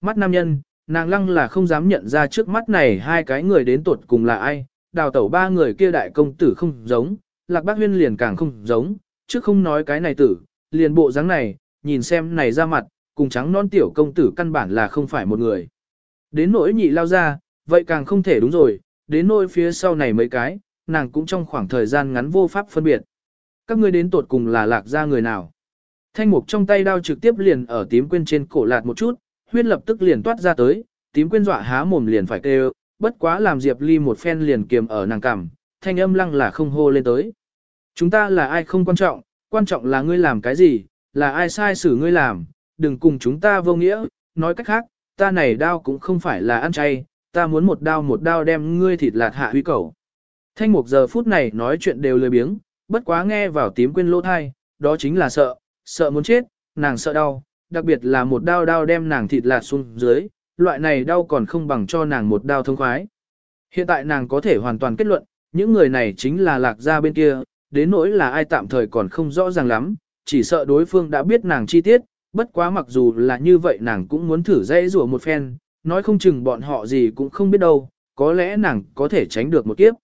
mắt nam nhân, nàng lăng là không dám nhận ra trước mắt này hai cái người đến tuột cùng là ai, đào tẩu ba người kia đại công tử không giống, lạc bác huyên liền càng không giống, chứ không nói cái này tử, liền bộ dáng này, nhìn xem này ra mặt, cùng trắng non tiểu công tử căn bản là không phải một người. Đến nỗi nhị lao ra, vậy càng không thể đúng rồi, đến nỗi phía sau này mấy cái, nàng cũng trong khoảng thời gian ngắn vô pháp phân biệt. Các ngươi đến tột cùng là lạc ra người nào. Thanh mục trong tay đao trực tiếp liền ở tím quên trên cổ lạt một chút, huyết lập tức liền toát ra tới, tím Quyên dọa há mồm liền phải kêu, bất quá làm Diệp Ly một phen liền kiềm ở nàng cằm, thanh âm lăng là không hô lên tới. Chúng ta là ai không quan trọng, quan trọng là ngươi làm cái gì, là ai sai xử ngươi làm, đừng cùng chúng ta vô nghĩa, nói cách khác, ta này đao cũng không phải là ăn chay, ta muốn một đao một đao đem ngươi thịt lạt hạ huy cầu. Thanh mục giờ phút này nói chuyện đều lười biếng, bất quá nghe vào tím quên lỗ thai, đó chính là sợ, sợ muốn chết, nàng sợ đau, đặc biệt là một đao đao đem nàng thịt lạt xuống dưới, loại này đau còn không bằng cho nàng một đao thông khoái. Hiện tại nàng có thể hoàn toàn kết luận, những người này chính là lạc gia bên kia, đến nỗi là ai tạm thời còn không rõ ràng lắm, chỉ sợ đối phương đã biết nàng chi tiết, bất quá mặc dù là như vậy nàng cũng muốn thử dễ rủa một phen, nói không chừng bọn họ gì cũng không biết đâu, có lẽ nàng có thể tránh được một kiếp.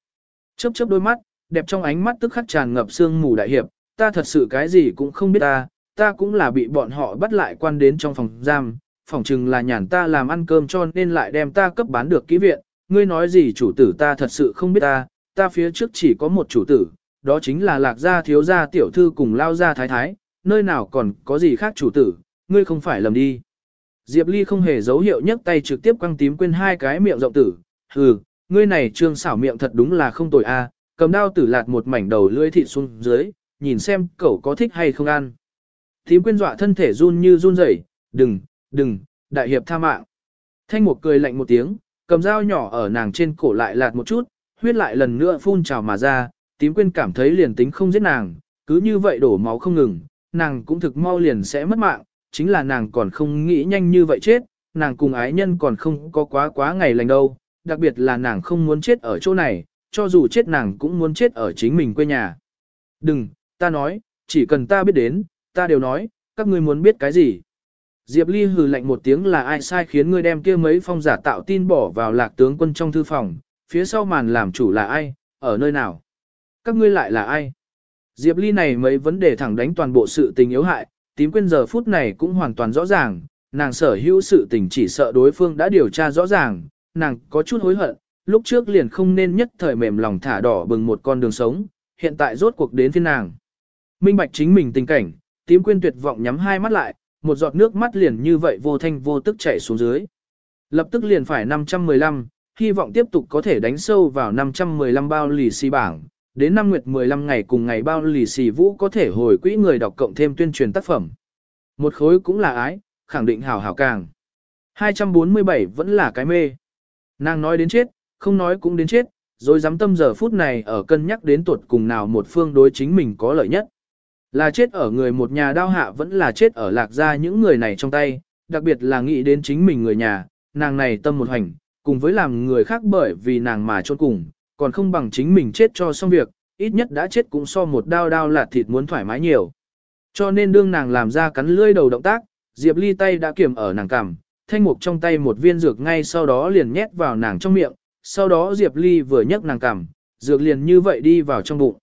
Chớp chớp đôi mắt, đẹp trong ánh mắt tức khắc tràn ngập sương mù đại hiệp, ta thật sự cái gì cũng không biết ta, ta cũng là bị bọn họ bắt lại quan đến trong phòng giam, phòng chừng là nhàn ta làm ăn cơm cho nên lại đem ta cấp bán được kỹ viện, ngươi nói gì chủ tử ta thật sự không biết ta, ta phía trước chỉ có một chủ tử, đó chính là lạc gia thiếu gia tiểu thư cùng lao gia thái thái, nơi nào còn có gì khác chủ tử, ngươi không phải lầm đi. Diệp Ly không hề dấu hiệu nhấc tay trực tiếp quăng tím quên hai cái miệng rộng tử, hừ, ngươi này trương xảo miệng thật đúng là không tồi a, cầm đao tử lạt một mảnh đầu lưỡi thịt xuống dưới, nhìn xem cậu có thích hay không ăn. Tím quyên dọa thân thể run như run rẩy, đừng, đừng, đại hiệp tha mạng. Thanh mục cười lạnh một tiếng, cầm dao nhỏ ở nàng trên cổ lại lạt một chút, huyết lại lần nữa phun trào mà ra, tím quyên cảm thấy liền tính không giết nàng, cứ như vậy đổ máu không ngừng, nàng cũng thực mau liền sẽ mất mạng, chính là nàng còn không nghĩ nhanh như vậy chết, nàng cùng ái nhân còn không có quá quá ngày lành đâu, đặc biệt là nàng không muốn chết ở chỗ này, cho dù chết nàng cũng muốn chết ở chính mình quê nhà. Đừng, ta nói, chỉ cần ta biết đến, ta đều nói, các ngươi muốn biết cái gì. Diệp Ly hừ lạnh một tiếng là ai sai khiến ngươi đem kia mấy phong giả tạo tin bỏ vào lạc tướng quân trong thư phòng, phía sau màn làm chủ là ai, ở nơi nào. Các ngươi lại là ai? Diệp Ly này mấy vấn đề thẳng đánh toàn bộ sự tình yếu hại, tím quên giờ phút này cũng hoàn toàn rõ ràng, nàng sở hữu sự tình chỉ sợ đối phương đã điều tra rõ ràng, nàng có chút hối hận, lúc trước liền không nên nhất thời mềm lòng thả đỏ bừng một con đường sống, hiện tại rốt cuộc đến phiên nàng. Minh bạch chính mình tình cảnh, tím Quyên tuyệt vọng nhắm hai mắt lại, một giọt nước mắt liền như vậy vô thanh vô tức chảy xuống dưới. Lập tức liền phải 515, hy vọng tiếp tục có thể đánh sâu vào 515 bao lì xì bảng, đến năm nguyệt 15 ngày cùng ngày bao lì xì vũ có thể hồi quỹ người đọc cộng thêm tuyên truyền tác phẩm. Một khối cũng là ái, khẳng định hảo hảo càng. 247 vẫn là cái mê. Nàng nói đến chết, không nói cũng đến chết, rồi dám tâm giờ phút này ở cân nhắc đến tuột cùng nào một phương đối chính mình có lợi nhất. Là chết ở người một nhà đao hạ vẫn là chết ở lạc gia những người này trong tay, đặc biệt là nghĩ đến chính mình người nhà, nàng này tâm một hành, cùng với làm người khác bởi vì nàng mà chôn cùng, còn không bằng chính mình chết cho xong việc, ít nhất đã chết cũng so một đao đao lạt thịt muốn thoải mái nhiều. Cho nên đương nàng làm ra cắn lưỡi đầu động tác, Diệp Ly tay đã kiểm ở nàng cằm, thanh mục trong tay một viên dược ngay sau đó liền nhét vào nàng trong miệng, sau đó Diệp Ly vừa nhấc nàng cằm, dược liền như vậy đi vào trong bụng.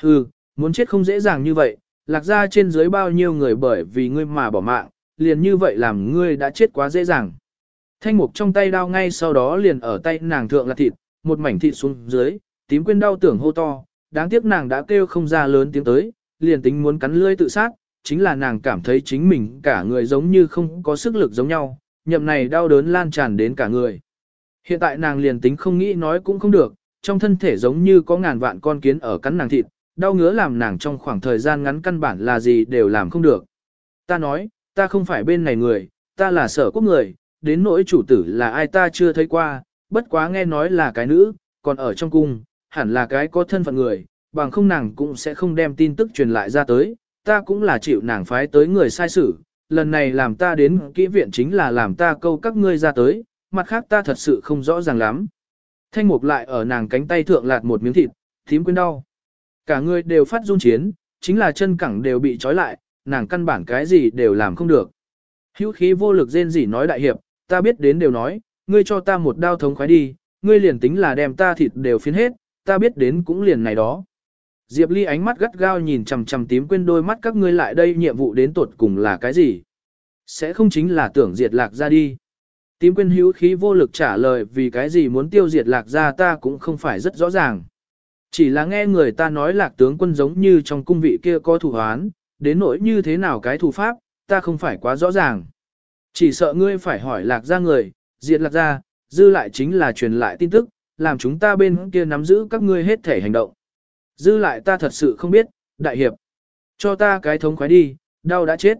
Hừ, muốn chết không dễ dàng như vậy, lạc ra trên dưới bao nhiêu người bởi vì ngươi mà bỏ mạng, liền như vậy làm ngươi đã chết quá dễ dàng. Thanh mục trong tay đao ngay sau đó liền ở tay nàng thượng là thịt, một mảnh thịt xuống dưới, tím quên đau tưởng hô to, đáng tiếc nàng đã kêu không ra lớn tiếng tới, liền tính muốn cắn lưỡi tự sát, chính là nàng cảm thấy chính mình cả người giống như không có sức lực giống nhau, nhậm này đau đớn lan tràn đến cả người. Hiện tại nàng liền tính không nghĩ nói cũng không được, trong thân thể giống như có ngàn vạn con kiến ở cắn nàng thịt, đau ngứa làm nàng trong khoảng thời gian ngắn căn bản là gì đều làm không được. Ta nói, ta không phải bên này người, ta là sở quốc người, đến nỗi chủ tử là ai ta chưa thấy qua, bất quá nghe nói là cái nữ, còn ở trong cung, hẳn là cái có thân phận người, bằng không nàng cũng sẽ không đem tin tức truyền lại ra tới, ta cũng là chịu nàng phái tới người sai xử, lần này làm ta đến kỹ viện chính là làm ta câu các ngươi ra tới, mặt khác ta thật sự không rõ ràng lắm. Thanh mục lại ở nàng cánh tay thượng lạt một miếng thịt, thím quên đau. Cả người đều phát run chiến, chính là chân cẳng đều bị trói lại, nàng căn bản cái gì đều làm không được. Hữu khí vô lực rên rỉ nói đại hiệp, ta biết đến đều nói, ngươi cho ta một đao thống khoái đi, ngươi liền tính là đem ta thịt đều phiến hết, ta biết đến cũng liền này đó. Diệp Ly ánh mắt gắt gao nhìn chằm chằm tím quên đôi mắt các ngươi lại đây nhiệm vụ đến tột cùng là cái gì? Sẽ không chính là tưởng diệt lạc ra đi. Tím quên hữu khí vô lực trả lời vì cái gì muốn tiêu diệt lạc ra ta cũng không phải rất rõ ràng. Chỉ là nghe người ta nói lạc tướng quân giống như trong cung vị kia có thủ hoán, đến nỗi như thế nào cái thủ pháp, ta không phải quá rõ ràng. Chỉ sợ ngươi phải hỏi lạc ra người, diệt lạc ra, dư lại chính là truyền lại tin tức, làm chúng ta bên kia nắm giữ các ngươi hết thể hành động. Dư lại ta thật sự không biết, đại hiệp. Cho ta cái thống khoái đi, đau đã chết.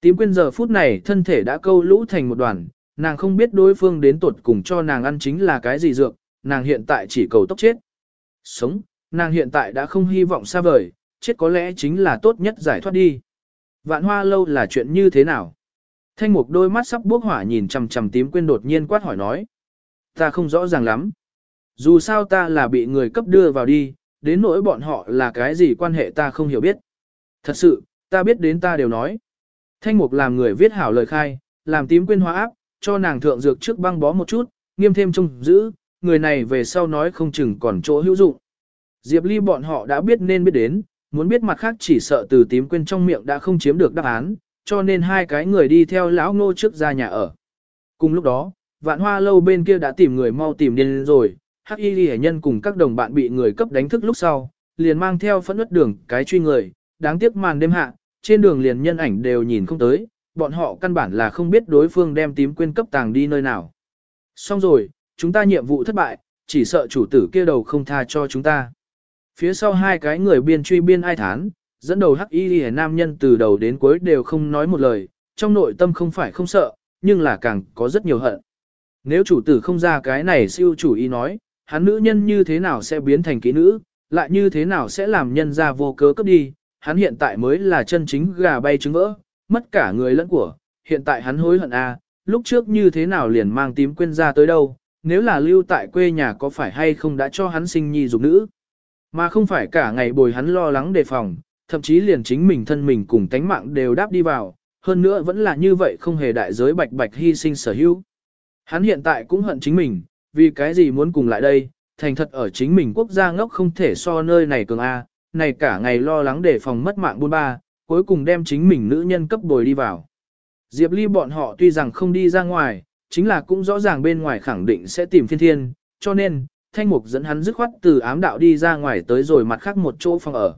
Tím quyên giờ phút này thân thể đã câu lũ thành một đoàn, nàng không biết đối phương đến tuột cùng cho nàng ăn chính là cái gì dược, nàng hiện tại chỉ cầu tốc chết. Sống, nàng hiện tại đã không hy vọng xa vời, chết có lẽ chính là tốt nhất giải thoát đi. Vạn hoa lâu là chuyện như thế nào? Thanh mục đôi mắt sắp bốc hỏa nhìn chằm chằm tím quên đột nhiên quát hỏi nói. Ta không rõ ràng lắm. Dù sao ta là bị người cấp đưa vào đi, đến nỗi bọn họ là cái gì quan hệ ta không hiểu biết. Thật sự, ta biết đến ta đều nói. Thanh mục làm người viết hảo lời khai, làm tím quên hóa áp, cho nàng thượng dược trước băng bó một chút, nghiêm thêm trông giữ, người này về sau nói không chừng còn chỗ hữu dụng. Diệp Ly bọn họ đã biết nên biết đến, muốn biết mặt khác chỉ sợ từ tím quên trong miệng đã không chiếm được đáp án, cho nên hai cái người đi theo lão ngô trước ra nhà ở. Cùng lúc đó, vạn hoa lâu bên kia đã tìm người mau tìm điên rồi, hắc y hệ nhân cùng các đồng bạn bị người cấp đánh thức lúc sau, liền mang theo phẫn ướt đường cái truy người, đáng tiếc màn đêm hạ, trên đường liền nhân ảnh đều nhìn không tới, bọn họ căn bản là không biết đối phương đem tím quên cấp tàng đi nơi nào. Xong rồi, chúng ta nhiệm vụ thất bại, chỉ sợ chủ tử kia đầu không tha cho chúng ta. Phía sau hai cái người biên truy biên ai thán, dẫn đầu hắc y hề nam nhân từ đầu đến cuối đều không nói một lời, trong nội tâm không phải không sợ, nhưng là càng có rất nhiều hận. Nếu chủ tử không ra cái này siêu chủ ý nói, hắn nữ nhân như thế nào sẽ biến thành kỹ nữ, lại như thế nào sẽ làm nhân ra vô cớ cấp đi, hắn hiện tại mới là chân chính gà bay trứng vỡ, mất cả người lẫn của, hiện tại hắn hối hận a, à, lúc trước như thế nào liền mang tím quên ra tới đâu, nếu là lưu tại quê nhà có phải hay không đã cho hắn sinh nhi dục nữ, mà không phải cả ngày bồi hắn lo lắng đề phòng, thậm chí liền chính mình thân mình cùng tánh mạng đều đáp đi vào, hơn nữa vẫn là như vậy không hề đại giới bạch bạch hy sinh sở hữu. Hắn hiện tại cũng hận chính mình, vì cái gì muốn cùng lại đây, thành thật ở chính mình quốc gia ngốc không thể so nơi này cường A, này cả ngày lo lắng để phòng mất mạng buôn ba, cuối cùng đem chính mình nữ nhân cấp bồi đi vào. Diệp Ly bọn họ tuy rằng không đi ra ngoài, chính là cũng rõ ràng bên ngoài khẳng định sẽ tìm phiên thiên, cho nên, thanh mục dẫn hắn dứt khoát từ ám đạo đi ra ngoài tới rồi mặt khác một chỗ phòng ở.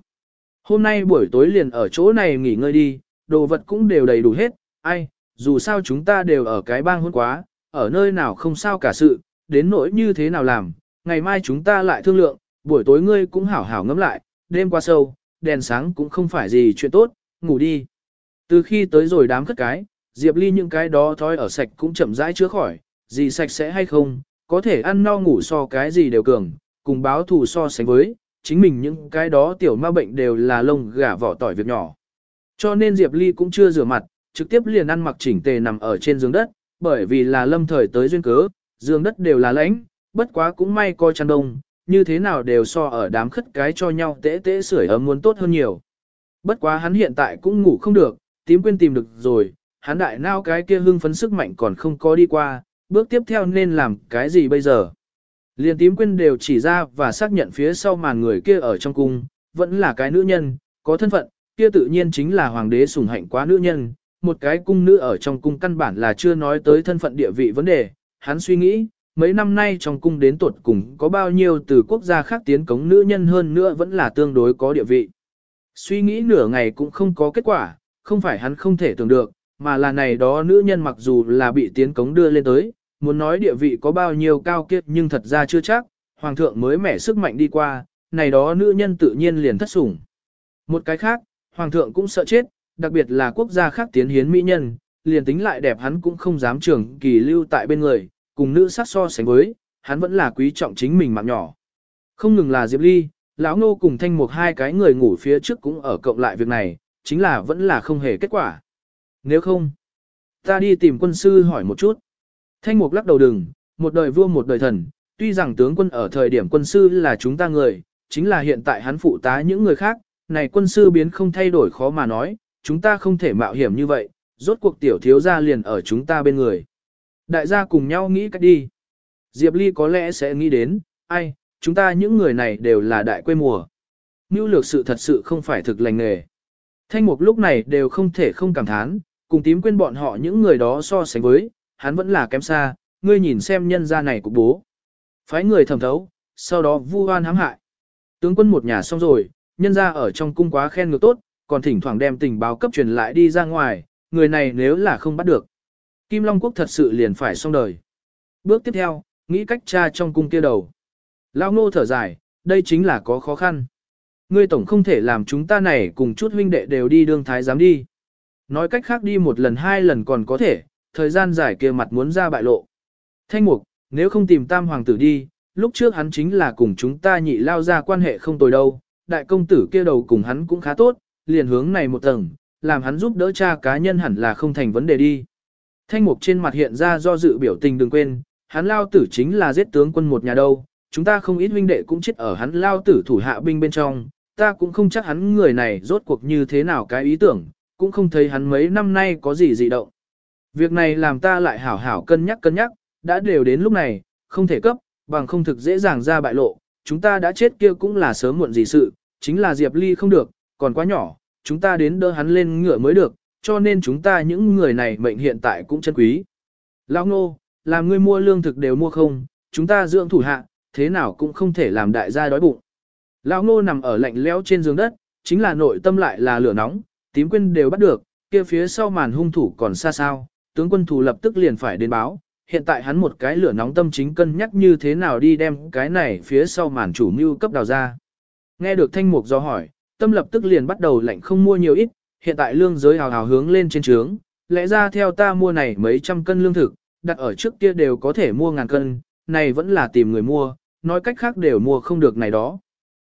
Hôm nay buổi tối liền ở chỗ này nghỉ ngơi đi, đồ vật cũng đều đầy đủ hết, ai, dù sao chúng ta đều ở cái bang hôn quá, ở nơi nào không sao cả sự, đến nỗi như thế nào làm, ngày mai chúng ta lại thương lượng, buổi tối ngươi cũng hảo hảo ngẫm lại, đêm qua sâu, đèn sáng cũng không phải gì chuyện tốt, ngủ đi. Từ khi tới rồi đám cất cái, Diệp Ly những cái đó thói ở sạch cũng chậm rãi chữa khỏi, gì sạch sẽ hay không, có thể ăn no ngủ so cái gì đều cường, cùng báo thù so sánh với, chính mình những cái đó tiểu ma bệnh đều là lông gà vỏ tỏi việc nhỏ. Cho nên Diệp Ly cũng chưa rửa mặt, trực tiếp liền ăn mặc chỉnh tề nằm ở trên giường đất, bởi vì là lâm thời tới duyên cớ, giường đất đều là lãnh, bất quá cũng may coi chăn đông, như thế nào đều so ở đám khất cái cho nhau tễ tễ sưởi ấm muốn tốt hơn nhiều. Bất quá hắn hiện tại cũng ngủ không được, tím quên tìm được rồi, hắn đại nao cái kia hưng phấn sức mạnh còn không có đi qua, bước tiếp theo nên làm cái gì bây giờ. Liên tím quên đều chỉ ra và xác nhận phía sau màn người kia ở trong cung, vẫn là cái nữ nhân, có thân phận, kia tự nhiên chính là hoàng đế sủng hạnh quá nữ nhân, một cái cung nữ ở trong cung căn bản là chưa nói tới thân phận địa vị vấn đề, hắn suy nghĩ, mấy năm nay trong cung đến tuột cùng có bao nhiêu từ quốc gia khác tiến cống nữ nhân hơn nữa vẫn là tương đối có địa vị. Suy nghĩ nửa ngày cũng không có kết quả, không phải hắn không thể tưởng được, mà là này đó nữ nhân mặc dù là bị tiến cống đưa lên tới, muốn nói địa vị có bao nhiêu cao kiệt nhưng thật ra chưa chắc, hoàng thượng mới mẻ sức mạnh đi qua, này đó nữ nhân tự nhiên liền thất sủng. Một cái khác, hoàng thượng cũng sợ chết, đặc biệt là quốc gia khác tiến hiến mỹ nhân, liền tính lại đẹp hắn cũng không dám trường kỳ lưu tại bên người, cùng nữ sát so sánh với, hắn vẫn là quý trọng chính mình mạng nhỏ. Không ngừng là Diệp Ly, lão Ngô cùng Thanh Mục hai cái người ngủ phía trước cũng ở cộng lại việc này, chính là vẫn là không hề kết quả. Nếu không, ta đi tìm quân sư hỏi một chút. Thanh Mục lắc đầu đừng, một đời vua một đời thần, tuy rằng tướng quân ở thời điểm quân sư là chúng ta người, chính là hiện tại hắn phụ tá những người khác, này quân sư biến không thay đổi khó mà nói, chúng ta không thể mạo hiểm như vậy, rốt cuộc tiểu thiếu gia liền ở chúng ta bên người. Đại gia cùng nhau nghĩ cách đi. Diệp Ly có lẽ sẽ nghĩ đến, ai, chúng ta những người này đều là đại quê mùa. Mưu lược sự thật sự không phải thực lành nghề. Thanh mục lúc này đều không thể không cảm thán, cùng tím quên bọn họ những người đó so sánh với, hắn vẫn là kém xa, ngươi nhìn xem nhân gia này của bố. Phái người thẩm thấu, sau đó vu oan hãm hại. Tướng quân một nhà xong rồi, nhân gia ở trong cung quá khen ngược tốt, còn thỉnh thoảng đem tình báo cấp truyền lại đi ra ngoài, người này nếu là không bắt được. Kim Long Quốc thật sự liền phải xong đời. Bước tiếp theo, nghĩ cách tra trong cung kia đầu. Lao ngô thở dài, đây chính là có khó khăn. Ngươi tổng không thể làm chúng ta này cùng chút huynh đệ đều đi đương thái giám đi. Nói cách khác đi một lần hai lần còn có thể, thời gian dài kia mặt muốn ra bại lộ. Thanh mục, nếu không tìm tam hoàng tử đi, lúc trước hắn chính là cùng chúng ta nhị lao ra quan hệ không tồi đâu, đại công tử kia đầu cùng hắn cũng khá tốt, liền hướng này một tầng, làm hắn giúp đỡ cha cá nhân hẳn là không thành vấn đề đi. Thanh mục trên mặt hiện ra do dự biểu tình đừng quên, hắn lao tử chính là giết tướng quân một nhà đâu, chúng ta không ít huynh đệ cũng chết ở hắn lao tử thủ hạ binh bên trong, ta cũng không chắc hắn người này rốt cuộc như thế nào cái ý tưởng, cũng không thấy hắn mấy năm nay có gì dị động. Việc này làm ta lại hảo hảo cân nhắc cân nhắc, đã đều đến lúc này, không thể cấp, bằng không thực dễ dàng ra bại lộ, chúng ta đã chết kia cũng là sớm muộn gì sự, chính là Diệp Ly không được, còn quá nhỏ, chúng ta đến đỡ hắn lên ngựa mới được, cho nên chúng ta những người này mệnh hiện tại cũng chân quý. Lão Ngô, làm ngươi mua lương thực đều mua không, chúng ta dưỡng thủ hạ, thế nào cũng không thể làm đại gia đói bụng. Lão Ngô nằm ở lạnh lẽo trên giường đất, chính là nội tâm lại là lửa nóng, tím quyên đều bắt được, kia phía sau màn hung thủ còn xa sao, tướng quân thủ lập tức liền phải đến báo, hiện tại hắn một cái lửa nóng tâm chính cân nhắc như thế nào đi đem cái này phía sau màn chủ mưu cấp đào ra. Nghe được thanh mục do hỏi, tâm lập tức liền bắt đầu lạnh không mua nhiều ít, hiện tại lương giới hào hào hướng lên trên trướng, lẽ ra theo ta mua này mấy trăm cân lương thực, đặt ở trước kia đều có thể mua ngàn cân, này vẫn là tìm người mua, nói cách khác đều mua không được này đó.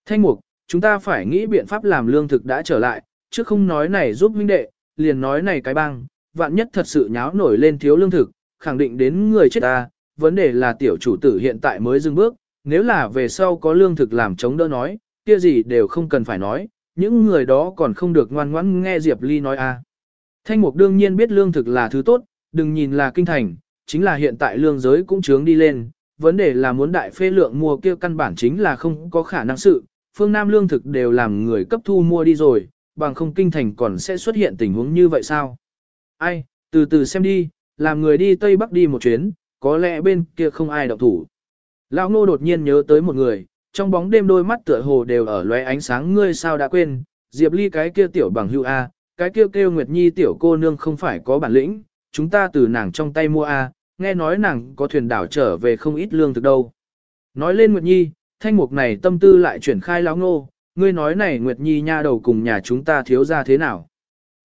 Thanh mục, chúng ta phải nghĩ biện pháp làm lương thực đã trở lại, chứ không nói này giúp huynh đệ, liền nói này cái băng, vạn nhất thật sự nháo nổi lên thiếu lương thực, khẳng định đến người chết ta, vấn đề là tiểu chủ tử hiện tại mới dừng bước, nếu là về sau có lương thực làm chống đỡ nói, kia gì đều không cần phải nói, những người đó còn không được ngoan ngoãn nghe Diệp Ly nói a. Thanh mục đương nhiên biết lương thực là thứ tốt, đừng nhìn là kinh thành, chính là hiện tại lương giới cũng trướng đi lên, vấn đề là muốn đại phê lượng mua kia căn bản chính là không có khả năng sự, phương Nam lương thực đều làm người cấp thu mua đi rồi, bằng không kinh thành còn sẽ xuất hiện tình huống như vậy sao? Ai, từ từ xem đi, làm người đi Tây Bắc đi một chuyến, có lẽ bên kia không ai động thủ. Lão Ngô đột nhiên nhớ tới một người, trong bóng đêm đôi mắt tựa hồ đều ở lóe ánh sáng ngươi sao đã quên, Diệp Ly cái kia tiểu bằng hưu A, cái kia kêu, kêu Nguyệt Nhi tiểu cô nương không phải có bản lĩnh, chúng ta từ nàng trong tay mua A, nghe nói nàng có thuyền đảo trở về không ít lương thực đâu. Nói lên Nguyệt Nhi, thanh mục này tâm tư lại chuyển khai lão ngô, ngươi nói này Nguyệt Nhi nha đầu cùng nhà chúng ta thiếu ra thế nào.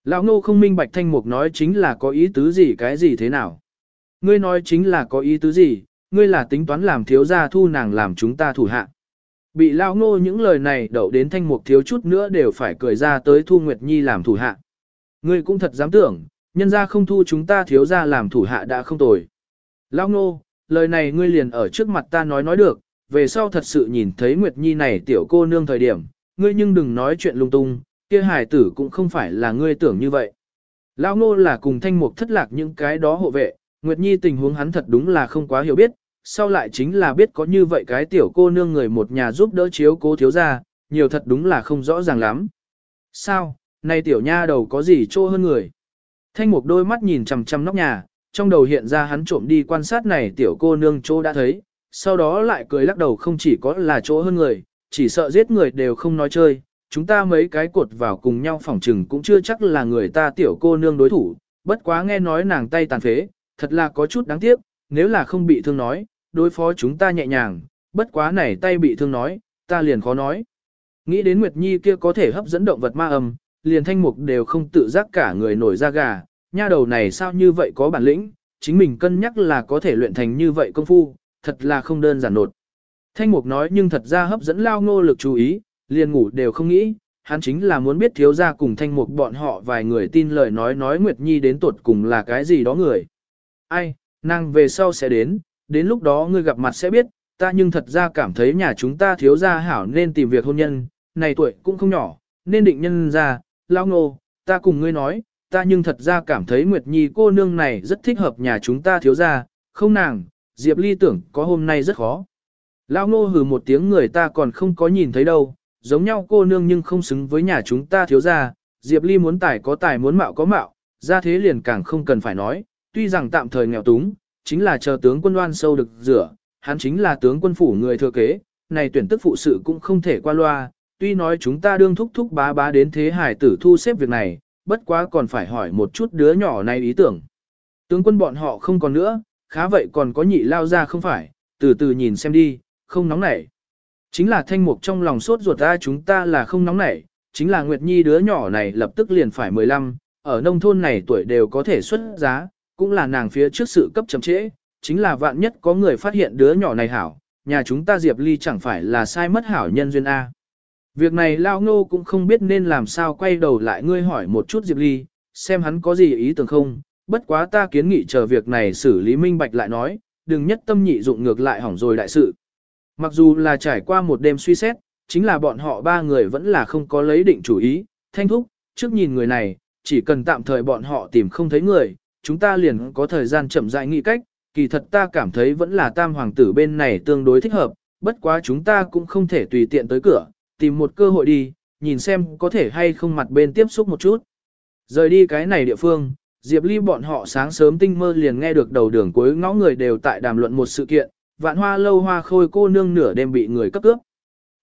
Lão ngô không minh bạch thanh mục nói chính là có ý tứ gì cái gì thế nào. Ngươi nói chính là có ý tứ gì, ngươi là tính toán làm thiếu gia thu nàng làm chúng ta thủ hạ. Bị lão ngô những lời này đậu đến thanh mục thiếu chút nữa đều phải cười ra tới thu Nguyệt Nhi làm thủ hạ. Ngươi cũng thật dám tưởng, nhân gia không thu chúng ta thiếu gia làm thủ hạ đã không tồi. Lão ngô, lời này ngươi liền ở trước mặt ta nói nói được, về sau thật sự nhìn thấy Nguyệt Nhi này tiểu cô nương thời điểm, ngươi nhưng đừng nói chuyện lung tung, kia hài tử cũng không phải là ngươi tưởng như vậy. Lão ngô là cùng thanh mục thất lạc những cái đó hộ vệ, Nguyệt Nhi tình huống hắn thật đúng là không quá hiểu biết, sau lại chính là biết có như vậy cái tiểu cô nương người một nhà giúp đỡ chiếu cố thiếu gia, nhiều thật đúng là không rõ ràng lắm. Sao, này tiểu nha đầu có gì trô hơn người? Thanh mục đôi mắt nhìn chằm chằm nóc nhà, trong đầu hiện ra hắn trộm đi quan sát này tiểu cô nương chỗ đã thấy, sau đó lại cười lắc đầu không chỉ có là chỗ hơn người, chỉ sợ giết người đều không nói chơi, chúng ta mấy cái cột vào cùng nhau phỏng trừng cũng chưa chắc là người ta tiểu cô nương đối thủ, bất quá nghe nói nàng tay tàn phế, thật là có chút đáng tiếc, nếu là không bị thương nói, đối phó chúng ta nhẹ nhàng, bất quá này tay bị thương nói, ta liền khó nói. Nghĩ đến Nguyệt Nhi kia có thể hấp dẫn động vật ma âm, liền thanh mục đều không tự giác cả người nổi da gà, nha đầu này sao như vậy có bản lĩnh, chính mình cân nhắc là có thể luyện thành như vậy công phu, thật là không đơn giản nột. Thanh mục nói nhưng thật ra hấp dẫn lao ngô lực chú ý, liền ngủ đều không nghĩ, hắn chính là muốn biết thiếu gia cùng thanh mục bọn họ vài người tin lời nói nói Nguyệt Nhi đến tuột cùng là cái gì đó người. Ai, nàng về sau sẽ đến, đến lúc đó ngươi gặp mặt sẽ biết, ta nhưng thật ra cảm thấy nhà chúng ta thiếu gia hảo nên tìm việc hôn nhân, này tuổi cũng không nhỏ, nên định nhân ra, lao ngô, ta cùng ngươi nói, ta nhưng thật ra cảm thấy Nguyệt Nhi cô nương này rất thích hợp nhà chúng ta thiếu gia, Không nàng, Diệp Ly tưởng có hôm nay rất khó. Lao ngô hừ một tiếng người ta còn không có nhìn thấy đâu, giống nhau cô nương nhưng không xứng với nhà chúng ta thiếu ra, Diệp Ly muốn tài có tài muốn mạo có mạo, ra thế liền càng không cần phải nói, tuy rằng tạm thời nghèo túng, chính là chờ tướng quân đoan sâu được rửa, hắn chính là tướng quân phủ người thừa kế, này tuyển tức phụ sự cũng không thể qua loa, tuy nói chúng ta đương thúc thúc bá bá đến thế hải tử thu xếp việc này, bất quá còn phải hỏi một chút đứa nhỏ này ý tưởng. Tướng quân bọn họ không còn nữa, khá vậy còn có nhị lao ra không phải, từ từ nhìn xem đi, không nóng nảy. Chính là thanh mục trong lòng sốt ruột ra chúng ta là không nóng nảy, chính là Nguyệt Nhi đứa nhỏ này lập tức liền phải 15, ở nông thôn này tuổi đều có thể xuất giá, cũng là nàng phía trước sự cấp chậm trễ, chính là vạn nhất có người phát hiện đứa nhỏ này hảo, nhà chúng ta Diệp Ly chẳng phải là sai mất hảo nhân duyên A. Việc này Lao Ngô cũng không biết nên làm sao quay đầu lại ngươi hỏi một chút Diệp Ly, xem hắn có gì ý tưởng không, bất quá ta kiến nghị chờ việc này xử lý minh bạch lại nói, đừng nhất tâm nhị dụng ngược lại hỏng rồi đại sự. Mặc dù là trải qua một đêm suy xét, chính là bọn họ ba người vẫn là không có lấy định chủ ý, thanh thúc, trước nhìn người này, chỉ cần tạm thời bọn họ tìm không thấy người, chúng ta liền có thời gian chậm rãi nghĩ cách, kỳ thật ta cảm thấy vẫn là tam hoàng tử bên này tương đối thích hợp, bất quá chúng ta cũng không thể tùy tiện tới cửa, tìm một cơ hội đi, nhìn xem có thể hay không mặt bên tiếp xúc một chút. Rời đi cái này địa phương, Diệp Ly bọn họ sáng sớm tinh mơ liền nghe được đầu đường cuối ngõ người đều tại đàm luận một sự kiện, vạn hoa lâu hoa khôi cô nương nửa đêm bị người cấp cướp.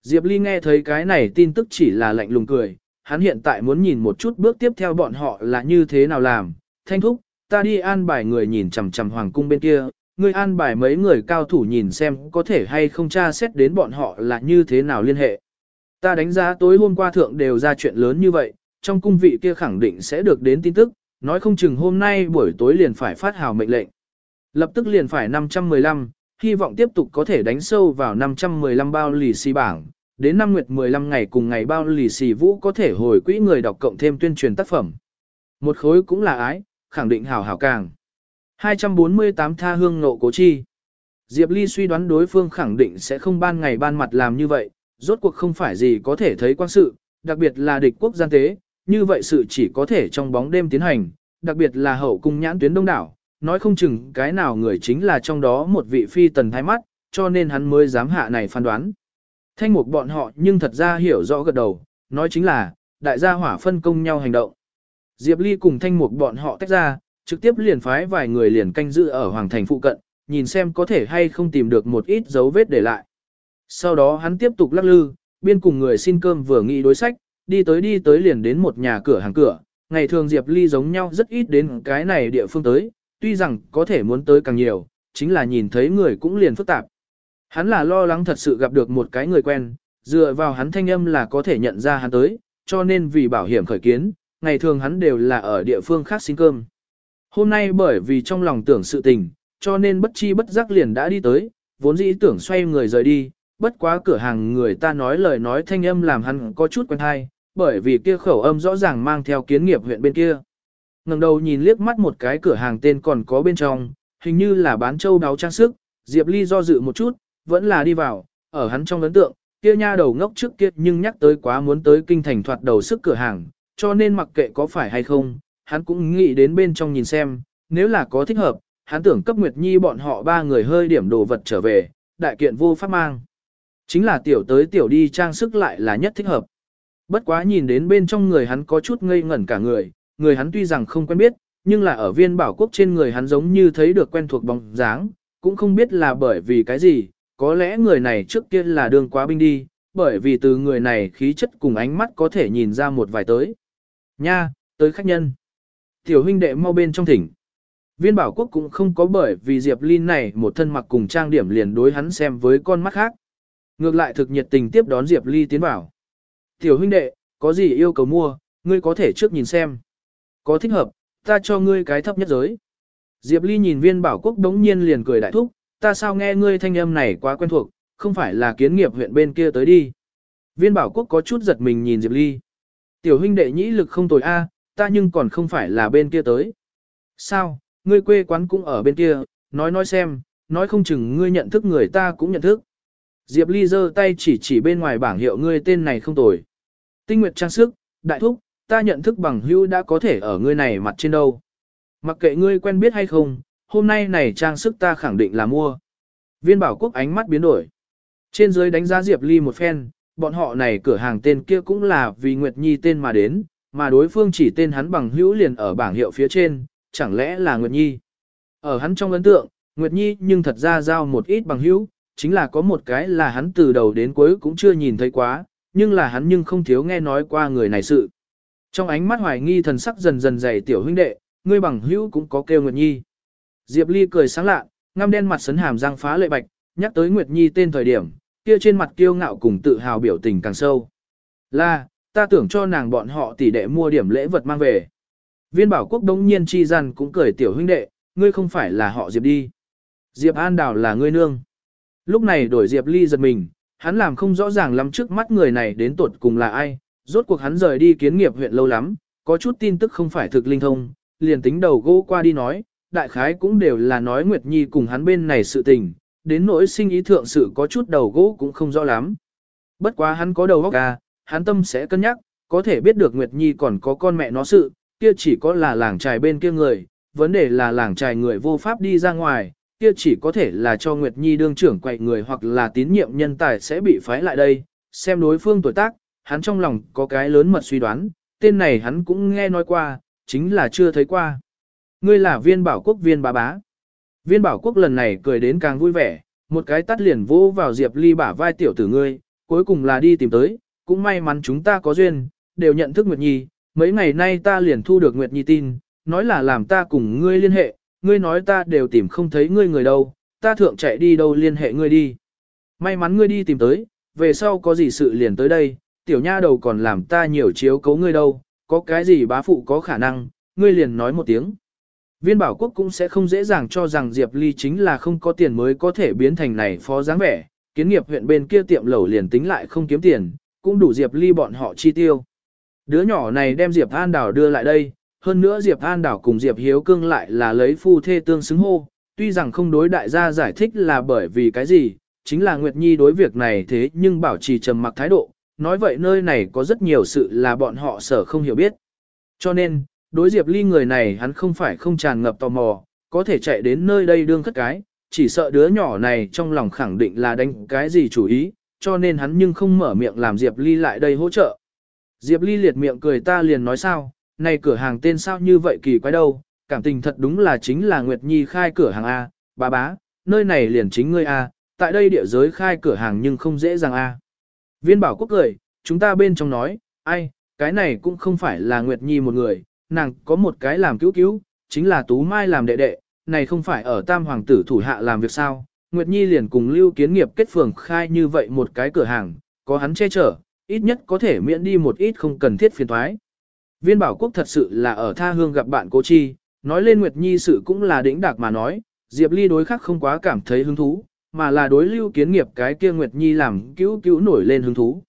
Diệp Ly nghe thấy cái này tin tức chỉ là lạnh lùng cười, hắn hiện tại muốn nhìn một chút bước tiếp theo bọn họ là như thế nào làm. Thanh thúc, ta đi an bài người nhìn chằm chằm hoàng cung bên kia, ngươi an bài mấy người cao thủ nhìn xem có thể hay không tra xét đến bọn họ là như thế nào liên hệ. Ta đánh giá tối hôm qua thượng đều ra chuyện lớn như vậy, trong cung vị kia khẳng định sẽ được đến tin tức, nói không chừng hôm nay buổi tối liền phải phát hào mệnh lệnh. Lập tức liền phải 515, hy vọng tiếp tục có thể đánh sâu vào 515 bao lì xì bảng, đến năm nguyệt 15 ngày cùng ngày bao lì xì vũ có thể hồi quỹ người đọc cộng thêm tuyên truyền tác phẩm. Một khối cũng là ái, khẳng định hảo hảo càng. 248 tha hương nộ cố chi. Diệp Ly suy đoán đối phương khẳng định sẽ không ban ngày ban mặt làm như vậy, rốt cuộc không phải gì có thể thấy quan sự, đặc biệt là địch quốc gian tế, như vậy sự chỉ có thể trong bóng đêm tiến hành, đặc biệt là hậu cung nhãn tuyến đông đảo, nói không chừng cái nào người chính là trong đó một vị phi tần thái mắt, cho nên hắn mới dám hạ này phán đoán. Thanh mục bọn họ nhưng thật ra hiểu rõ gật đầu, nói chính là, đại gia hỏa phân công nhau hành động. Diệp Ly cùng thanh mục bọn họ tách ra, trực tiếp liền phái vài người liền canh giữ ở hoàng thành phụ cận, nhìn xem có thể hay không tìm được một ít dấu vết để lại. Sau đó hắn tiếp tục lắc lư, biên cùng người xin cơm vừa nghĩ đối sách, đi tới đi tới liền đến một nhà cửa hàng cửa. Ngày thường Diệp Ly giống nhau rất ít đến cái này địa phương tới, tuy rằng có thể muốn tới càng nhiều, chính là nhìn thấy người cũng liền phức tạp. Hắn là lo lắng thật sự gặp được một cái người quen, dựa vào hắn thanh âm là có thể nhận ra hắn tới, cho nên vì bảo hiểm khởi kiến, ngày thường hắn đều là ở địa phương khác xin cơm. Hôm nay bởi vì trong lòng tưởng sự tình, cho nên bất chi bất giác liền đã đi tới, vốn dĩ tưởng xoay người rời đi, bất quá cửa hàng người ta nói lời nói thanh âm làm hắn có chút quen hay, bởi vì kia khẩu âm rõ ràng mang theo kiến nghiệp huyện bên kia ngẩng đầu nhìn liếc mắt một cái cửa hàng tên còn có bên trong, hình như là bán châu đáo trang sức, Diệp Ly do dự một chút, vẫn là đi vào, ở hắn trong ấn tượng, kia nha đầu ngốc trước kia nhưng nhắc tới quá muốn tới kinh thành thoạt đầu sức cửa hàng, cho nên mặc kệ có phải hay không, hắn cũng nghĩ đến bên trong nhìn xem, nếu là có thích hợp, hắn tưởng cấp Nguyệt Nhi bọn họ ba người hơi điểm đồ vật trở về, đại kiện vô pháp mang. Chính là tiểu tới tiểu đi trang sức lại là nhất thích hợp. Bất quá nhìn đến bên trong người hắn có chút ngây ngẩn cả người, người hắn tuy rằng không quen biết, nhưng là ở viên bảo quốc trên người hắn giống như thấy được quen thuộc bóng dáng, cũng không biết là bởi vì cái gì, có lẽ người này trước kia là đường quá binh đi, bởi vì từ người này khí chất cùng ánh mắt có thể nhìn ra một vài tới. Nha, tới khách nhân. Tiểu huynh đệ mau bên trong thỉnh. Viên bảo quốc cũng không có bởi vì Diệp Linh này một thân mặc cùng trang điểm liền đối hắn xem với con mắt khác. Ngược lại thực nhiệt tình tiếp đón Diệp Ly tiến vào. Tiểu huynh đệ, có gì yêu cầu mua, ngươi có thể trước nhìn xem. Có thích hợp, ta cho ngươi cái thấp nhất giới. Diệp Ly nhìn viên bảo quốc đống nhiên liền cười đại thúc, ta sao nghe ngươi thanh âm này quá quen thuộc, không phải là kiến nghiệp huyện bên kia tới đi. Viên bảo quốc có chút giật mình nhìn Diệp Ly. Tiểu huynh đệ nhĩ lực không tồi a, ta nhưng còn không phải là bên kia tới. Sao, ngươi quê quán cũng ở bên kia, nói nói xem, nói không chừng ngươi nhận thức người ta cũng nhận thức. Diệp Ly giơ tay chỉ chỉ bên ngoài bảng hiệu ngươi tên này không tồi. Tinh Nguyệt trang sức, đại thúc, ta nhận thức bằng hữu đã có thể ở ngươi này mặt trên đâu. Mặc kệ ngươi quen biết hay không, hôm nay này trang sức ta khẳng định là mua. Viên bảo quốc ánh mắt biến đổi. Trên dưới đánh giá Diệp Ly một phen, bọn họ này cửa hàng tên kia cũng là vì Nguyệt Nhi tên mà đến, mà đối phương chỉ tên hắn bằng hữu liền ở bảng hiệu phía trên, chẳng lẽ là Nguyệt Nhi. Ở hắn trong ấn tượng, Nguyệt Nhi nhưng thật ra giao một ít bằng hữu, chính là có một cái là hắn từ đầu đến cuối cũng chưa nhìn thấy quá, nhưng là hắn nhưng không thiếu nghe nói qua người này sự. Trong ánh mắt hoài nghi thần sắc dần dần dày tiểu huynh đệ, ngươi bằng hữu cũng có kêu Nguyệt Nhi. Diệp Ly cười sáng lạ, ngăm đen mặt sấn hàm răng phá lệ bạch, nhắc tới Nguyệt Nhi tên thời điểm, kia trên mặt kiêu ngạo cùng tự hào biểu tình càng sâu. Là, ta tưởng cho nàng bọn họ tỷ đệ mua điểm lễ vật mang về. Viên bảo quốc đống nhiên chi rằng cũng cười tiểu huynh đệ, ngươi không phải là họ Diệp đi. Diệp An Đào là ngươi nương. Lúc này đổi Diệp Ly giật mình, hắn làm không rõ ràng lắm trước mắt người này đến tuột cùng là ai, rốt cuộc hắn rời đi kiến nghiệp huyện lâu lắm, có chút tin tức không phải thực linh thông, liền tính đầu gỗ qua đi nói, đại khái cũng đều là nói Nguyệt Nhi cùng hắn bên này sự tình, đến nỗi sinh ý thượng sự có chút đầu gỗ cũng không rõ lắm. Bất quá hắn có đầu óc à, hắn tâm sẽ cân nhắc, có thể biết được Nguyệt Nhi còn có con mẹ nó sự, kia chỉ có là làng trài bên kia người, vấn đề là làng trài người vô pháp đi ra ngoài, kia chỉ có thể là cho Nguyệt Nhi đương trưởng quậy người hoặc là tín nhiệm nhân tài sẽ bị phái lại đây, xem đối phương tuổi tác, hắn trong lòng có cái lớn mật suy đoán, tên này hắn cũng nghe nói qua, chính là chưa thấy qua. Ngươi là viên bảo quốc viên bá bá. Viên bảo quốc lần này cười đến càng vui vẻ, một cái tắt liền vỗ vào Diệp Ly bả vai tiểu tử ngươi, cuối cùng là đi tìm tới, cũng may mắn chúng ta có duyên, đều nhận thức Nguyệt Nhi, mấy ngày nay ta liền thu được Nguyệt Nhi tin, nói là làm ta cùng ngươi liên hệ, ngươi nói ta đều tìm không thấy ngươi người đâu, ta thượng chạy đi đâu liên hệ ngươi đi. May mắn ngươi đi tìm tới, về sau có gì sự liền tới đây, tiểu nha đầu còn làm ta nhiều chiếu cấu ngươi đâu, có cái gì bá phụ có khả năng, ngươi liền nói một tiếng. Viên bảo quốc cũng sẽ không dễ dàng cho rằng Diệp Ly chính là không có tiền mới có thể biến thành này phó dáng vẻ, kiến nghiệp huyện bên kia tiệm lẩu liền tính lại không kiếm tiền, cũng đủ Diệp Ly bọn họ chi tiêu. Đứa nhỏ này đem Diệp An Đảo đưa lại đây, hơn nữa Diệp An Đảo cùng Diệp Hiếu Cương lại là lấy phu thê tương xứng hô, tuy rằng không đối đại gia giải thích là bởi vì cái gì, chính là Nguyệt Nhi đối việc này thế nhưng bảo trì trầm mặc thái độ, nói vậy nơi này có rất nhiều sự là bọn họ sở không hiểu biết. Cho nên, đối Diệp Ly người này hắn không phải không tràn ngập tò mò, có thể chạy đến nơi đây đương cất cái, chỉ sợ đứa nhỏ này trong lòng khẳng định là đánh cái gì chủ ý, cho nên hắn nhưng không mở miệng làm Diệp Ly lại đây hỗ trợ. Diệp Ly liệt miệng cười ta liền nói sao, này cửa hàng tên sao như vậy kỳ quái đâu, cảm tình thật đúng là chính là Nguyệt Nhi khai cửa hàng A, bà bá, nơi này liền chính ngươi A, tại đây địa giới khai cửa hàng nhưng không dễ dàng A. Viên bảo quốc cười, chúng ta bên trong nói, ai, cái này cũng không phải là Nguyệt Nhi một người, nàng có một cái làm cứu cứu, chính là Tú Mai làm đệ đệ, này không phải ở Tam Hoàng tử thủ hạ làm việc sao. Nguyệt Nhi liền cùng Lưu Kiến Nghiệp kết phường khai như vậy một cái cửa hàng, có hắn che chở, ít nhất có thể miễn đi một ít không cần thiết phiền thoái. Viên bảo quốc thật sự là ở tha hương gặp bạn cô chi, nói lên Nguyệt Nhi sự cũng là đỉnh đạc mà nói, Diệp Ly đối khắc không quá cảm thấy hứng thú, mà là đối lưu kiến nghiệp cái kia Nguyệt Nhi làm cứu cứu nổi lên hứng thú.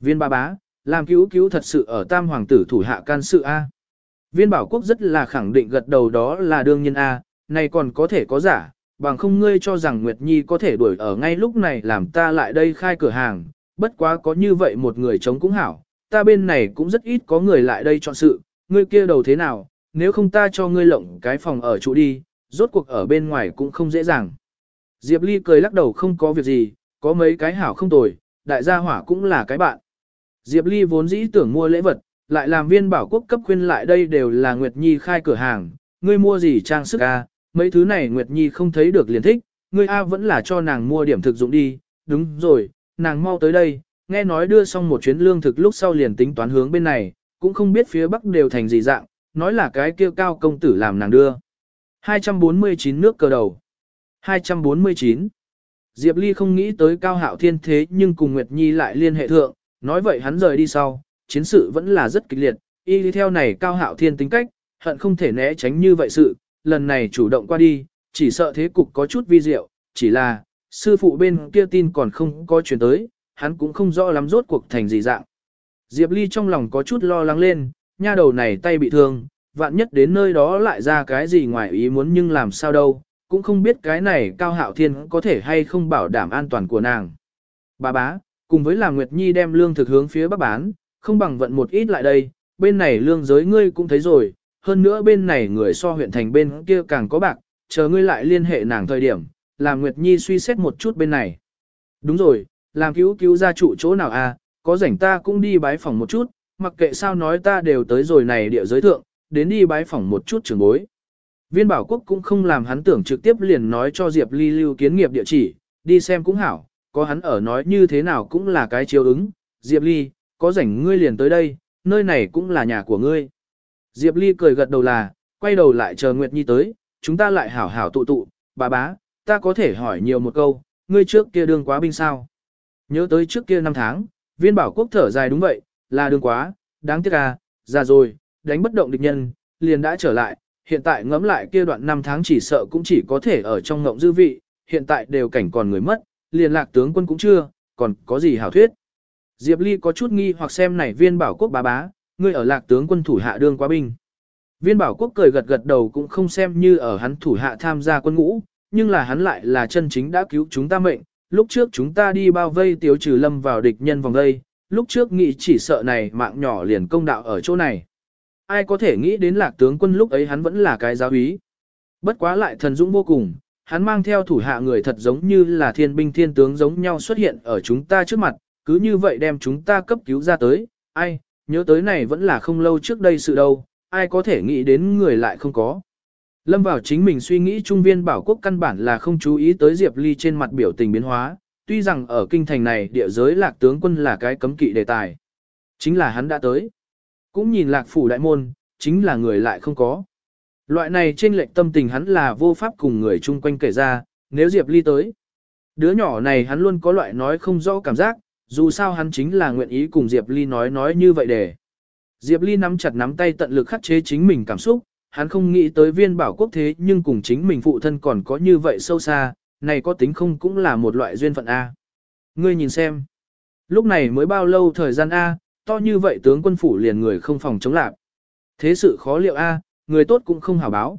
Viên ba bá, làm cứu cứu thật sự ở tam hoàng tử thủ hạ can sự A. Viên bảo quốc rất là khẳng định gật đầu đó là đương nhiên A, này còn có thể có giả, bằng không ngươi cho rằng Nguyệt Nhi có thể đuổi ở ngay lúc này làm ta lại đây khai cửa hàng, bất quá có như vậy một người chống cũng hảo, ta bên này cũng rất ít có người lại đây chọn sự, ngươi kia đầu thế nào, nếu không ta cho ngươi lộng cái phòng ở trụ đi, rốt cuộc ở bên ngoài cũng không dễ dàng. Diệp Ly cười lắc đầu không có việc gì, có mấy cái hảo không tồi, đại gia hỏa cũng là cái bạn. Diệp Ly vốn dĩ tưởng mua lễ vật, lại làm viên bảo quốc cấp khuyên lại đây đều là Nguyệt Nhi khai cửa hàng, ngươi mua gì trang sức a, mấy thứ này Nguyệt Nhi không thấy được liền thích, ngươi a vẫn là cho nàng mua điểm thực dụng đi, đúng rồi, nàng mau tới đây, nghe nói đưa xong một chuyến lương thực lúc sau liền tính toán hướng bên này, cũng không biết phía bắc đều thành gì dạng, nói là cái kia cao công tử làm nàng đưa. 249 nước cờ đầu 249 Diệp Ly không nghĩ tới cao hạo thiên thế nhưng cùng Nguyệt Nhi lại liên hệ thượng, nói vậy hắn rời đi sau, chiến sự vẫn là rất kịch liệt, y đi theo này cao hạo thiên tính cách, hận không thể né tránh như vậy sự, lần này chủ động qua đi, chỉ sợ thế cục có chút vi diệu, chỉ là, sư phụ bên kia tin còn không có chuyển tới, hắn cũng không rõ lắm rốt cuộc thành gì dạng. Diệp Ly trong lòng có chút lo lắng lên, nha đầu này tay bị thương, vạn nhất đến nơi đó lại ra cái gì ngoài ý muốn nhưng làm sao đâu, cũng không biết cái này Cao Hạo Thiên có thể hay không bảo đảm an toàn của nàng. Bà bá, cùng với là Nguyệt Nhi đem lương thực hướng phía bắc bán, không bằng vận một ít lại đây, bên này lương giới ngươi cũng thấy rồi, hơn nữa bên này người so huyện thành bên kia càng có bạc, chờ ngươi lại liên hệ nàng thời điểm, làm Nguyệt Nhi suy xét một chút bên này. Đúng rồi, làm cứu cứu gia trụ chỗ nào à, có rảnh ta cũng đi bái phỏng một chút, mặc kệ sao nói ta đều tới rồi này địa giới thượng, đến đi bái phỏng một chút trường bối. Viên bảo quốc cũng không làm hắn tưởng trực tiếp liền nói cho Diệp Ly lưu kiến nghiệp địa chỉ, đi xem cũng hảo, có hắn ở nói như thế nào cũng là cái chiếu ứng. Diệp Ly, có rảnh ngươi liền tới đây, nơi này cũng là nhà của ngươi. Diệp Ly cười gật đầu là, quay đầu lại chờ Nguyệt Nhi tới, chúng ta lại hảo hảo tụ tụ, bà bá, ta có thể hỏi nhiều một câu, ngươi trước kia đương quá binh sao? Nhớ tới trước kia năm tháng, viên bảo quốc thở dài đúng vậy, là đương quá, đáng tiếc à, già rồi, đánh bất động địch nhân, liền đã trở lại, hiện tại ngẫm lại kia đoạn năm tháng chỉ sợ cũng chỉ có thể ở trong ngộng dư vị, hiện tại đều cảnh còn người mất, liên lạc tướng quân cũng chưa, còn có gì hảo thuyết. Diệp Ly có chút nghi hoặc xem này viên bảo quốc bá bá, ngươi ở lạc tướng quân thủ hạ đương quá binh. Viên bảo quốc cười gật gật đầu cũng không xem như ở hắn thủ hạ tham gia quân ngũ, nhưng là hắn lại là chân chính đã cứu chúng ta mệnh. Lúc trước chúng ta đi bao vây tiếu trừ lâm vào địch nhân vòng đây, lúc trước nghĩ chỉ sợ này mạng nhỏ liền công đạo ở chỗ này. Ai có thể nghĩ đến lạc tướng quân lúc ấy hắn vẫn là cái giáo úy. Bất quá lại thần dũng vô cùng, hắn mang theo thủ hạ người thật giống như là thiên binh thiên tướng giống nhau xuất hiện ở chúng ta trước mặt, cứ như vậy đem chúng ta cấp cứu ra tới, ai, nhớ tới này vẫn là không lâu trước đây sự đâu, ai có thể nghĩ đến người lại không có. Lâm vào chính mình suy nghĩ trung viên bảo quốc căn bản là không chú ý tới Diệp Ly trên mặt biểu tình biến hóa, tuy rằng ở kinh thành này địa giới lạc tướng quân là cái cấm kỵ đề tài. Chính là hắn đã tới. Cũng nhìn lạc phủ đại môn, chính là người lại không có. Loại này trên lệnh tâm tình hắn là vô pháp cùng người chung quanh kể ra, nếu Diệp Ly tới. Đứa nhỏ này hắn luôn có loại nói không rõ cảm giác, dù sao hắn chính là nguyện ý cùng Diệp Ly nói nói như vậy để. Diệp Ly nắm chặt nắm tay tận lực khắc chế chính mình cảm xúc, hắn không nghĩ tới viên bảo quốc thế nhưng cùng chính mình phụ thân còn có như vậy sâu xa, này có tính không cũng là một loại duyên phận A. Ngươi nhìn xem, lúc này mới bao lâu thời gian A, to như vậy tướng quân phủ liền người không phòng chống lạc. Thế sự khó liệu A, người tốt cũng không hảo báo.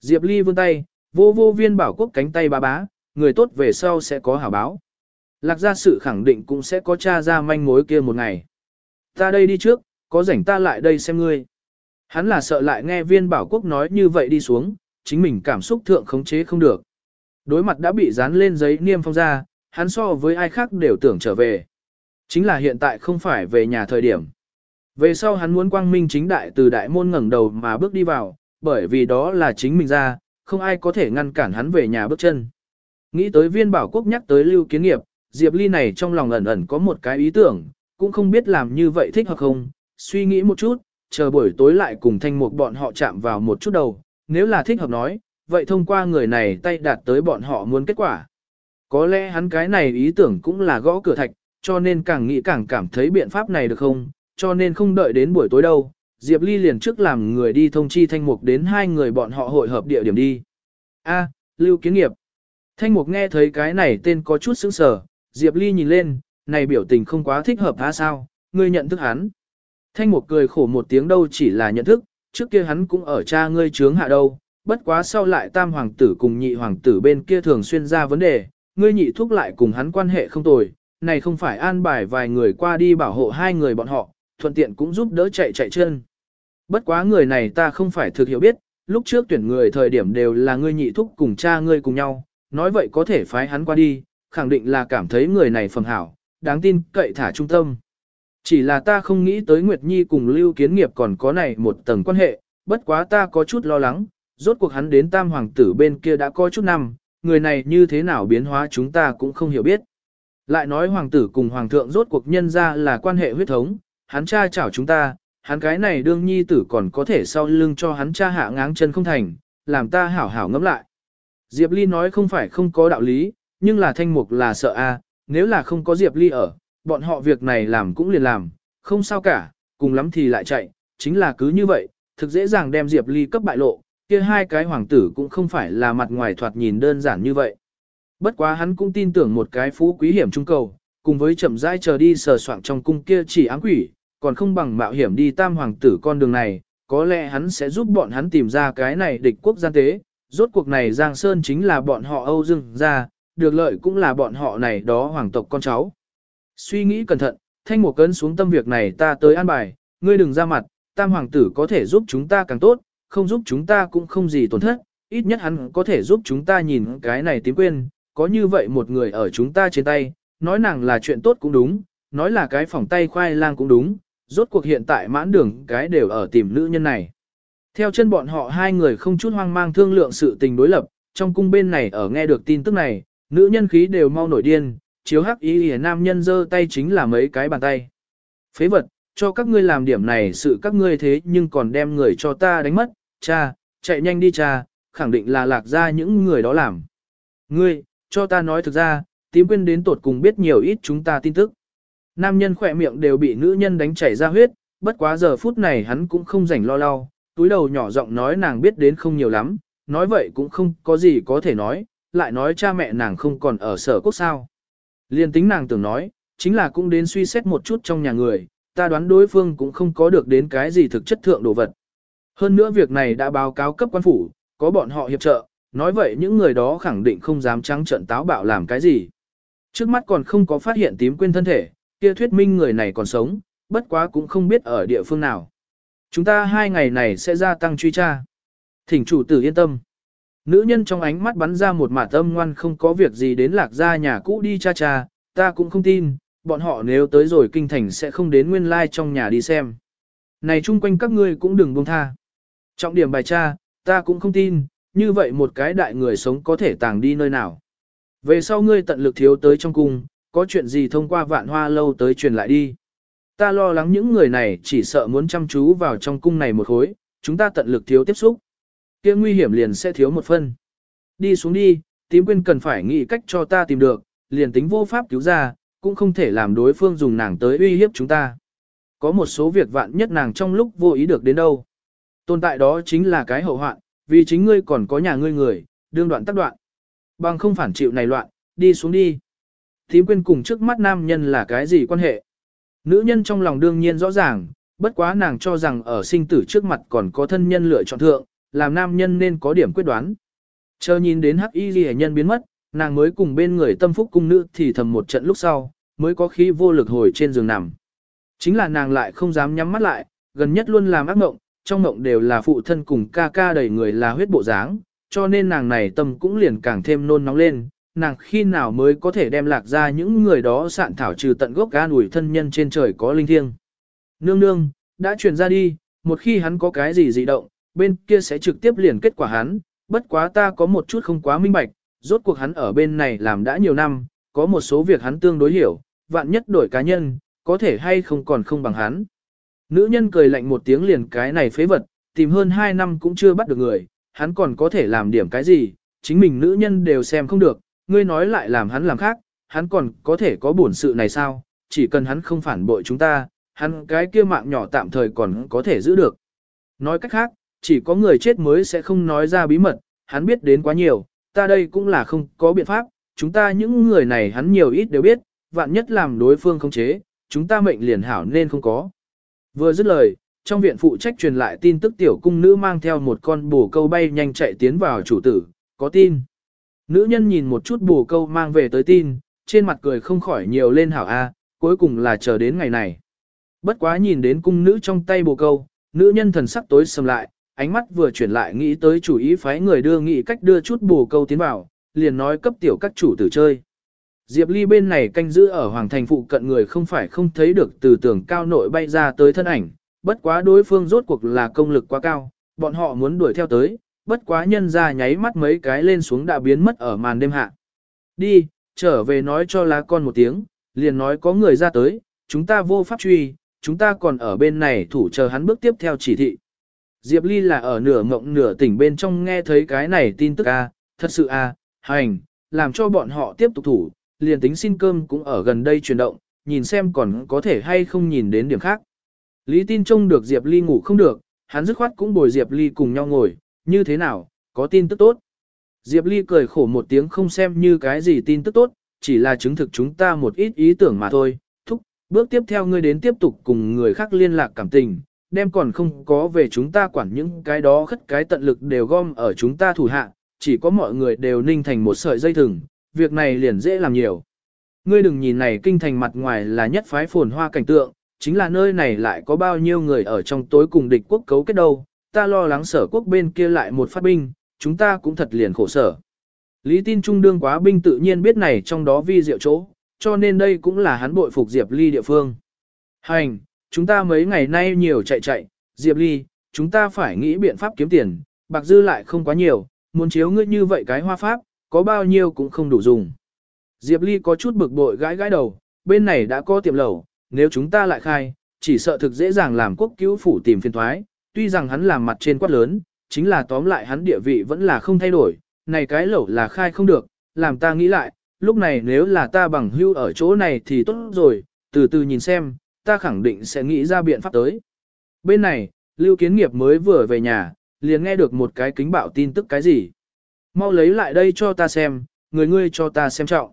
Diệp Ly vươn tay, vô vô viên bảo quốc cánh tay ba bá, người tốt về sau sẽ có hảo báo. Lạc gia sự khẳng định cũng sẽ có tra ra manh mối kia một ngày. Ta đây đi trước, có rảnh ta lại đây xem ngươi. Hắn là sợ lại nghe viên bảo quốc nói như vậy đi xuống, chính mình cảm xúc thượng khống chế không được. Đối mặt đã bị dán lên giấy niêm phong ra, hắn so với ai khác đều tưởng trở về. Chính là hiện tại không phải về nhà thời điểm. Về sau hắn muốn quang minh chính đại từ đại môn ngẩng đầu mà bước đi vào, bởi vì đó là chính mình ra, không ai có thể ngăn cản hắn về nhà bước chân. Nghĩ tới viên bảo quốc nhắc tới lưu kiến nghiệp, Diệp Ly này trong lòng ẩn ẩn có một cái ý tưởng, cũng không biết làm như vậy thích hợp không, suy nghĩ một chút, chờ buổi tối lại cùng thanh mục bọn họ chạm vào một chút đầu, nếu là thích hợp nói, vậy thông qua người này tay đạt tới bọn họ muốn kết quả. Có lẽ hắn cái này ý tưởng cũng là gõ cửa thạch, cho nên càng nghĩ càng cảm thấy biện pháp này được không, cho nên không đợi đến buổi tối đâu. Diệp Ly liền trước làm người đi thông chi thanh mục đến hai người bọn họ hội hợp địa điểm đi. A, Lưu Kiến Nghiệp. Thanh mục nghe thấy cái này tên có chút sững sờ, Diệp Ly nhìn lên, này biểu tình không quá thích hợp hả sao, ngươi nhận thức hắn. Thanh Mục cười khổ một tiếng đâu chỉ là nhận thức, trước kia hắn cũng ở cha ngươi trướng hạ đâu, bất quá sau lại tam hoàng tử cùng nhị hoàng tử bên kia thường xuyên ra vấn đề, ngươi nhị thúc lại cùng hắn quan hệ không tồi, này không phải an bài vài người qua đi bảo hộ hai người bọn họ, thuận tiện cũng giúp đỡ chạy chạy chân. Bất quá người này ta không phải thực hiểu biết, lúc trước tuyển người thời điểm đều là ngươi nhị thúc cùng cha ngươi cùng nhau, nói vậy có thể phái hắn qua đi, khẳng định là cảm thấy người này phẩm hảo, đáng tin, cậy thả trung tâm. Chỉ là ta không nghĩ tới Nguyệt Nhi cùng Lưu Kiến Nghiệp còn có này một tầng quan hệ, bất quá ta có chút lo lắng, rốt cuộc hắn đến tam hoàng tử bên kia đã có chút năm, người này như thế nào biến hóa chúng ta cũng không hiểu biết. Lại nói hoàng tử cùng hoàng thượng rốt cuộc nhân ra là quan hệ huyết thống, hắn cha chảo chúng ta, hắn cái này đương nhi tử còn có thể sau lưng cho hắn cha hạ ngáng chân không thành, làm ta hảo hảo ngẫm lại. Diệp Ly nói không phải không có đạo lý, nhưng là thanh mục là sợ a, nếu là không có Diệp Ly ở, bọn họ việc này làm cũng liền làm, không sao cả, cùng lắm thì lại chạy, chính là cứ như vậy, thực dễ dàng đem Diệp Ly cấp bại lộ, kia hai cái hoàng tử cũng không phải là mặt ngoài thoạt nhìn đơn giản như vậy. Bất quá hắn cũng tin tưởng một cái phú quý hiểm trung cầu, cùng với chậm rãi chờ đi sờ soạng trong cung kia chỉ áng quỷ, còn không bằng mạo hiểm đi tam hoàng tử con đường này, có lẽ hắn sẽ giúp bọn hắn tìm ra cái này địch quốc gian tế, rốt cuộc này Giang Sơn chính là bọn họ Âu Dương ra, được lợi cũng là bọn họ này đó hoàng tộc con cháu. Suy nghĩ cẩn thận, thanh một cân xuống tâm việc này ta tới an bài, ngươi đừng ra mặt, tam hoàng tử có thể giúp chúng ta càng tốt, không giúp chúng ta cũng không gì tổn thất, ít nhất hắn có thể giúp chúng ta nhìn cái này tím quên, có như vậy một người ở chúng ta trên tay, nói nàng là chuyện tốt cũng đúng, nói là cái phòng tay khoai lang cũng đúng, rốt cuộc hiện tại mãn đường cái đều ở tìm nữ nhân này. Theo chân bọn họ hai người không chút hoang mang thương lượng sự tình đối lập, trong cung bên này ở nghe được tin tức này, nữ nhân khí đều mau nổi điên, chiếu hắc ý hề nam nhân giơ tay chính là mấy cái bàn tay. Phế vật, cho các ngươi làm điểm này sự các ngươi thế nhưng còn đem người cho ta đánh mất, cha, chạy nhanh đi cha, khẳng định là lạc ra những người đó làm. Ngươi, cho ta nói thực ra, tím quên đến tột cùng biết nhiều ít chúng ta tin tức. Nam nhân khỏe miệng đều bị nữ nhân đánh chảy ra huyết, bất quá giờ phút này hắn cũng không rảnh lo lo, túi đầu nhỏ giọng nói nàng biết đến không nhiều lắm, nói vậy cũng không có gì có thể nói, lại nói cha mẹ nàng không còn ở sở quốc sao. Liên tính nàng tưởng nói, chính là cũng đến suy xét một chút trong nhà người, ta đoán đối phương cũng không có được đến cái gì thực chất thượng đồ vật. Hơn nữa việc này đã báo cáo cấp quan phủ, có bọn họ hiệp trợ, nói vậy những người đó khẳng định không dám trắng trận táo bạo làm cái gì. Trước mắt còn không có phát hiện tím quên thân thể, kia thuyết minh người này còn sống, bất quá cũng không biết ở địa phương nào. Chúng ta hai ngày này sẽ gia tăng truy tra. Thỉnh chủ tử yên tâm. Nữ nhân trong ánh mắt bắn ra một mả tâm ngoan không có việc gì đến lạc ra nhà cũ đi cha cha, ta cũng không tin, bọn họ nếu tới rồi kinh thành sẽ không đến nguyên lai like trong nhà đi xem. Này chung quanh các ngươi cũng đừng buông tha. Trọng điểm bài cha, ta cũng không tin, như vậy một cái đại người sống có thể tàng đi nơi nào. Về sau ngươi tận lực thiếu tới trong cung, có chuyện gì thông qua vạn hoa lâu tới truyền lại đi. Ta lo lắng những người này chỉ sợ muốn chăm chú vào trong cung này một khối, chúng ta tận lực thiếu tiếp xúc. kia nguy hiểm liền sẽ thiếu một phân. Đi xuống đi, tím quyên cần phải nghĩ cách cho ta tìm được, liền tính vô pháp cứu ra, cũng không thể làm đối phương dùng nàng tới uy hiếp chúng ta. Có một số việc vạn nhất nàng trong lúc vô ý được đến đâu. Tồn tại đó chính là cái hậu hoạn, vì chính ngươi còn có nhà ngươi người, đương đoạn tác đoạn. Bằng không phản chịu này loạn, đi xuống đi. Thím quên cùng trước mắt nam nhân là cái gì quan hệ? Nữ nhân trong lòng đương nhiên rõ ràng, bất quá nàng cho rằng ở sinh tử trước mặt còn có thân nhân lựa chọn thượng, làm nam nhân nên có điểm quyết đoán. Chờ nhìn đến hắc y ghi nhân biến mất, nàng mới cùng bên người tâm phúc cung nữ thì thầm một trận lúc sau, mới có khí vô lực hồi trên giường nằm. Chính là nàng lại không dám nhắm mắt lại, gần nhất luôn làm ác mộng, trong mộng đều là phụ thân cùng ca ca đầy người là huyết bộ dáng, cho nên nàng này tâm cũng liền càng thêm nôn nóng lên, nàng khi nào mới có thể đem lạc ra những người đó sạn thảo trừ tận gốc gan ủi thân nhân trên trời có linh thiêng. Nương nương, đã truyền ra đi, một khi hắn có cái gì dị động, bên kia sẽ trực tiếp liền kết quả hắn, bất quá ta có một chút không quá minh bạch, rốt cuộc hắn ở bên này làm đã nhiều năm, có một số việc hắn tương đối hiểu, vạn nhất đổi cá nhân, có thể hay không còn không bằng hắn. Nữ nhân cười lạnh một tiếng liền cái này phế vật, tìm hơn 2 năm cũng chưa bắt được người, hắn còn có thể làm điểm cái gì, chính mình nữ nhân đều xem không được, ngươi nói lại làm hắn làm khác, hắn còn có thể có bổn sự này sao, chỉ cần hắn không phản bội chúng ta, hắn cái kia mạng nhỏ tạm thời còn có thể giữ được. Nói cách khác, chỉ có người chết mới sẽ không nói ra bí mật, hắn biết đến quá nhiều, ta đây cũng là không có biện pháp, chúng ta những người này hắn nhiều ít đều biết, vạn nhất làm đối phương không chế, chúng ta mệnh liền hảo nên không có. Vừa dứt lời, trong viện phụ trách truyền lại tin tức tiểu cung nữ mang theo một con bồ câu bay nhanh chạy tiến vào chủ tử, có tin. Nữ nhân nhìn một chút bồ câu mang về tới tin, trên mặt cười không khỏi nhiều lên hảo A, cuối cùng là chờ đến ngày này. Bất quá nhìn đến cung nữ trong tay bồ câu, nữ nhân thần sắc tối sầm lại, ánh mắt vừa chuyển lại nghĩ tới chủ ý phái người đưa nghị cách đưa chút bồ câu tiến vào, liền nói cấp tiểu các chủ tử chơi. Diệp Ly bên này canh giữ ở Hoàng Thành phụ cận người không phải không thấy được từ tường cao nội bay ra tới thân ảnh, bất quá đối phương rốt cuộc là công lực quá cao, bọn họ muốn đuổi theo tới, bất quá nhân ra nháy mắt mấy cái lên xuống đã biến mất ở màn đêm hạ. Đi, trở về nói cho lá con một tiếng, liền nói có người ra tới, chúng ta vô pháp truy, chúng ta còn ở bên này thủ chờ hắn bước tiếp theo chỉ thị. Diệp Ly là ở nửa mộng nửa tỉnh bên trong nghe thấy cái này tin tức a, à, thật sự a, à, hành, làm cho bọn họ tiếp tục thủ, liền tính xin cơm cũng ở gần đây chuyển động, nhìn xem còn có thể hay không nhìn đến điểm khác. Lý tin trông được Diệp Ly ngủ không được, hắn dứt khoát cũng bồi Diệp Ly cùng nhau ngồi, như thế nào, có tin tức tốt. Diệp Ly cười khổ một tiếng không xem như cái gì tin tức tốt, chỉ là chứng thực chúng ta một ít ý tưởng mà thôi. Thúc, bước tiếp theo ngươi đến tiếp tục cùng người khác liên lạc cảm tình, đem còn không có về chúng ta quản những cái đó khất cái tận lực đều gom ở chúng ta thủ hạ, chỉ có mọi người đều ninh thành một sợi dây thừng, việc này liền dễ làm nhiều. Ngươi đừng nhìn này kinh thành mặt ngoài là nhất phái phồn hoa cảnh tượng, chính là nơi này lại có bao nhiêu người ở trong tối cùng địch quốc cấu kết đâu, ta lo lắng sở quốc bên kia lại một phát binh, chúng ta cũng thật liền khổ sở. Lý tin trung đương quá binh tự nhiên biết này trong đó vi diệu chỗ, cho nên đây cũng là hắn bội phục Diệp Ly địa phương. Hành, chúng ta mấy ngày nay nhiều chạy chạy, Diệp Ly, chúng ta phải nghĩ biện pháp kiếm tiền, bạc dư lại không quá nhiều, muốn chiếu ngươi như vậy cái hoa pháp, có bao nhiêu cũng không đủ dùng. Diệp Ly có chút bực bội gãi gãi đầu, bên này đã có tiệm lẩu, nếu chúng ta lại khai, chỉ sợ thực dễ dàng làm quốc cứu phủ tìm phiền thoái, tuy rằng hắn làm mặt trên quát lớn, chính là tóm lại hắn địa vị vẫn là không thay đổi, này cái lẩu là khai không được, làm ta nghĩ lại, lúc này nếu là ta bằng hưu ở chỗ này thì tốt rồi, từ từ nhìn xem, ta khẳng định sẽ nghĩ ra biện pháp tới. Bên này, Lưu Kiến Nghiệp mới vừa về nhà, liền nghe được một cái kính bạo tin tức cái gì. Mau lấy lại đây cho ta xem, người ngươi cho ta xem trọng.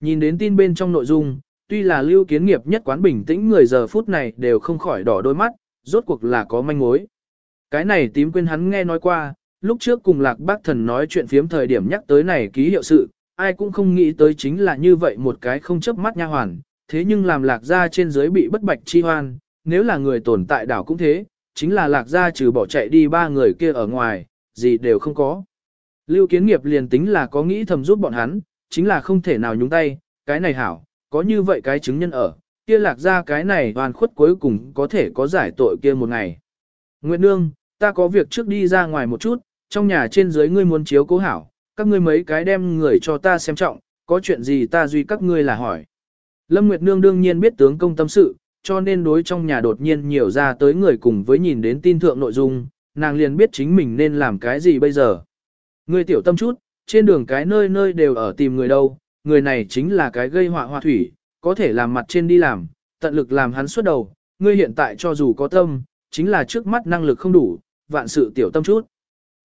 Nhìn đến tin bên trong nội dung, tuy là Lưu Kiến Nghiệp nhất quán bình tĩnh người giờ phút này đều không khỏi đỏ đôi mắt, rốt cuộc là có manh mối. Cái này tím quên hắn nghe nói qua, lúc trước cùng lạc bác thần nói chuyện phiếm thời điểm nhắc tới này ký hiệu sự, ai cũng không nghĩ tới chính là như vậy một cái không chấp mắt nha hoàn, thế nhưng làm lạc gia trên dưới bị bất bạch chi hoan, nếu là người tồn tại đảo cũng thế, chính là lạc gia trừ bỏ chạy đi ba người kia ở ngoài, gì đều không có. Lưu kiến nghiệp liền tính là có nghĩ thầm giúp bọn hắn, chính là không thể nào nhúng tay, cái này hảo, có như vậy cái chứng nhân ở, kia lạc ra cái này hoàn khuất cuối cùng có thể có giải tội kia một ngày. Nguyệt Nương, ta có việc trước đi ra ngoài một chút, trong nhà trên dưới ngươi muốn chiếu cố hảo, các ngươi mấy cái đem người cho ta xem trọng, có chuyện gì ta duy các ngươi là hỏi. Lâm Nguyệt Nương đương nhiên biết tướng công tâm sự, cho nên đối trong nhà đột nhiên nhiều ra tới người cùng với nhìn đến tin thượng nội dung, nàng liền biết chính mình nên làm cái gì bây giờ. Ngươi tiểu tâm chút, trên đường cái nơi nơi đều ở tìm người đâu, người này chính là cái gây họa hoa thủy, có thể làm mặt trên đi làm, tận lực làm hắn xuất đầu, ngươi hiện tại cho dù có tâm, chính là trước mắt năng lực không đủ, vạn sự tiểu tâm chút.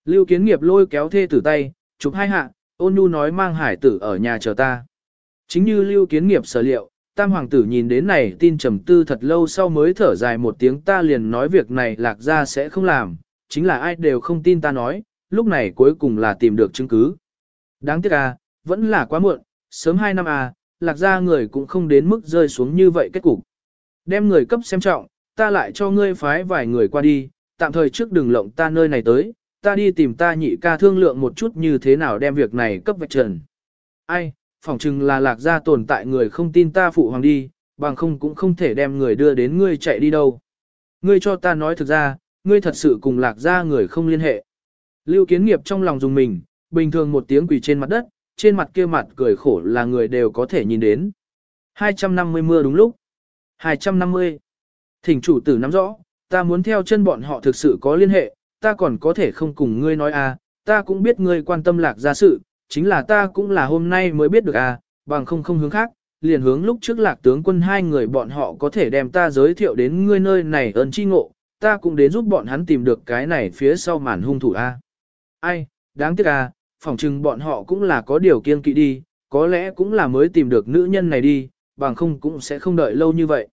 Lưu kiến nghiệp lôi kéo thê tử tay, chụp hai hạ, ôn nhu nói mang hải tử ở nhà chờ ta. Chính như lưu kiến nghiệp sở liệu, tam hoàng tử nhìn đến này tin trầm tư thật lâu sau mới thở dài một tiếng ta liền nói việc này lạc ra sẽ không làm, chính là ai đều không tin ta nói, lúc này cuối cùng là tìm được chứng cứ. Đáng tiếc à, vẫn là quá muộn, sớm hai năm à, lạc ra người cũng không đến mức rơi xuống như vậy kết cục. Đem người cấp xem trọng, ta lại cho ngươi phái vài người qua đi, tạm thời trước đừng lộng ta nơi này tới, ta đi tìm ta nhị ca thương lượng một chút như thế nào đem việc này cấp vạch trần. Ai, phỏng chừng là lạc gia tồn tại người không tin ta phụ hoàng đi, bằng không cũng không thể đem người đưa đến ngươi chạy đi đâu. Ngươi cho ta nói thực ra, ngươi thật sự cùng lạc gia người không liên hệ. Lưu kiến nghiệp trong lòng dùng mình, bình thường một tiếng quỳ trên mặt đất, trên mặt kia mặt cười khổ là người đều có thể nhìn đến. 250 mưa đúng lúc. 250. Thỉnh chủ tử nắm rõ, ta muốn theo chân bọn họ thực sự có liên hệ, ta còn có thể không cùng ngươi nói à, ta cũng biết ngươi quan tâm lạc gia sự, chính là ta cũng là hôm nay mới biết được à, bằng không không hướng khác, liền hướng lúc trước lạc tướng quân hai người bọn họ có thể đem ta giới thiệu đến ngươi nơi này ơn chi ngộ, ta cũng đến giúp bọn hắn tìm được cái này phía sau màn hung thủ a. À. Ai, đáng tiếc à, phỏng chừng bọn họ cũng là có điều kiên kỵ đi, có lẽ cũng là mới tìm được nữ nhân này đi, bằng không cũng sẽ không đợi lâu như vậy.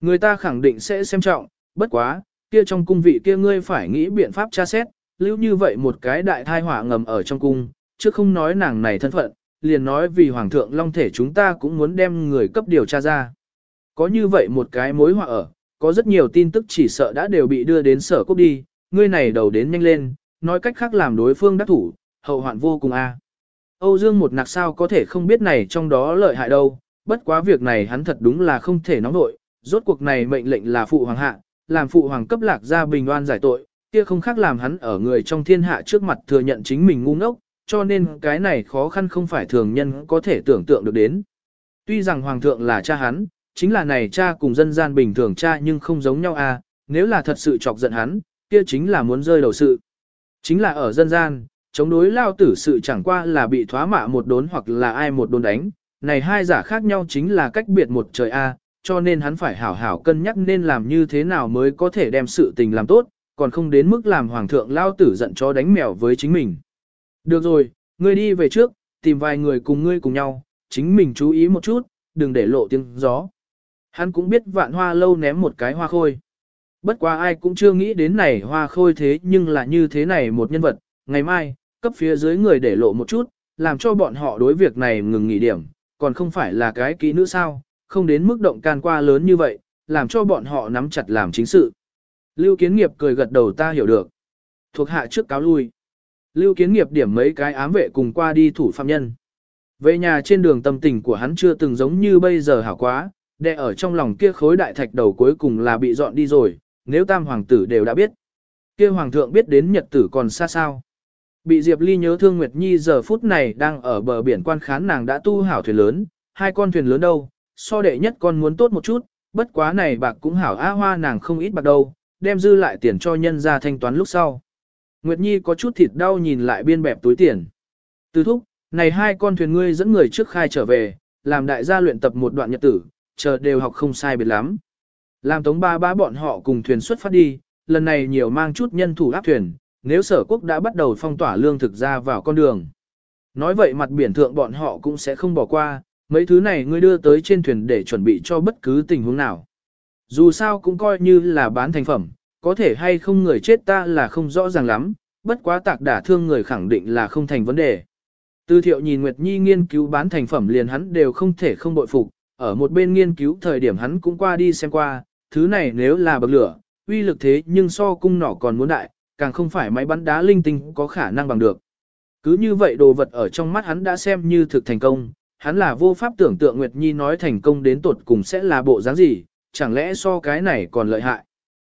Người ta khẳng định sẽ xem trọng, bất quá, kia trong cung vị kia ngươi phải nghĩ biện pháp tra xét, lưu như vậy một cái đại thai hỏa ngầm ở trong cung, chứ không nói nàng này thân phận, liền nói vì hoàng thượng long thể chúng ta cũng muốn đem người cấp điều tra ra. Có như vậy một cái mối họa ở, có rất nhiều tin tức chỉ sợ đã đều bị đưa đến sở quốc đi, ngươi này đầu đến nhanh lên, nói cách khác làm đối phương đắc thủ, hậu hoạn vô cùng a. Âu Dương một nặc sao có thể không biết này trong đó lợi hại đâu, bất quá việc này hắn thật đúng là không thể nóng nội, rốt cuộc này mệnh lệnh là phụ hoàng hạ, làm phụ hoàng cấp lạc ra bình oan giải tội, kia không khác làm hắn ở người trong thiên hạ trước mặt thừa nhận chính mình ngu ngốc, cho nên cái này khó khăn không phải thường nhân có thể tưởng tượng được đến. Tuy rằng hoàng thượng là cha hắn, chính là này cha cùng dân gian bình thường cha nhưng không giống nhau à, nếu là thật sự chọc giận hắn, kia chính là muốn rơi đầu sự. Chính là ở dân gian, chống đối lao tử sự chẳng qua là bị thoá mạ một đốn hoặc là ai một đốn đánh, này hai giả khác nhau chính là cách biệt một trời a, cho nên hắn phải hảo hảo cân nhắc nên làm như thế nào mới có thể đem sự tình làm tốt, còn không đến mức làm hoàng thượng lao tử giận cho đánh mèo với chính mình. Được rồi, ngươi đi về trước, tìm vài người cùng ngươi cùng nhau, chính mình chú ý một chút, đừng để lộ tiếng gió. Hắn cũng biết vạn hoa lâu ném một cái hoa khôi. Bất quá ai cũng chưa nghĩ đến này hoa khôi thế nhưng là như thế này một nhân vật, ngày mai, cấp phía dưới người để lộ một chút, làm cho bọn họ đối việc này ngừng nghỉ điểm, còn không phải là cái kỹ nữ sao, không đến mức động can qua lớn như vậy, làm cho bọn họ nắm chặt làm chính sự. Lưu Kiến Nghiệp cười gật đầu ta hiểu được. Thuộc hạ trước cáo lui. Lưu kiến nghiệp điểm mấy cái ám vệ cùng qua đi thủ phạm nhân. Về nhà trên đường tâm tình của hắn chưa từng giống như bây giờ hảo quá, đệ ở trong lòng kia khối đại thạch đầu cuối cùng là bị dọn đi rồi, nếu tam hoàng tử đều đã biết. Kia hoàng thượng biết đến nhật tử còn xa sao. Bị Diệp Ly nhớ thương Nguyệt Nhi giờ phút này đang ở bờ biển quan khán nàng đã tu hảo thuyền lớn, hai con thuyền lớn đâu, so đệ nhất con muốn tốt một chút, bất quá này bạc cũng hảo á hoa nàng không ít bạc đâu, đem dư lại tiền cho nhân ra thanh toán lúc sau. Nguyệt Nhi có chút thịt đau nhìn lại biên bẹp túi tiền. Từ thúc, này hai con thuyền ngươi dẫn người trước khai trở về, làm đại gia luyện tập một đoạn nhật tử, chờ đều học không sai biệt lắm. Làm tống ba ba bọn họ cùng thuyền xuất phát đi, lần này nhiều mang chút nhân thủ áp thuyền, nếu sở quốc đã bắt đầu phong tỏa lương thực ra vào con đường. Nói vậy mặt biển thượng bọn họ cũng sẽ không bỏ qua, mấy thứ này ngươi đưa tới trên thuyền để chuẩn bị cho bất cứ tình huống nào. Dù sao cũng coi như là bán thành phẩm, có thể hay không người chết ta là không rõ ràng lắm, bất quá tạc đả thương người khẳng định là không thành vấn đề. Tư thiệu nhìn Nguyệt Nhi nghiên cứu bán thành phẩm liền hắn đều không thể không bội phục, ở một bên nghiên cứu thời điểm hắn cũng qua đi xem qua, thứ này nếu là bậc lửa, uy lực thế nhưng so cung nỏ còn muốn đại, càng không phải máy bắn đá linh tinh có khả năng bằng được. Cứ như vậy đồ vật ở trong mắt hắn đã xem như thực thành công, hắn là vô pháp tưởng tượng Nguyệt Nhi nói thành công đến tột cùng sẽ là bộ dáng gì, chẳng lẽ so cái này còn lợi hại.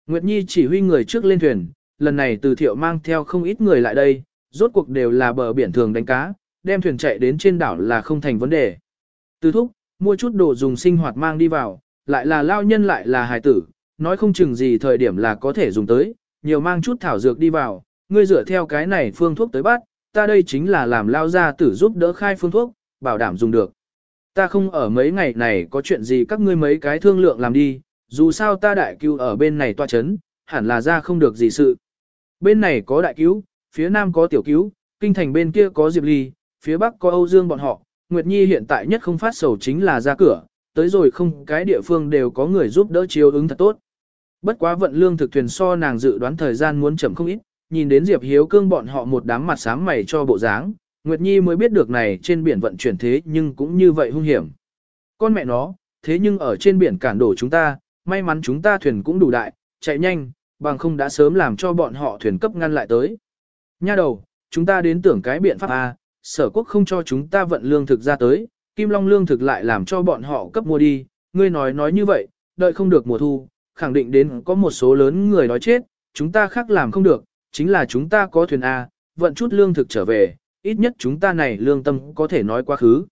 Nguyệt Nhi chỉ huy người trước lên thuyền, lần này từ thiệu mang theo không ít người lại đây, rốt cuộc đều là bờ biển thường đánh cá, đem thuyền chạy đến trên đảo là không thành vấn đề. Từ thúc, mua chút đồ dùng sinh hoạt mang đi vào, lại là lao nhân lại là hài tử, nói không chừng gì thời điểm là có thể dùng tới, nhiều mang chút thảo dược đi vào, ngươi dựa theo cái này phương thuốc tới bắt, ta đây chính là làm lao gia tử giúp đỡ khai phương thuốc, bảo đảm dùng được. Ta không ở mấy ngày này có chuyện gì các ngươi mấy cái thương lượng làm đi, dù sao ta đại cứu ở bên này toa chấn, hẳn là ra không được gì sự. Bên này có đại cứu, phía nam có tiểu cứu, kinh thành bên kia có Diệp Ly, phía bắc có Âu Dương bọn họ, Nguyệt Nhi hiện tại nhất không phát sầu chính là ra cửa, tới rồi không cái địa phương đều có người giúp đỡ chiếu ứng thật tốt. Bất quá vận lương thực thuyền so nàng dự đoán thời gian muốn chậm không ít, nhìn đến Diệp Hiếu cương bọn họ một đám mặt sáng mày cho bộ dáng, Nguyệt Nhi mới biết được này trên biển vận chuyển thế nhưng cũng như vậy hung hiểm. Con mẹ nó, thế nhưng ở trên biển cản đổ chúng ta, may mắn chúng ta thuyền cũng đủ đại, chạy nhanh, bằng không đã sớm làm cho bọn họ thuyền cấp ngăn lại tới. Nha đầu, chúng ta đến tưởng cái biện pháp A, sở quốc không cho chúng ta vận lương thực ra tới, Kim Long lương thực lại làm cho bọn họ cấp mua đi, ngươi nói nói như vậy, đợi không được mùa thu, khẳng định đến có một số lớn người nói chết, chúng ta khác làm không được, chính là chúng ta có thuyền A, vận chút lương thực trở về, ít nhất chúng ta này lương tâm có thể nói quá khứ.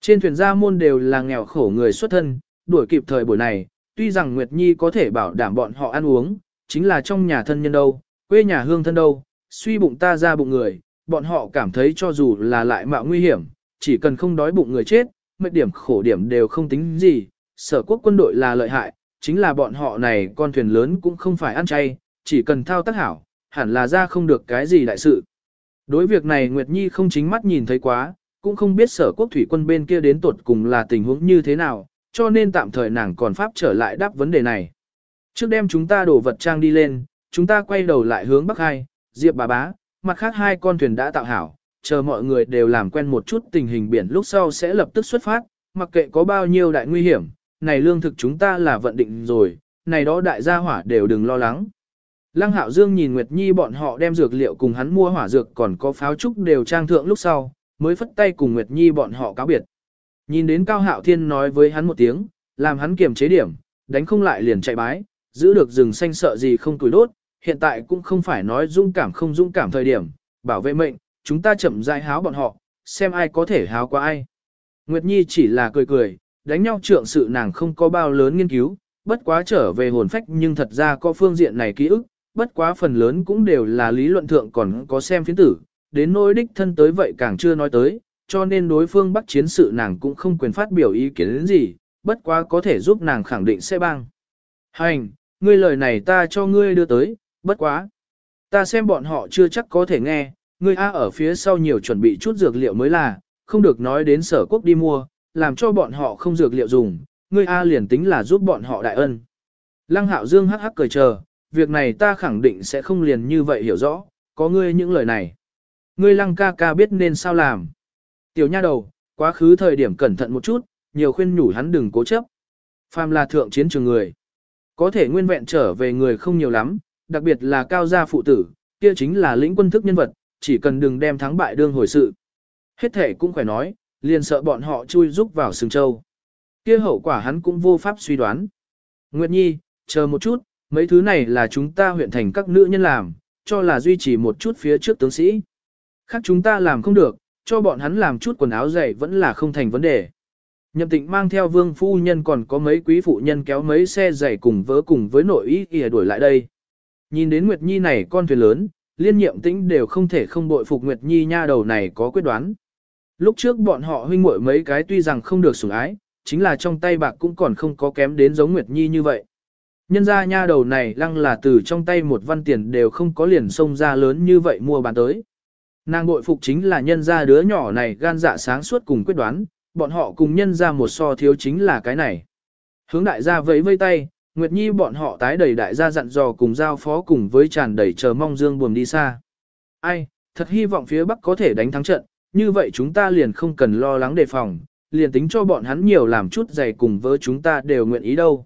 Trên thuyền gia môn đều là nghèo khổ người xuất thân, đuổi kịp thời buổi này, tuy rằng Nguyệt Nhi có thể bảo đảm bọn họ ăn uống, chính là trong nhà thân nhân đâu, quê nhà hương thân đâu, suy bụng ta ra bụng người, bọn họ cảm thấy cho dù là lại mạo nguy hiểm, chỉ cần không đói bụng người chết, mệt điểm khổ điểm đều không tính gì, sở quốc quân đội là lợi hại, chính là bọn họ này con thuyền lớn cũng không phải ăn chay, chỉ cần thao tác hảo, hẳn là ra không được cái gì đại sự. Đối việc này Nguyệt Nhi không chính mắt nhìn thấy quá, cũng không biết sở quốc thủy quân bên kia đến tuột cùng là tình huống như thế nào, cho nên tạm thời nàng còn pháp trở lại đáp vấn đề này. Trước đem chúng ta đổ vật trang đi lên, chúng ta quay đầu lại hướng Bắc Hai, Diệp bà bá, mặt khác hai con thuyền đã tạo hảo, chờ mọi người đều làm quen một chút tình hình biển lúc sau sẽ lập tức xuất phát, mặc kệ có bao nhiêu đại nguy hiểm, này lương thực chúng ta là vận định rồi, này đó đại gia hỏa đều đừng lo lắng. Lăng Hạo Dương nhìn Nguyệt Nhi bọn họ đem dược liệu cùng hắn mua hỏa dược còn có pháo trúc đều trang thượng lúc sau, mới phất tay cùng Nguyệt Nhi bọn họ cáo biệt. Nhìn đến Cao Hạo Thiên nói với hắn một tiếng, làm hắn kiềm chế điểm, đánh không lại liền chạy bái, giữ được rừng xanh sợ gì không tuổi đốt, hiện tại cũng không phải nói dũng cảm không dũng cảm thời điểm, bảo vệ mệnh, chúng ta chậm rãi háo bọn họ, xem ai có thể háo qua ai. Nguyệt Nhi chỉ là cười cười, đánh nhau trượng sự nàng không có bao lớn nghiên cứu, bất quá trở về hồn phách nhưng thật ra có phương diện này ký ức, bất quá phần lớn cũng đều là lý luận thượng còn có xem phiến tử, đến nỗi đích thân tới vậy càng chưa nói tới, cho nên đối phương bắt chiến sự nàng cũng không quyền phát biểu ý kiến đến gì, bất quá có thể giúp nàng khẳng định sẽ băng. Hành, ngươi lời này ta cho ngươi đưa tới, bất quá. Ta xem bọn họ chưa chắc có thể nghe, ngươi A ở phía sau nhiều chuẩn bị chút dược liệu mới là, không được nói đến sở quốc đi mua, làm cho bọn họ không dược liệu dùng, ngươi A liền tính là giúp bọn họ đại ân. Lăng hạo dương hắc hắc cười chờ, việc này ta khẳng định sẽ không liền như vậy hiểu rõ, có ngươi những lời này. Ngươi lăng ca ca biết nên sao làm. Tiểu nha đầu, quá khứ thời điểm cẩn thận một chút, nhiều khuyên nhủ hắn đừng cố chấp. Phàm là thượng chiến trường người. Có thể nguyên vẹn trở về người không nhiều lắm, đặc biệt là cao gia phụ tử, kia chính là lĩnh quân thức nhân vật, chỉ cần đừng đem thắng bại đương hồi sự. Hết thể cũng khỏe nói, liền sợ bọn họ chui rúc vào sừng châu. kia hậu quả hắn cũng vô pháp suy đoán. Nguyệt Nhi, chờ một chút, mấy thứ này là chúng ta huyện thành các nữ nhân làm, cho là duy trì một chút phía trước tướng sĩ. Khác chúng ta làm không được, cho bọn hắn làm chút quần áo dày vẫn là không thành vấn đề. Nhậm tịnh mang theo vương phu nhân còn có mấy quý phụ nhân kéo mấy xe giày cùng vớ cùng với nội ý kìa đuổi lại đây. Nhìn đến Nguyệt Nhi này con thuyền lớn, liên nhiệm tĩnh đều không thể không bội phục Nguyệt Nhi nha đầu này có quyết đoán. Lúc trước bọn họ huynh muội mấy cái tuy rằng không được sủng ái, chính là trong tay bạc cũng còn không có kém đến giống Nguyệt Nhi như vậy. Nhân ra nha đầu này lăng là từ trong tay một văn tiền đều không có liền xông ra lớn như vậy mua bán tới. Nàng bội phục chính là nhân ra đứa nhỏ này gan dạ sáng suốt cùng quyết đoán, bọn họ cùng nhân ra một so thiếu chính là cái này. Hướng đại gia vẫy vây tay, Nguyệt Nhi bọn họ tái đầy đại gia dặn dò cùng giao phó cùng với tràn đầy chờ mong dương buồm đi xa. Ai, thật hy vọng phía Bắc có thể đánh thắng trận, như vậy chúng ta liền không cần lo lắng đề phòng, liền tính cho bọn hắn nhiều làm chút dày cùng với chúng ta đều nguyện ý đâu.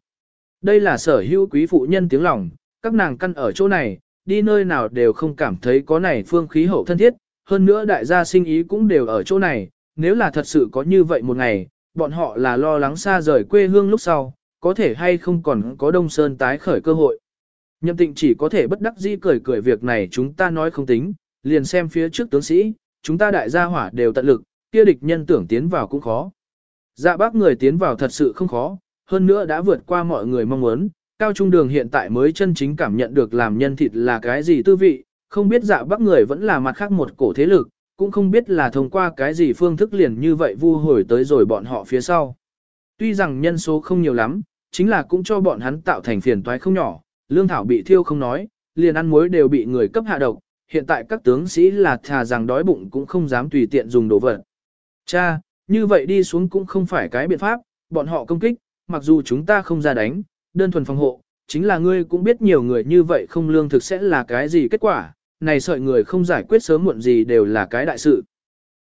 Đây là sở hữu quý phụ nhân tiếng lòng, các nàng căn ở chỗ này, đi nơi nào đều không cảm thấy có này phương khí hậu thân thiết, hơn nữa đại gia sinh ý cũng đều ở chỗ này, nếu là thật sự có như vậy một ngày, bọn họ là lo lắng xa rời quê hương lúc sau, có thể hay không còn có Đông Sơn tái khởi cơ hội. Nhậm tịnh chỉ có thể bất đắc dĩ cười cười việc này chúng ta nói không tính, liền xem phía trước tướng sĩ, chúng ta đại gia hỏa đều tận lực, kia địch nhân tưởng tiến vào cũng khó. Dạ bác người tiến vào thật sự không khó, hơn nữa đã vượt qua mọi người mong muốn, cao trung đường hiện tại mới chân chính cảm nhận được làm nhân thịt là cái gì tư vị, không biết dạ bác người vẫn là mặt khác một cổ thế lực, cũng không biết là thông qua cái gì phương thức liền như vậy vu hồi tới rồi bọn họ phía sau. Tuy rằng nhân số không nhiều lắm, chính là cũng cho bọn hắn tạo thành phiền toái không nhỏ, lương thảo bị thiêu không nói, liền ăn muối đều bị người cấp hạ độc, hiện tại các tướng sĩ là thà rằng đói bụng cũng không dám tùy tiện dùng đồ vật. Cha, như vậy đi xuống cũng không phải cái biện pháp, bọn họ công kích, mặc dù chúng ta không ra đánh, đơn thuần phòng hộ, chính là ngươi cũng biết nhiều người như vậy không lương thực sẽ là cái gì kết quả, này sợi người không giải quyết sớm muộn gì đều là cái đại sự.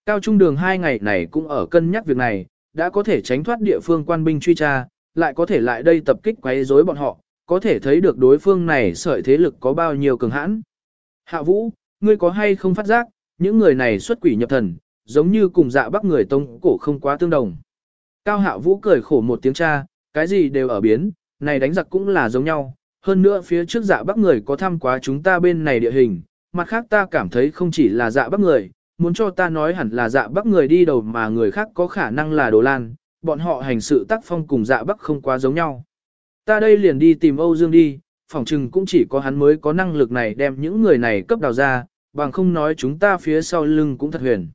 Cao trung đường hai ngày này cũng ở cân nhắc việc này, đã có thể tránh thoát địa phương quan binh truy tra, lại có thể lại đây tập kích quấy rối bọn họ, có thể thấy được đối phương này sợi thế lực có bao nhiêu cường hãn. Hạ vũ, ngươi có hay không phát giác, những người này xuất quỷ nhập thần, giống như cùng dạ bắc người tông cổ không quá tương đồng. Cao hạ vũ cười khổ một tiếng cha, cái gì đều ở biến, này đánh giặc cũng là giống nhau, hơn nữa phía trước dạ bắc người có thăm quá chúng ta bên này địa hình, mặt khác ta cảm thấy không chỉ là dạ bắc người, muốn cho ta nói hẳn là dạ bắc người đi đầu mà người khác có khả năng là đồ lan, bọn họ hành sự tác phong cùng dạ bắc không quá giống nhau. Ta đây liền đi tìm Âu Dương đi, phỏng chừng cũng chỉ có hắn mới có năng lực này đem những người này cấp đào ra, bằng không nói chúng ta phía sau lưng cũng thật huyền.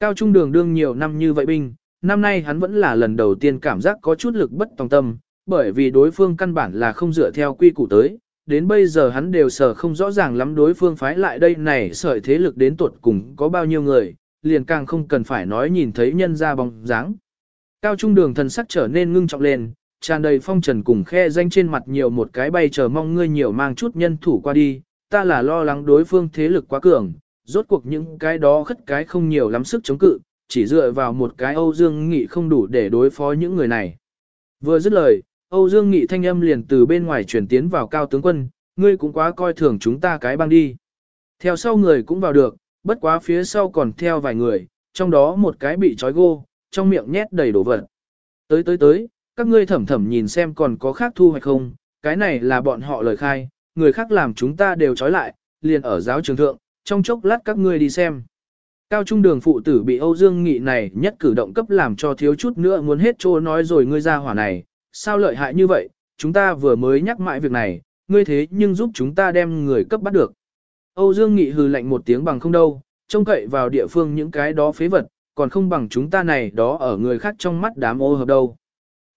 Cao trung đường đương nhiều năm như vậy binh, năm nay hắn vẫn là lần đầu tiên cảm giác có chút lực bất tòng tâm, bởi vì đối phương căn bản là không dựa theo quy củ tới, đến bây giờ hắn đều sở không rõ ràng lắm đối phương phái lại đây này sợi thế lực đến tuột cùng có bao nhiêu người, liền càng không cần phải nói nhìn thấy nhân ra bóng dáng. Cao trung đường thần sắc trở nên ngưng trọng lên, tràn đầy phong trần cùng khe danh trên mặt nhiều một cái bay chờ mong ngươi nhiều mang chút nhân thủ qua đi, ta là lo lắng đối phương thế lực quá cường, rốt cuộc những cái đó khất cái không nhiều lắm sức chống cự, chỉ dựa vào một cái Âu Dương Nghị không đủ để đối phó những người này. Vừa dứt lời, Âu Dương Nghị thanh âm liền từ bên ngoài chuyển tiến vào cao tướng quân, ngươi cũng quá coi thường chúng ta cái băng đi. Theo sau người cũng vào được, bất quá phía sau còn theo vài người, trong đó một cái bị trói gô, trong miệng nhét đầy đồ vật. Tới tới tới, các ngươi thẩm thẩm nhìn xem còn có khác thu hay không, cái này là bọn họ lời khai, người khác làm chúng ta đều trói lại, liền ở giáo trường thượng, trong chốc lát các ngươi đi xem. Cao trung đường phụ tử bị Âu Dương Nghị này nhất cử động cấp làm cho thiếu chút nữa muốn hết trô nói rồi ngươi ra hỏa này, sao lợi hại như vậy, chúng ta vừa mới nhắc mãi việc này, ngươi thế nhưng giúp chúng ta đem người cấp bắt được. Âu Dương Nghị hừ lạnh một tiếng bằng không đâu, trông cậy vào địa phương những cái đó phế vật, còn không bằng chúng ta này đó ở người khác trong mắt đám ô hợp đâu.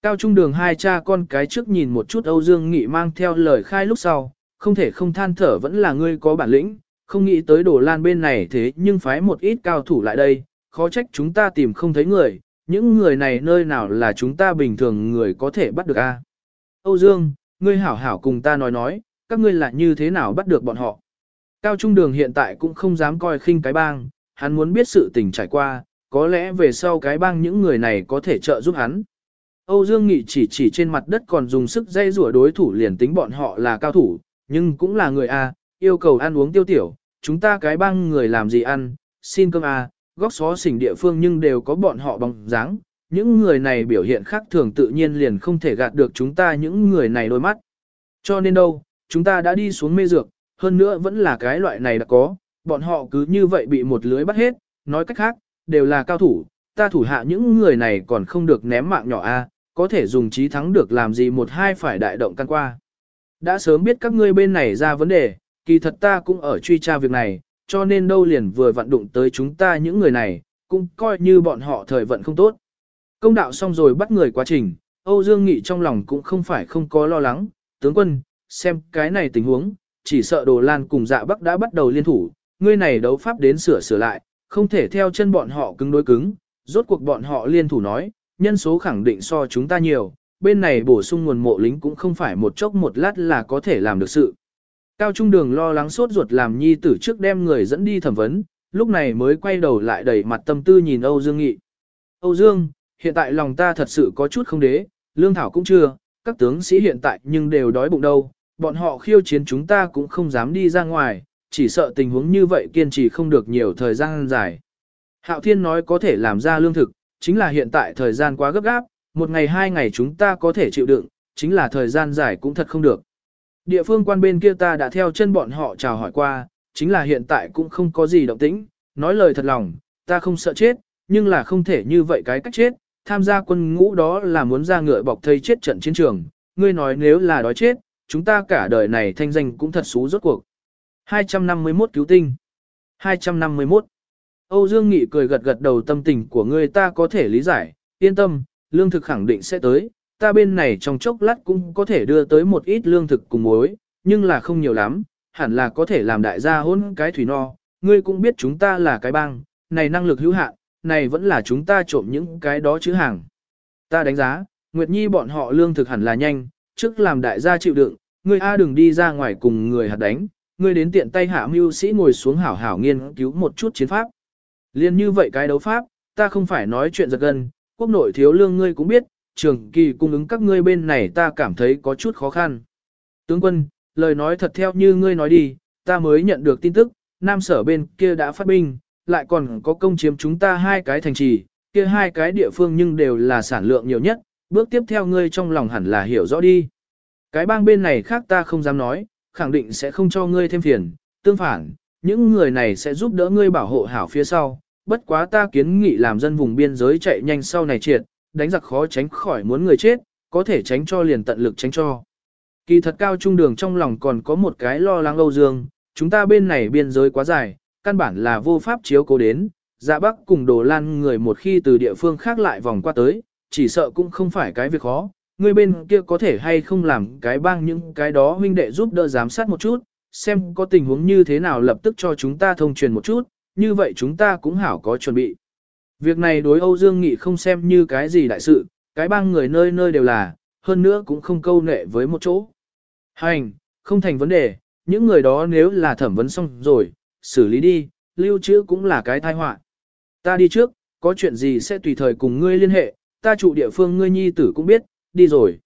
Cao trung đường hai cha con cái trước nhìn một chút Âu Dương Nghị mang theo lời khai lúc sau, không thể không than thở vẫn là ngươi có bản lĩnh, không nghĩ tới đổ lan bên này thế nhưng phái một ít cao thủ lại đây, khó trách chúng ta tìm không thấy người, những người này nơi nào là chúng ta bình thường người có thể bắt được a? Âu Dương, ngươi hảo hảo cùng ta nói nói, các ngươi là như thế nào bắt được bọn họ. Cao Trung Đường hiện tại cũng không dám coi khinh cái bang, hắn muốn biết sự tình trải qua, có lẽ về sau cái bang những người này có thể trợ giúp hắn. Âu Dương Nghị chỉ chỉ trên mặt đất còn dùng sức dây rủa đối thủ liền tính bọn họ là cao thủ, nhưng cũng là người A, yêu cầu ăn uống tiêu tiểu, chúng ta cái bang người làm gì ăn, xin cơm a góc xó xỉnh địa phương nhưng đều có bọn họ bóng dáng. Những người này biểu hiện khác thường tự nhiên liền không thể gạt được chúng ta những người này đôi mắt. Cho nên đâu, chúng ta đã đi xuống mê dược, hơn nữa vẫn là cái loại này đã có, bọn họ cứ như vậy bị một lưới bắt hết, nói cách khác, đều là cao thủ, ta thủ hạ những người này còn không được ném mạng nhỏ a, có thể dùng trí thắng được làm gì một hai phải đại động căn qua. Đã sớm biết các ngươi bên này ra vấn đề, kỳ thật ta cũng ở truy tra việc này, cho nên đâu liền vừa vận đụng tới chúng ta những người này, cũng coi như bọn họ thời vận không tốt. Công đạo xong rồi bắt người quá trình, Âu Dương Nghị trong lòng cũng không phải không có lo lắng, tướng quân, xem cái này tình huống, chỉ sợ Đồ Lan cùng Dạ Bắc đã bắt đầu liên thủ, ngươi này đấu pháp đến sửa sửa lại, không thể theo chân bọn họ cứng đối cứng, rốt cuộc bọn họ liên thủ nói, nhân số khẳng định so chúng ta nhiều, bên này bổ sung nguồn mộ lính cũng không phải một chốc một lát là có thể làm được sự. Cao Trung Đường lo lắng sốt ruột làm nhi tử trước đem người dẫn đi thẩm vấn, lúc này mới quay đầu lại đầy mặt tâm tư nhìn Âu Dương Nghị. Âu Dương, hiện tại lòng ta thật sự có chút không đế, lương thảo cũng chưa, các tướng sĩ hiện tại nhưng đều đói bụng đâu, bọn họ khiêu chiến chúng ta cũng không dám đi ra ngoài, chỉ sợ tình huống như vậy kiên trì không được nhiều thời gian dài. Hạo Thiên nói có thể làm ra lương thực, chính là hiện tại thời gian quá gấp gáp, một ngày hai ngày chúng ta có thể chịu đựng, chính là thời gian dài cũng thật không được. Địa phương quan bên kia ta đã theo chân bọn họ chào hỏi qua, chính là hiện tại cũng không có gì động tĩnh, nói lời thật lòng, ta không sợ chết, nhưng là không thể như vậy cái cách chết, tham gia quân ngũ đó là muốn ra ngựa bọc thây chết trận chiến trường, ngươi nói nếu là đói chết, chúng ta cả đời này thanh danh cũng thật xú rốt cuộc. 251 cứu tinh. 251 Âu Dương Nghị cười gật gật đầu tâm tình của ngươi ta có thể lý giải, yên tâm, lương thực khẳng định sẽ tới, ta bên này trong chốc lát cũng có thể đưa tới một ít lương thực cùng muối, nhưng là không nhiều lắm, hẳn là có thể làm đại gia hôn cái thủy no, ngươi cũng biết chúng ta là cái bang, này năng lực hữu hạn, này vẫn là chúng ta trộm những cái đó chứ hàng. Ta đánh giá, Nguyệt Nhi bọn họ lương thực hẳn là nhanh, trước làm đại gia chịu đựng, ngươi A đừng đi ra ngoài cùng người hạt đánh, ngươi đến tiện tay hạ mưu sĩ ngồi xuống hảo hảo nghiên cứu một chút chiến pháp. Liên như vậy cái đấu pháp, ta không phải nói chuyện giật gân, quốc nội thiếu lương ngươi cũng biết, trường kỳ cung ứng các ngươi bên này ta cảm thấy có chút khó khăn. Tướng quân, lời nói thật theo như ngươi nói đi, ta mới nhận được tin tức, nam sở bên kia đã phát binh, lại còn có công chiếm chúng ta hai cái thành trì, kia hai cái địa phương nhưng đều là sản lượng nhiều nhất, bước tiếp theo ngươi trong lòng hẳn là hiểu rõ đi. Cái bang bên này khác ta không dám nói, khẳng định sẽ không cho ngươi thêm phiền, tương phản, những người này sẽ giúp đỡ ngươi bảo hộ hảo phía sau, bất quá ta kiến nghị làm dân vùng biên giới chạy nhanh sau này triệt, đánh giặc khó tránh khỏi muốn người chết, có thể tránh cho liền tận lực tránh cho. Kỳ thật cao trung đường trong lòng còn có một cái lo lắng Âu Dương, chúng ta bên này biên giới quá dài, căn bản là vô pháp chiếu cố đến, dạ bắc cùng đồ lan người một khi từ địa phương khác lại vòng qua tới, chỉ sợ cũng không phải cái việc khó, người bên kia có thể hay không làm cái bang những cái đó huynh đệ giúp đỡ giám sát một chút, xem có tình huống như thế nào lập tức cho chúng ta thông truyền một chút, như vậy chúng ta cũng hảo có chuẩn bị. Việc này đối Âu Dương Nghị không xem như cái gì đại sự, cái bang người nơi nơi đều là, hơn nữa cũng không câu nệ với một chỗ. Hành, không thành vấn đề, những người đó nếu là thẩm vấn xong rồi, xử lý đi, lưu trữ cũng là cái tai họa. Ta đi trước, có chuyện gì sẽ tùy thời cùng ngươi liên hệ, ta trụ địa phương ngươi nhi tử cũng biết, đi rồi.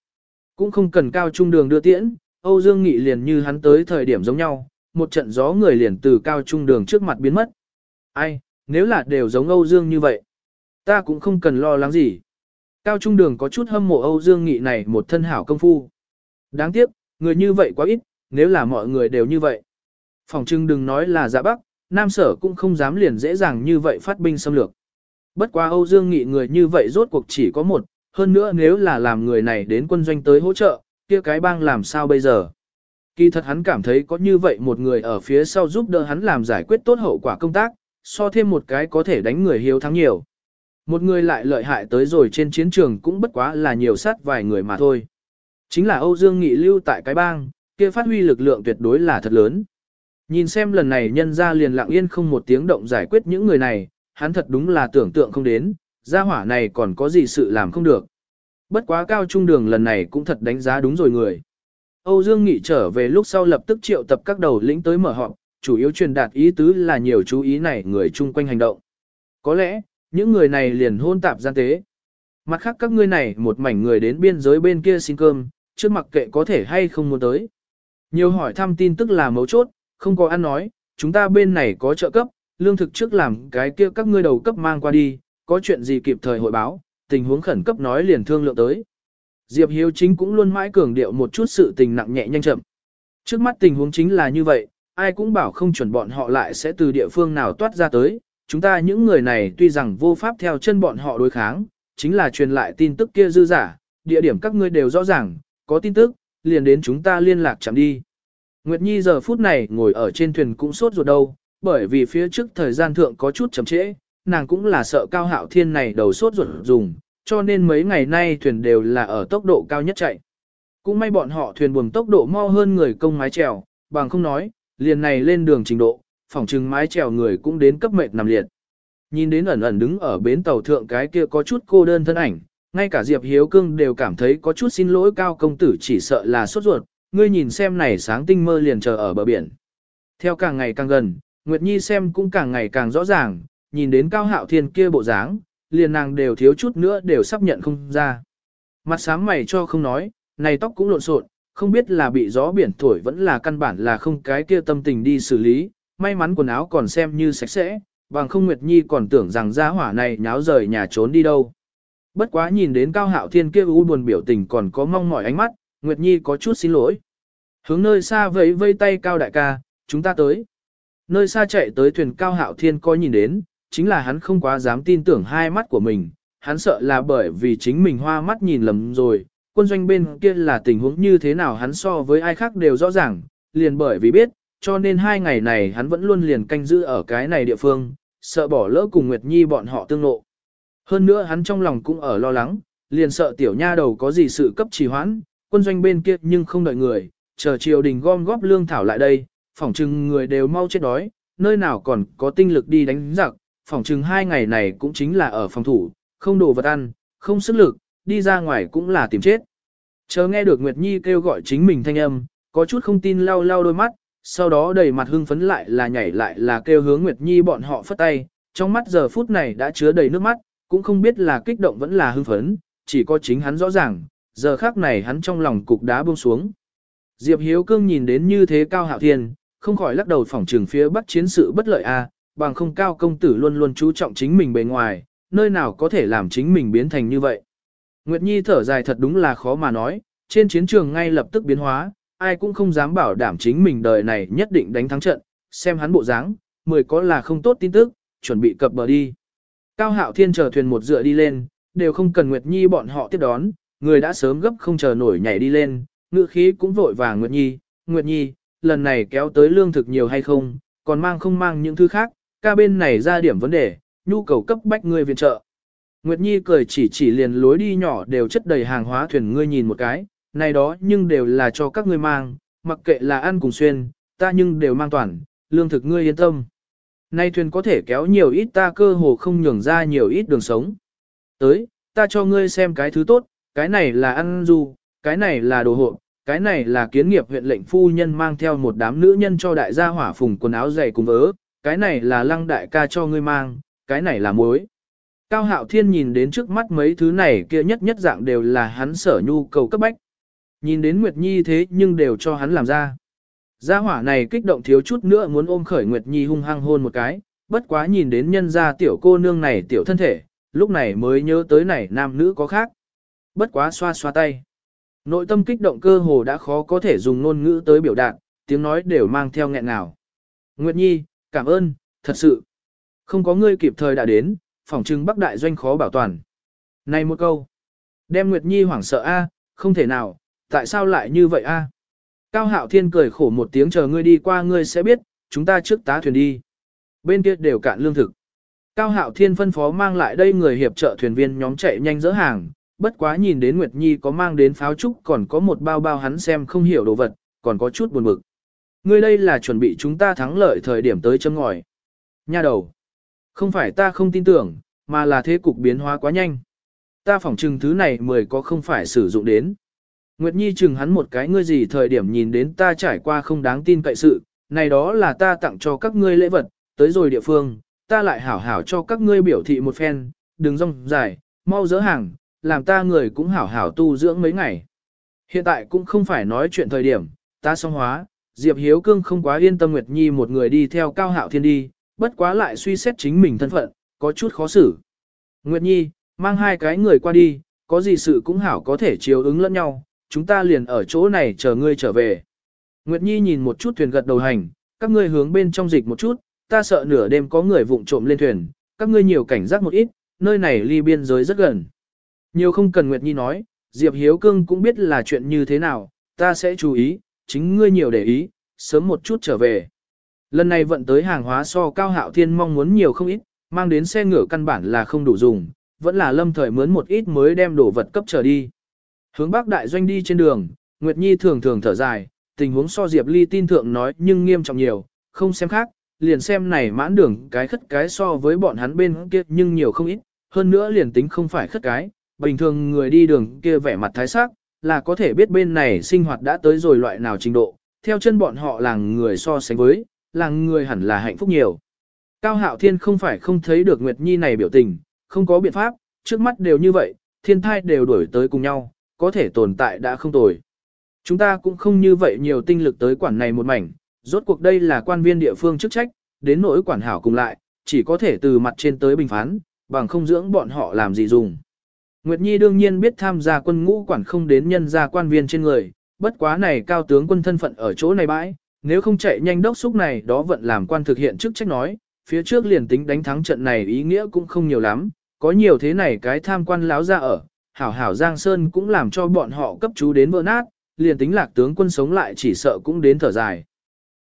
Cũng không cần cao trung đường đưa tiễn, Âu Dương Nghị liền như hắn tới thời điểm giống nhau, một trận gió người liền từ cao trung đường trước mặt biến mất. Ai, nếu là đều giống Âu Dương như vậy, ta cũng không cần lo lắng gì. Cao trung đường có chút hâm mộ Âu Dương Nghị này một thân hảo công phu. Đáng tiếc, người như vậy quá ít, nếu là mọi người đều như vậy. Phòng trưng đừng nói là dạ bắc, Nam Sở cũng không dám liền dễ dàng như vậy phát binh xâm lược. Bất quá Âu Dương Nghị người như vậy rốt cuộc chỉ có một, hơn nữa nếu là làm người này đến quân doanh tới hỗ trợ, kia cái bang làm sao bây giờ? Kỳ thật hắn cảm thấy có như vậy một người ở phía sau giúp đỡ hắn làm giải quyết tốt hậu quả công tác, so thêm một cái có thể đánh người hiếu thắng nhiều. Một người lại lợi hại tới rồi trên chiến trường cũng bất quá là nhiều sát vài người mà thôi. Chính là Âu Dương Nghị lưu tại cái bang, kia phát huy lực lượng tuyệt đối là thật lớn. Nhìn xem lần này nhân ra liền lặng yên không một tiếng động giải quyết những người này, hắn thật đúng là tưởng tượng không đến, gia hỏa này còn có gì sự làm không được. Bất quá cao trung đường lần này cũng thật đánh giá đúng rồi người. Âu Dương Nghị trở về lúc sau lập tức triệu tập các đầu lĩnh tới mở họp, chủ yếu truyền đạt ý tứ là nhiều chú ý này người chung quanh hành động. Có lẽ, những người này liền hôn tạp gian tế. Mặt khác các ngươi này một mảnh người đến biên giới bên kia xin cơm, trước mặc kệ có thể hay không muốn tới. Nhiều hỏi thăm tin tức là mấu chốt, không có ăn nói, chúng ta bên này có trợ cấp, lương thực trước làm cái kia các ngươi đầu cấp mang qua đi, có chuyện gì kịp thời hội báo, tình huống khẩn cấp nói liền thương lượng tới. Diệp Hiếu chính cũng luôn mãi cường điệu một chút sự tình nặng nhẹ nhanh chậm. Trước mắt tình huống chính là như vậy, ai cũng bảo không chuẩn bọn họ lại sẽ từ địa phương nào toát ra tới, chúng ta những người này tuy rằng vô pháp theo chân bọn họ đối kháng, chính là truyền lại tin tức kia dư giả, địa điểm các ngươi đều rõ ràng, có tin tức, liền đến chúng ta liên lạc chạm đi. Nguyệt Nhi giờ phút này ngồi ở trên thuyền cũng sốt ruột đâu, bởi vì phía trước thời gian thượng có chút chậm trễ, nàng cũng là sợ cao hạo thiên này đầu sốt ruột dùng, cho nên mấy ngày nay thuyền đều là ở tốc độ cao nhất chạy. Cũng may bọn họ thuyền buồm tốc độ mau hơn người công mái trèo, bằng không nói, liền này lên đường trình độ, phỏng chừng mái trèo người cũng đến cấp mệt nằm liệt. Nhìn đến ẩn ẩn đứng ở bến tàu thượng cái kia có chút cô đơn thân ảnh, ngay cả Diệp Hiếu Cương đều cảm thấy có chút xin lỗi cao công tử chỉ sợ là sốt ruột, ngươi nhìn xem này sáng tinh mơ liền chờ ở bờ biển. Theo càng ngày càng gần, Nguyệt Nhi xem cũng càng ngày càng rõ ràng, nhìn đến cao hạo thiên kia bộ dáng, liền nàng đều thiếu chút nữa đều sắp nhận không ra. Mặt sáng mày cho không nói, này tóc cũng lộn xộn, không biết là bị gió biển thổi vẫn là căn bản là không cái kia tâm tình đi xử lý, may mắn quần áo còn xem như sạch sẽ, bằng không Nguyệt Nhi còn tưởng rằng gia hỏa này nháo rời nhà trốn đi đâu. Bất quá nhìn đến cao hạo thiên kia u buồn biểu tình còn có mong mỏi ánh mắt, Nguyệt Nhi có chút xin lỗi. Hướng nơi xa vẫy vây tay cao đại ca, chúng ta tới. Nơi xa chạy tới thuyền cao hạo thiên coi nhìn đến, chính là hắn không quá dám tin tưởng hai mắt của mình, hắn sợ là bởi vì chính mình hoa mắt nhìn lầm rồi, quân doanh bên kia là tình huống như thế nào hắn so với ai khác đều rõ ràng, liền bởi vì biết, cho nên hai ngày này hắn vẫn luôn liền canh giữ ở cái này địa phương, sợ bỏ lỡ cùng Nguyệt Nhi bọn họ tương lộ. Hơn nữa hắn trong lòng cũng ở lo lắng, liền sợ tiểu nha đầu có gì sự cấp trì hoãn, quân doanh bên kia nhưng không đợi người, chờ triều đình gom góp lương thảo lại đây, phỏng chừng người đều mau chết đói, nơi nào còn có tinh lực đi đánh giặc, phỏng chừng hai ngày này cũng chính là ở phòng thủ, không đồ vật ăn, không sức lực, đi ra ngoài cũng là tìm chết. Chờ nghe được Nguyệt Nhi kêu gọi chính mình thanh âm, có chút không tin lau lau đôi mắt, sau đó đầy mặt hưng phấn lại là nhảy lại là kêu hướng Nguyệt Nhi bọn họ phất tay, trong mắt giờ phút này đã chứa đầy nước mắt, cũng không biết là kích động vẫn là hưng phấn, chỉ có chính hắn rõ ràng, giờ khác này hắn trong lòng cục đá buông xuống. Diệp Hiếu Cương nhìn đến như thế cao hạo thiên, không khỏi lắc đầu phỏng trừng phía bắc chiến sự bất lợi a, bằng không cao công tử luôn luôn chú trọng chính mình bề ngoài, nơi nào có thể làm chính mình biến thành như vậy. Nguyệt Nhi thở dài thật đúng là khó mà nói, trên chiến trường ngay lập tức biến hóa, ai cũng không dám bảo đảm chính mình đời này nhất định đánh thắng trận, xem hắn bộ dáng, mười có là không tốt tin tức, chuẩn bị cập bờ đi. Cao Hạo Thiên chờ thuyền một dựa đi lên, đều không cần Nguyệt Nhi bọn họ tiếp đón, người đã sớm gấp không chờ nổi nhảy đi lên, ngựa khí cũng vội vàng Nguyệt Nhi, Nguyệt Nhi, lần này kéo tới lương thực nhiều hay không, còn mang không mang những thứ khác, ca bên này ra điểm vấn đề, nhu cầu cấp bách người viện trợ. Nguyệt Nhi cười chỉ chỉ liền lối đi nhỏ đều chất đầy hàng hóa thuyền ngươi nhìn một cái, này đó nhưng đều là cho các ngươi mang, mặc kệ là ăn cùng xuyên, ta nhưng đều mang toàn, lương thực ngươi yên tâm. Nay thuyền có thể kéo nhiều ít ta cơ hồ không nhường ra nhiều ít đường sống. Tới, ta cho ngươi xem cái thứ tốt, cái này là ăn du, cái này là đồ hộ, cái này là kiến nghiệp huyện lệnh phu nhân mang theo một đám nữ nhân cho đại gia hỏa phùng quần áo dày cùng vớ, cái này là lăng đại ca cho ngươi mang, cái này là muối. Cao Hạo Thiên nhìn đến trước mắt mấy thứ này kia nhất nhất dạng đều là hắn sở nhu cầu cấp bách. Nhìn đến Nguyệt Nhi thế nhưng đều cho hắn làm ra. Gia hỏa này kích động thiếu chút nữa muốn ôm khởi Nguyệt Nhi hung hăng hôn một cái, bất quá nhìn đến nhân gia tiểu cô nương này tiểu thân thể, lúc này mới nhớ tới này nam nữ có khác. Bất quá xoa xoa tay. Nội tâm kích động cơ hồ đã khó có thể dùng ngôn ngữ tới biểu đạt, tiếng nói đều mang theo nghẹn nào. Nguyệt Nhi, cảm ơn, thật sự. Không có ngươi kịp thời đã đến, phỏng trưng bắc đại doanh khó bảo toàn. Này một câu. Đem Nguyệt Nhi hoảng sợ a, không thể nào, tại sao lại như vậy a? Cao Hạo Thiên cười khổ một tiếng chờ ngươi đi qua ngươi sẽ biết, chúng ta trước tá thuyền đi. Bên kia đều cạn lương thực. Cao Hạo Thiên phân phó mang lại đây người hiệp trợ thuyền viên nhóm chạy nhanh dỡ hàng, bất quá nhìn đến Nguyệt Nhi có mang đến pháo trúc còn có một bao bao hắn xem không hiểu đồ vật, còn có chút buồn bực. Ngươi đây là chuẩn bị chúng ta thắng lợi thời điểm tới châm ngòi. Nha đầu. Không phải ta không tin tưởng, mà là thế cục biến hóa quá nhanh. Ta phỏng chừng thứ này mười có không phải sử dụng đến. Nguyệt Nhi chừng hắn một cái ngươi gì thời điểm nhìn đến ta trải qua không đáng tin cậy sự, này đó là ta tặng cho các ngươi lễ vật, tới rồi địa phương, ta lại hảo hảo cho các ngươi biểu thị một phen, đừng rong dài, mau dỡ hàng, làm ta người cũng hảo hảo tu dưỡng mấy ngày. Hiện tại cũng không phải nói chuyện thời điểm, ta song hóa, Diệp Hiếu Cương không quá yên tâm Nguyệt Nhi một người đi theo Cao Hạo Thiên đi, bất quá lại suy xét chính mình thân phận, có chút khó xử. Nguyệt Nhi, mang hai cái người qua đi, có gì sự cũng hảo có thể chiếu ứng lẫn nhau, chúng ta liền ở chỗ này chờ ngươi trở về. Nguyệt Nhi nhìn một chút thuyền gật đầu hành, các ngươi hướng bên trong dịch một chút, ta sợ nửa đêm có người vụng trộm lên thuyền, các ngươi nhiều cảnh giác một ít, nơi này ly biên giới rất gần. Nhiều không cần Nguyệt Nhi nói, Diệp Hiếu Cương cũng biết là chuyện như thế nào, ta sẽ chú ý, chính ngươi nhiều để ý, sớm một chút trở về. Lần này vận tới hàng hóa so cao hạo thiên mong muốn nhiều không ít, mang đến xe ngựa căn bản là không đủ dùng, vẫn là lâm thời mướn một ít mới đem đồ vật cấp trở đi. Hướng bắc đại doanh đi trên đường, Nguyệt Nhi thường thường thở dài, tình huống so Diệp Ly tin thượng nói nhưng nghiêm trọng nhiều, không xem khác, liền xem này mãn đường cái khất cái so với bọn hắn bên kia nhưng nhiều không ít, hơn nữa liền tính không phải khất cái, bình thường người đi đường kia vẻ mặt thái sắc, là có thể biết bên này sinh hoạt đã tới rồi loại nào trình độ, theo chân bọn họ làng người so sánh với, làng người hẳn là hạnh phúc nhiều. Cao Hạo Thiên không phải không thấy được Nguyệt Nhi này biểu tình, không có biện pháp, trước mắt đều như vậy, thiên thai đều đổi tới cùng nhau, có thể tồn tại đã không tồi. Chúng ta cũng không như vậy nhiều tinh lực tới quản này một mảnh, rốt cuộc đây là quan viên địa phương chức trách, đến nỗi quản hảo cùng lại, chỉ có thể từ mặt trên tới bình phán, bằng không dưỡng bọn họ làm gì dùng. Nguyệt Nhi đương nhiên biết tham gia quân ngũ quản không đến nhân gia quan viên trên người, bất quá này cao tướng quân thân phận ở chỗ này bãi, nếu không chạy nhanh đốc xúc này đó vẫn làm quan thực hiện chức trách nói, phía trước liền tính đánh thắng trận này ý nghĩa cũng không nhiều lắm, có nhiều thế này cái tham quan láo ra ở, hảo hảo Giang Sơn cũng làm cho bọn họ cấp chú đến vỡ nát, liền tính lạc tướng quân sống lại chỉ sợ cũng đến thở dài.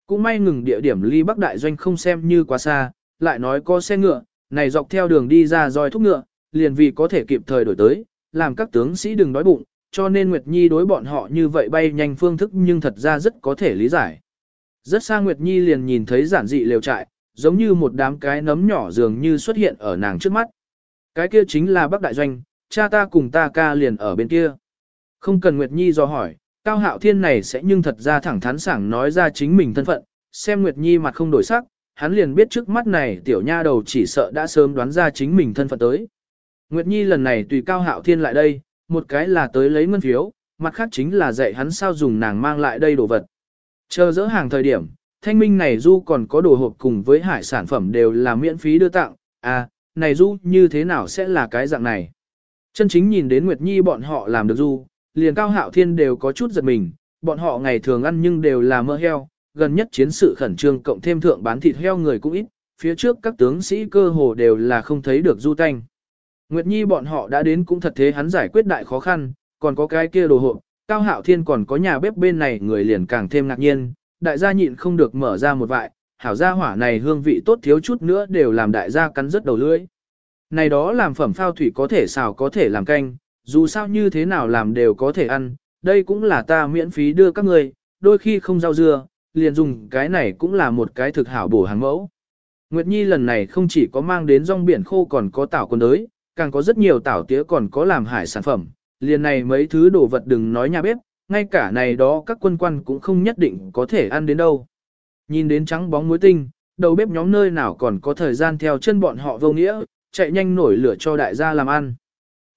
Cũng may ngừng địa điểm ly Bắc Đại Doanh không xem như quá xa, lại nói có xe ngựa, này dọc theo đường đi ra roi thúc ngựa, liền vì có thể kịp thời đổi tới, làm các tướng sĩ đừng đói bụng, cho nên Nguyệt Nhi đối bọn họ như vậy bay nhanh phương thức nhưng thật ra rất có thể lý giải. Rất xa Nguyệt Nhi liền nhìn thấy giản dị lều trại, giống như một đám cái nấm nhỏ dường như xuất hiện ở nàng trước mắt. Cái kia chính là Bắc Đại Doanh, cha ta cùng ta ca liền ở bên kia. Không cần Nguyệt Nhi do hỏi, Cao Hạo Thiên này sẽ nhưng thật ra thẳng thắn sảng nói ra chính mình thân phận, xem Nguyệt Nhi mặt không đổi sắc, hắn liền biết trước mắt này tiểu nha đầu chỉ sợ đã sớm đoán ra chính mình thân phận tới. Nguyệt Nhi lần này tùy Cao Hạo Thiên lại đây, một cái là tới lấy ngân phiếu, mặt khác chính là dạy hắn sao dùng nàng mang lại đây đồ vật. Chờ dỡ hàng thời điểm, thanh minh này du còn có đồ hộp cùng với hải sản phẩm đều là miễn phí đưa tặng, à, này du như thế nào sẽ là cái dạng này. Chân chính nhìn đến Nguyệt Nhi bọn họ làm được du, liền cao hạo thiên đều có chút giật mình, bọn họ ngày thường ăn nhưng đều là mỡ heo, gần nhất chiến sự khẩn trương cộng thêm thượng bán thịt heo người cũng ít, phía trước các tướng sĩ cơ hồ đều là không thấy được du tanh. Nguyệt Nhi bọn họ đã đến cũng thật thế hắn giải quyết đại khó khăn, còn có cái kia đồ hộp, Cao Hạo Thiên còn có nhà bếp bên này người liền càng thêm ngạc nhiên, đại gia nhịn không được mở ra một vại, hảo gia hỏa này hương vị tốt thiếu chút nữa đều làm đại gia cắn rất đầu lưỡi. Này đó làm phẩm phao thủy có thể xào có thể làm canh, dù sao như thế nào làm đều có thể ăn, đây cũng là ta miễn phí đưa các người, đôi khi không rau dưa, liền dùng cái này cũng là một cái thực hảo bổ hàng mẫu. Nguyệt Nhi lần này không chỉ có mang đến rong biển khô còn có tảo quần đới, càng có rất nhiều tảo tía còn có làm hải sản phẩm, liền này mấy thứ đồ vật đừng nói nhà bếp, ngay cả này đó các quân quan cũng không nhất định có thể ăn đến đâu. Nhìn đến trắng bóng muối tinh, đầu bếp nhóm nơi nào còn có thời gian theo chân bọn họ vô nghĩa, chạy nhanh nổi lửa cho đại gia làm ăn.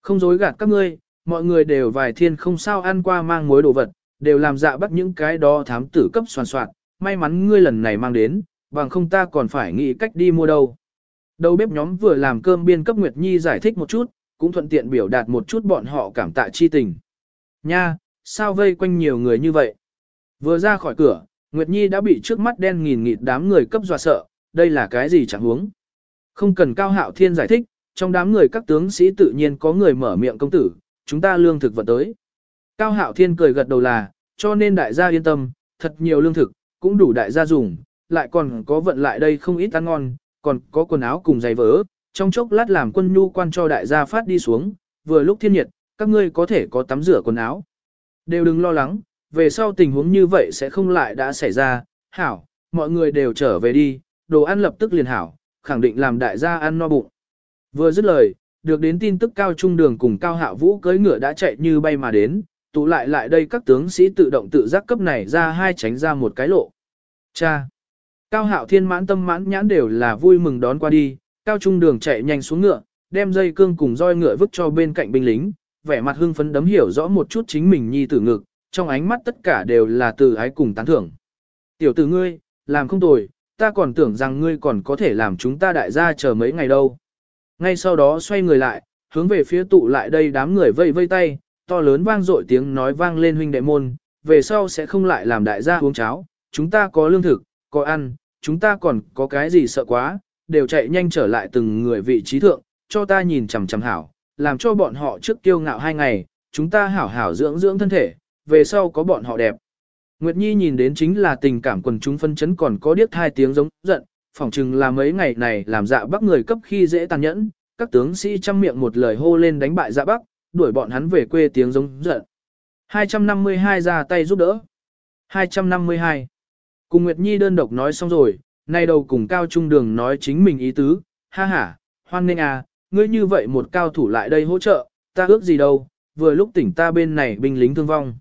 Không dối gạt các ngươi, mọi người đều vài thiên không sao ăn qua mang muối đồ vật, đều làm dạ bắt những cái đó thám tử cấp soàn soạn, may mắn ngươi lần này mang đến, bằng không ta còn phải nghĩ cách đi mua đâu. Đầu bếp nhóm vừa làm cơm biên cấp Nguyệt Nhi giải thích một chút, cũng thuận tiện biểu đạt một chút bọn họ cảm tạ chi tình. Nha, sao vây quanh nhiều người như vậy? Vừa ra khỏi cửa, Nguyệt Nhi đã bị trước mắt đen nghìn nghịt đám người cấp dọa sợ, đây là cái gì chẳng huống. Không cần Cao Hạo Thiên giải thích, trong đám người các tướng sĩ tự nhiên có người mở miệng công tử, chúng ta lương thực vận tới. Cao Hạo Thiên cười gật đầu là, cho nên đại gia yên tâm, thật nhiều lương thực, cũng đủ đại gia dùng, lại còn có vận lại đây không ít ăn ngon, còn có quần áo cùng giày vỡ, trong chốc lát làm quân nhu quan cho đại gia phát đi xuống, vừa lúc thiên nhiệt, các ngươi có thể có tắm rửa quần áo. Đều đừng lo lắng, về sau tình huống như vậy sẽ không lại đã xảy ra, hảo, mọi người đều trở về đi, đồ ăn lập tức liền hảo, khẳng định làm đại gia ăn no bụng. Vừa dứt lời, được đến tin tức cao trung đường cùng cao hạ vũ cưỡi ngựa đã chạy như bay mà đến, tụ lại lại đây các tướng sĩ tự động tự giác cấp này ra hai tránh ra một cái lộ. Cha! Cao hạo thiên mãn tâm mãn nhãn đều là vui mừng đón qua đi, cao trung đường chạy nhanh xuống ngựa, đem dây cương cùng roi ngựa vứt cho bên cạnh binh lính, vẻ mặt hưng phấn đấm hiểu rõ một chút chính mình nhi tử ngực, trong ánh mắt tất cả đều là từ ái cùng tán thưởng. Tiểu tử ngươi, làm không tồi, ta còn tưởng rằng ngươi còn có thể làm chúng ta đại gia chờ mấy ngày đâu. Ngay sau đó xoay người lại, hướng về phía tụ lại đây đám người vây vây tay, to lớn vang dội tiếng nói vang lên huynh đệ môn, về sau sẽ không lại làm đại gia uống cháo, chúng ta có lương thực, có ăn, chúng ta còn có cái gì sợ quá, đều chạy nhanh trở lại từng người vị trí thượng, cho ta nhìn chằm chằm hảo, làm cho bọn họ trước kiêu ngạo hai ngày, chúng ta hảo hảo dưỡng dưỡng thân thể, về sau có bọn họ đẹp. Nguyệt Nhi nhìn đến chính là tình cảm quần chúng phân chấn còn có điếc hai tiếng giống giận, phỏng chừng là mấy ngày này làm dạ bắc người cấp khi dễ tàn nhẫn, các tướng sĩ chăm miệng một lời hô lên đánh bại dạ bắc, đuổi bọn hắn về quê tiếng giống giận. 252 ra tay giúp đỡ. 252. Cùng Nguyệt Nhi đơn độc nói xong rồi, nay đầu cùng Cao Trung Đường nói chính mình ý tứ, ha ha, hoan nghênh à, ngươi như vậy một cao thủ lại đây hỗ trợ, ta ước gì đâu, vừa lúc tỉnh ta bên này binh lính thương vong.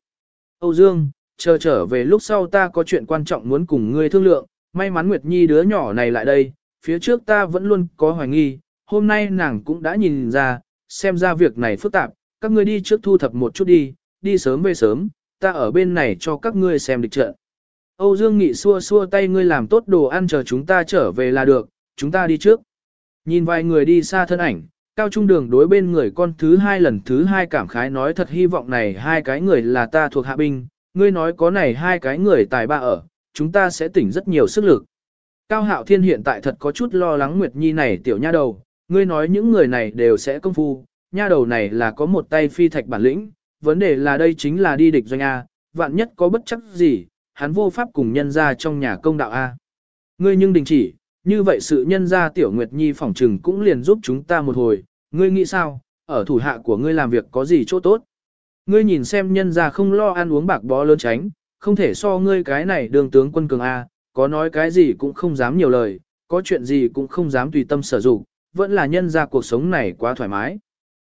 Âu Dương, chờ trở về lúc sau ta có chuyện quan trọng muốn cùng ngươi thương lượng, may mắn Nguyệt Nhi đứa nhỏ này lại đây, phía trước ta vẫn luôn có hoài nghi, hôm nay nàng cũng đã nhìn ra, xem ra việc này phức tạp, các ngươi đi trước thu thập một chút đi, đi sớm về sớm, ta ở bên này cho các ngươi xem địch trận. Âu Dương Nghị xua xua tay ngươi làm tốt đồ ăn chờ chúng ta trở về là được, chúng ta đi trước. Nhìn vài người đi xa thân ảnh, cao trung đường đối bên người con thứ hai lần thứ hai cảm khái nói thật hy vọng này hai cái người là ta thuộc hạ binh, ngươi nói có này hai cái người tài ba ở, chúng ta sẽ tỉnh rất nhiều sức lực. Cao Hạo Thiên hiện tại thật có chút lo lắng Nguyệt Nhi này tiểu nha đầu, ngươi nói những người này đều sẽ công phu, nha đầu này là có một tay phi thạch bản lĩnh, vấn đề là đây chính là đi địch doanh A, vạn nhất có bất chắc gì, hắn vô pháp cùng nhân ra trong nhà công đạo A. Ngươi nhưng đình chỉ, như vậy sự nhân ra tiểu Nguyệt Nhi phỏng trừng cũng liền giúp chúng ta một hồi, ngươi nghĩ sao, ở thủ hạ của ngươi làm việc có gì chỗ tốt. Ngươi nhìn xem nhân ra không lo ăn uống bạc bó lớn tránh, không thể so ngươi cái này đường tướng quân cường A, có nói cái gì cũng không dám nhiều lời, có chuyện gì cũng không dám tùy tâm sở dụng, vẫn là nhân ra cuộc sống này quá thoải mái.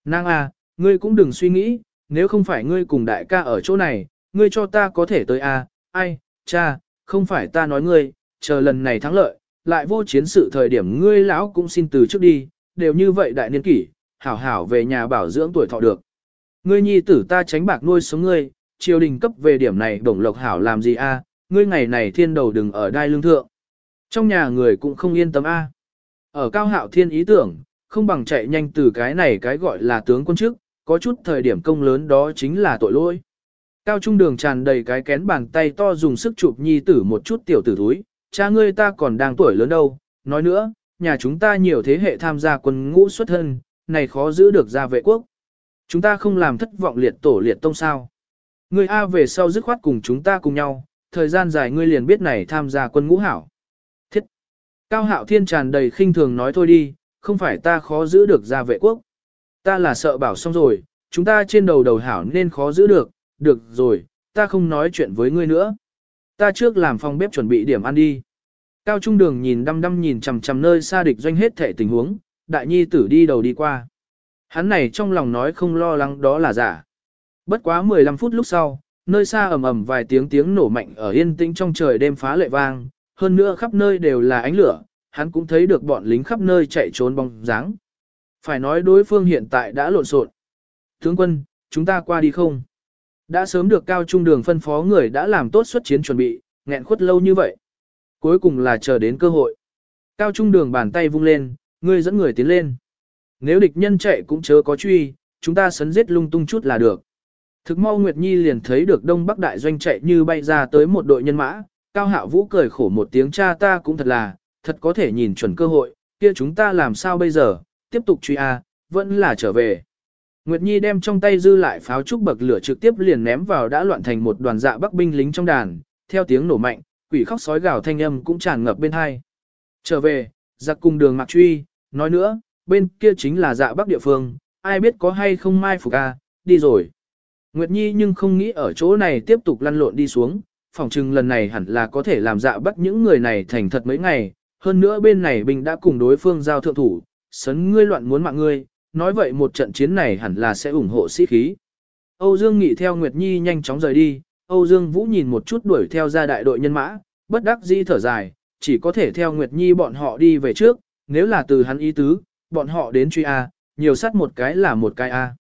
Nàng A, ngươi cũng đừng suy nghĩ, nếu không phải ngươi cùng đại ca ở chỗ này, ngươi cho ta có thể tới A, ai, cha, không phải ta nói ngươi, chờ lần này thắng lợi, lại vô chiến sự thời điểm ngươi lão cũng xin từ trước đi, đều như vậy đại niên kỷ, hảo hảo về nhà bảo dưỡng tuổi thọ được. Ngươi nhi tử ta tránh bạc nuôi sống ngươi, triều đình cấp về điểm này đồng lộc hảo làm gì a? ngươi ngày này thiên đầu đừng ở đai lương thượng. Trong nhà người cũng không yên tâm a. Ở cao hạo thiên ý tưởng, không bằng chạy nhanh từ cái này cái gọi là tướng quân chức, có chút thời điểm công lớn đó chính là tội lỗi. Cao trung đường tràn đầy cái kén bàn tay to dùng sức chụp nhi tử một chút tiểu tử thúi, cha ngươi ta còn đang tuổi lớn đâu, nói nữa, nhà chúng ta nhiều thế hệ tham gia quân ngũ xuất thân, này khó giữ được gia vệ quốc. Chúng ta không làm thất vọng liệt tổ liệt tông sao. Ngươi A về sau dứt khoát cùng chúng ta cùng nhau, thời gian dài ngươi liền biết này tham gia quân ngũ hảo. Thiết! Cao hạo thiên tràn đầy khinh thường nói thôi đi, không phải ta khó giữ được gia vệ quốc. Ta là sợ bảo xong rồi, chúng ta trên đầu đầu hảo nên khó giữ được, được rồi, ta không nói chuyện với ngươi nữa. Ta trước làm phòng bếp chuẩn bị điểm ăn đi. Cao trung đường nhìn đăm đăm nhìn chằm chằm nơi xa địch doanh hết thể tình huống, đại nhi tử đi đầu đi qua. Hắn này trong lòng nói không lo lắng đó là giả. Bất quá 15 phút lúc sau, nơi xa ầm ầm vài tiếng tiếng nổ mạnh ở yên tĩnh trong trời đêm phá lệ vang, hơn nữa khắp nơi đều là ánh lửa, hắn cũng thấy được bọn lính khắp nơi chạy trốn bóng dáng. Phải nói đối phương hiện tại đã lộn xộn. Tướng quân, chúng ta qua đi không? Đã sớm được cao trung đường phân phó người đã làm tốt xuất chiến chuẩn bị, nghẹn khuất lâu như vậy. Cuối cùng là chờ đến cơ hội. Cao trung đường bàn tay vung lên, ngươi dẫn người tiến lên. Nếu địch nhân chạy cũng chớ có truy, chúng ta sấn giết lung tung chút là được. Thực mau Nguyệt Nhi liền thấy được Đông Bắc Đại Doanh chạy như bay ra tới một đội nhân mã, Cao Hạo Vũ cười khổ một tiếng cha ta cũng thật là, thật có thể nhìn chuẩn cơ hội, kia chúng ta làm sao bây giờ, tiếp tục truy a, vẫn là trở về. Nguyệt Nhi đem trong tay dư lại pháo trúc bậc lửa trực tiếp liền ném vào đã loạn thành một đoàn dạ bắc binh lính trong đàn, theo tiếng nổ mạnh, quỷ khóc sói gào thanh âm cũng tràn ngập bên hai. Trở về, giặc cùng đường mạc truy, nói nữa, bên kia chính là dạ bắc địa phương, ai biết có hay không mai phục a, đi rồi. Nguyệt Nhi nhưng không nghĩ ở chỗ này tiếp tục lăn lộn đi xuống, phỏng chừng lần này hẳn là có thể làm dạ bắt những người này thành thật mấy ngày, hơn nữa bên này binh đã cùng đối phương giao thượng thủ, sấn ngươi loạn muốn mạng ngươi, nói vậy một trận chiến này hẳn là sẽ ủng hộ sĩ khí. Âu Dương Nghị theo Nguyệt Nhi nhanh chóng rời đi, Âu Dương Vũ nhìn một chút đuổi theo ra đại đội nhân mã, bất đắc dĩ thở dài, chỉ có thể theo Nguyệt Nhi bọn họ đi về trước, nếu là từ hắn ý tứ, bọn họ đến truy A, nhiều sát một cái là một cái A.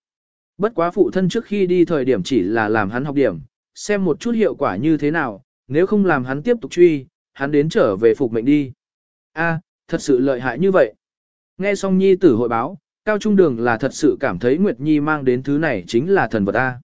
Bất quá phụ thân trước khi đi thời điểm chỉ là làm hắn học điểm, xem một chút hiệu quả như thế nào, nếu không làm hắn tiếp tục truy, hắn đến trở về phục mệnh đi. A, thật sự lợi hại như vậy. Nghe xong nhi tử hội báo, Cao Trung Đường là thật sự cảm thấy Nguyệt Nhi mang đến thứ này chính là thần vật A.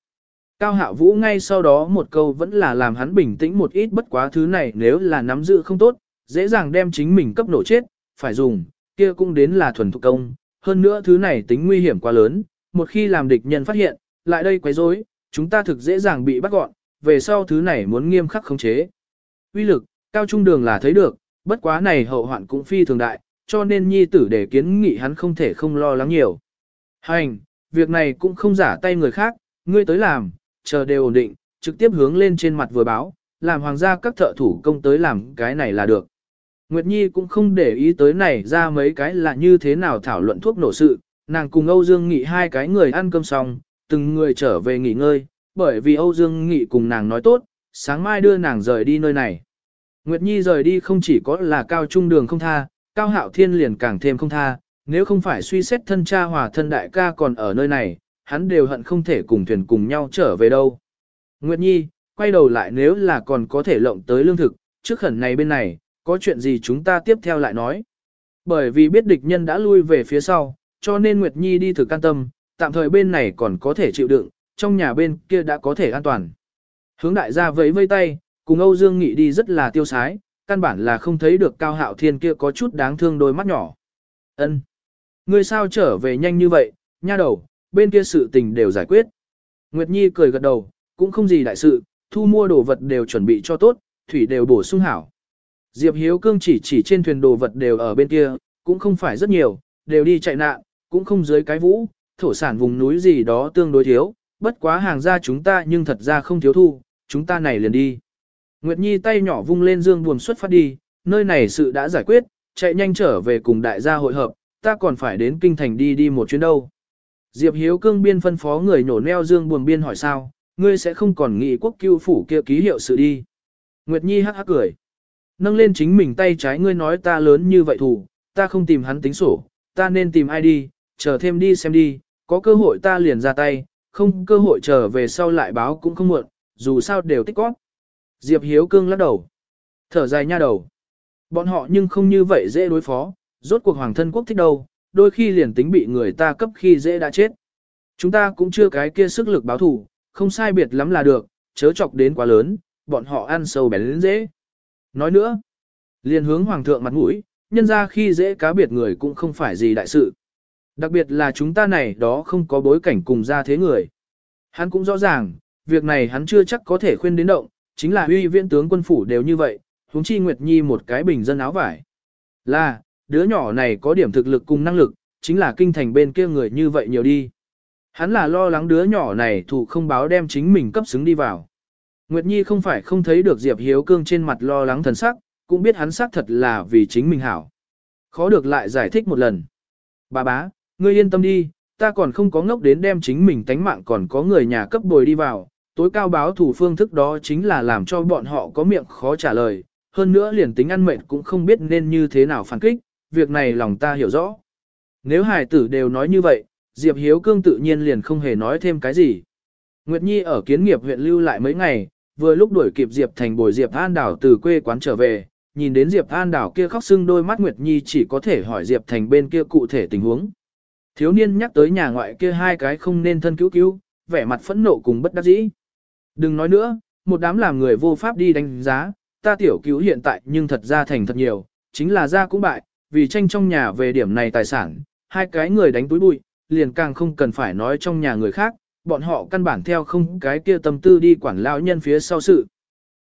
Cao Hạ Vũ ngay sau đó một câu vẫn là làm hắn bình tĩnh một ít bất quá thứ này nếu là nắm giữ không tốt, dễ dàng đem chính mình cấp nổ chết, phải dùng, kia cũng đến là thuần thủ công. Hơn nữa thứ này tính nguy hiểm quá lớn, một khi làm địch nhân phát hiện, lại đây quấy rối, chúng ta thực dễ dàng bị bắt gọn, về sau thứ này muốn nghiêm khắc khống chế. Uy lực, Cao Trung Đường là thấy được, bất quá này hậu hoạn cũng phi thường đại, cho nên nhi tử để kiến nghị hắn không thể không lo lắng nhiều. Hành, việc này cũng không giả tay người khác, ngươi tới làm, chờ đều ổn định, trực tiếp hướng lên trên mặt vừa báo, làm hoàng gia các thợ thủ công tới làm cái này là được. Nguyệt Nhi cũng không để ý tới này ra mấy cái là như thế nào thảo luận thuốc nổ sự, nàng cùng Âu Dương Nghị hai cái người ăn cơm xong, từng người trở về nghỉ ngơi, bởi vì Âu Dương Nghị cùng nàng nói tốt, sáng mai đưa nàng rời đi nơi này. Nguyệt Nhi rời đi không chỉ có là cao trung đường không tha, cao hạo thiên liền càng thêm không tha, nếu không phải suy xét thân cha hòa thân đại ca còn ở nơi này, hắn đều hận không thể cùng thuyền cùng nhau trở về đâu. Nguyệt Nhi, quay đầu lại nếu là còn có thể lộng tới lương thực, trước khẩn này bên này, có chuyện gì chúng ta tiếp theo lại nói. Bởi vì biết địch nhân đã lui về phía sau, cho nên Nguyệt Nhi đi thử can tâm, tạm thời bên này còn có thể chịu đựng, trong nhà bên kia đã có thể an toàn. Hướng đại gia vẫy vây tay, cùng Âu Dương Nghị đi rất là tiêu sái, căn bản là không thấy được Cao Hạo Thiên kia có chút đáng thương đôi mắt nhỏ. Ân, Ngươi sao trở về nhanh như vậy, nha đầu, bên kia sự tình đều giải quyết. Nguyệt Nhi cười gật đầu, cũng không gì đại sự, thu mua đồ vật đều chuẩn bị cho tốt, thủy đều bổ sung hảo. Diệp Hiếu Cương chỉ chỉ trên thuyền đồ vật đều ở bên kia, cũng không phải rất nhiều, đều đi chạy nạn, cũng không dưới cái vũ, thổ sản vùng núi gì đó tương đối thiếu, bất quá hàng ra chúng ta nhưng thật ra không thiếu thu, chúng ta này liền đi. Nguyệt Nhi tay nhỏ vung lên dương buồn xuất phát đi, nơi này sự đã giải quyết, chạy nhanh trở về cùng đại gia hội hợp, ta còn phải đến kinh thành đi đi một chuyến đâu. Diệp Hiếu Cương biên phân phó người nổ neo dương buồn biên hỏi sao, ngươi sẽ không còn nghĩ quốc cưu phủ kia ký hiệu sự đi. Nguyệt Nhi hắc hắc cười. Nâng lên chính mình tay trái ngươi nói ta lớn như vậy thủ, ta không tìm hắn tính sổ, ta nên tìm ai đi, chờ thêm đi xem đi, có cơ hội ta liền ra tay, không cơ hội trở về sau lại báo cũng không muộn, dù sao đều tích góp. Diệp Hiếu Cương lắc đầu. Thở dài nha đầu. Bọn họ nhưng không như vậy dễ đối phó, rốt cuộc hoàng thân quốc thích đâu, đôi khi liền tính bị người ta cấp khi dễ đã chết. Chúng ta cũng chưa cái kia sức lực báo thủ, không sai biệt lắm là được, chớ chọc đến quá lớn, bọn họ ăn sâu bén lên dễ. Nói nữa, liền hướng hoàng thượng mặt mũi, nhân ra khi dễ cá biệt người cũng không phải gì đại sự. Đặc biệt là chúng ta này đó không có bối cảnh cùng ra thế người. Hắn cũng rõ ràng, việc này hắn chưa chắc có thể khuyên đến động, chính là uy viễn tướng quân phủ đều như vậy, huống chi Nguyệt Nhi một cái bình dân áo vải. Là, đứa nhỏ này có điểm thực lực cùng năng lực, chính là kinh thành bên kia người như vậy nhiều đi. Hắn là lo lắng đứa nhỏ này thủ không báo đem chính mình cấp xứng đi vào. Nguyệt Nhi không phải không thấy được Diệp Hiếu Cương trên mặt lo lắng thần sắc, cũng biết hắn xác thật là vì chính mình hảo. Khó được lại giải thích một lần. Bà bá, ngươi yên tâm đi, ta còn không có ngốc đến đem chính mình tánh mạng còn có người nhà cấp bồi đi vào, tối cao báo thủ phương thức đó chính là làm cho bọn họ có miệng khó trả lời, hơn nữa liền tính ăn mệt cũng không biết nên như thế nào phản kích, việc này lòng ta hiểu rõ. Nếu hải tử đều nói như vậy, Diệp Hiếu Cương tự nhiên liền không hề nói thêm cái gì. Nguyệt Nhi ở kiến nghiệp huyện lưu lại mấy ngày, vừa lúc đuổi kịp Diệp Thành bồi Diệp An Đảo từ quê quán trở về, nhìn đến Diệp An Đảo kia khóc sưng đôi mắt Nguyệt Nhi chỉ có thể hỏi Diệp Thành bên kia cụ thể tình huống. Thiếu niên nhắc tới nhà ngoại kia hai cái không nên thân cứu cứu, vẻ mặt phẫn nộ cùng bất đắc dĩ. Đừng nói nữa, một đám làm người vô pháp đi đánh giá, ta tiểu cứu hiện tại nhưng thật ra thành thật nhiều, chính là ra cũng bại, vì tranh trong nhà về điểm này tài sản, hai cái người đánh túi bụi, liền càng không cần phải nói trong nhà người khác, bọn họ căn bản theo không cái kia tâm tư đi quản lão nhân phía sau sự.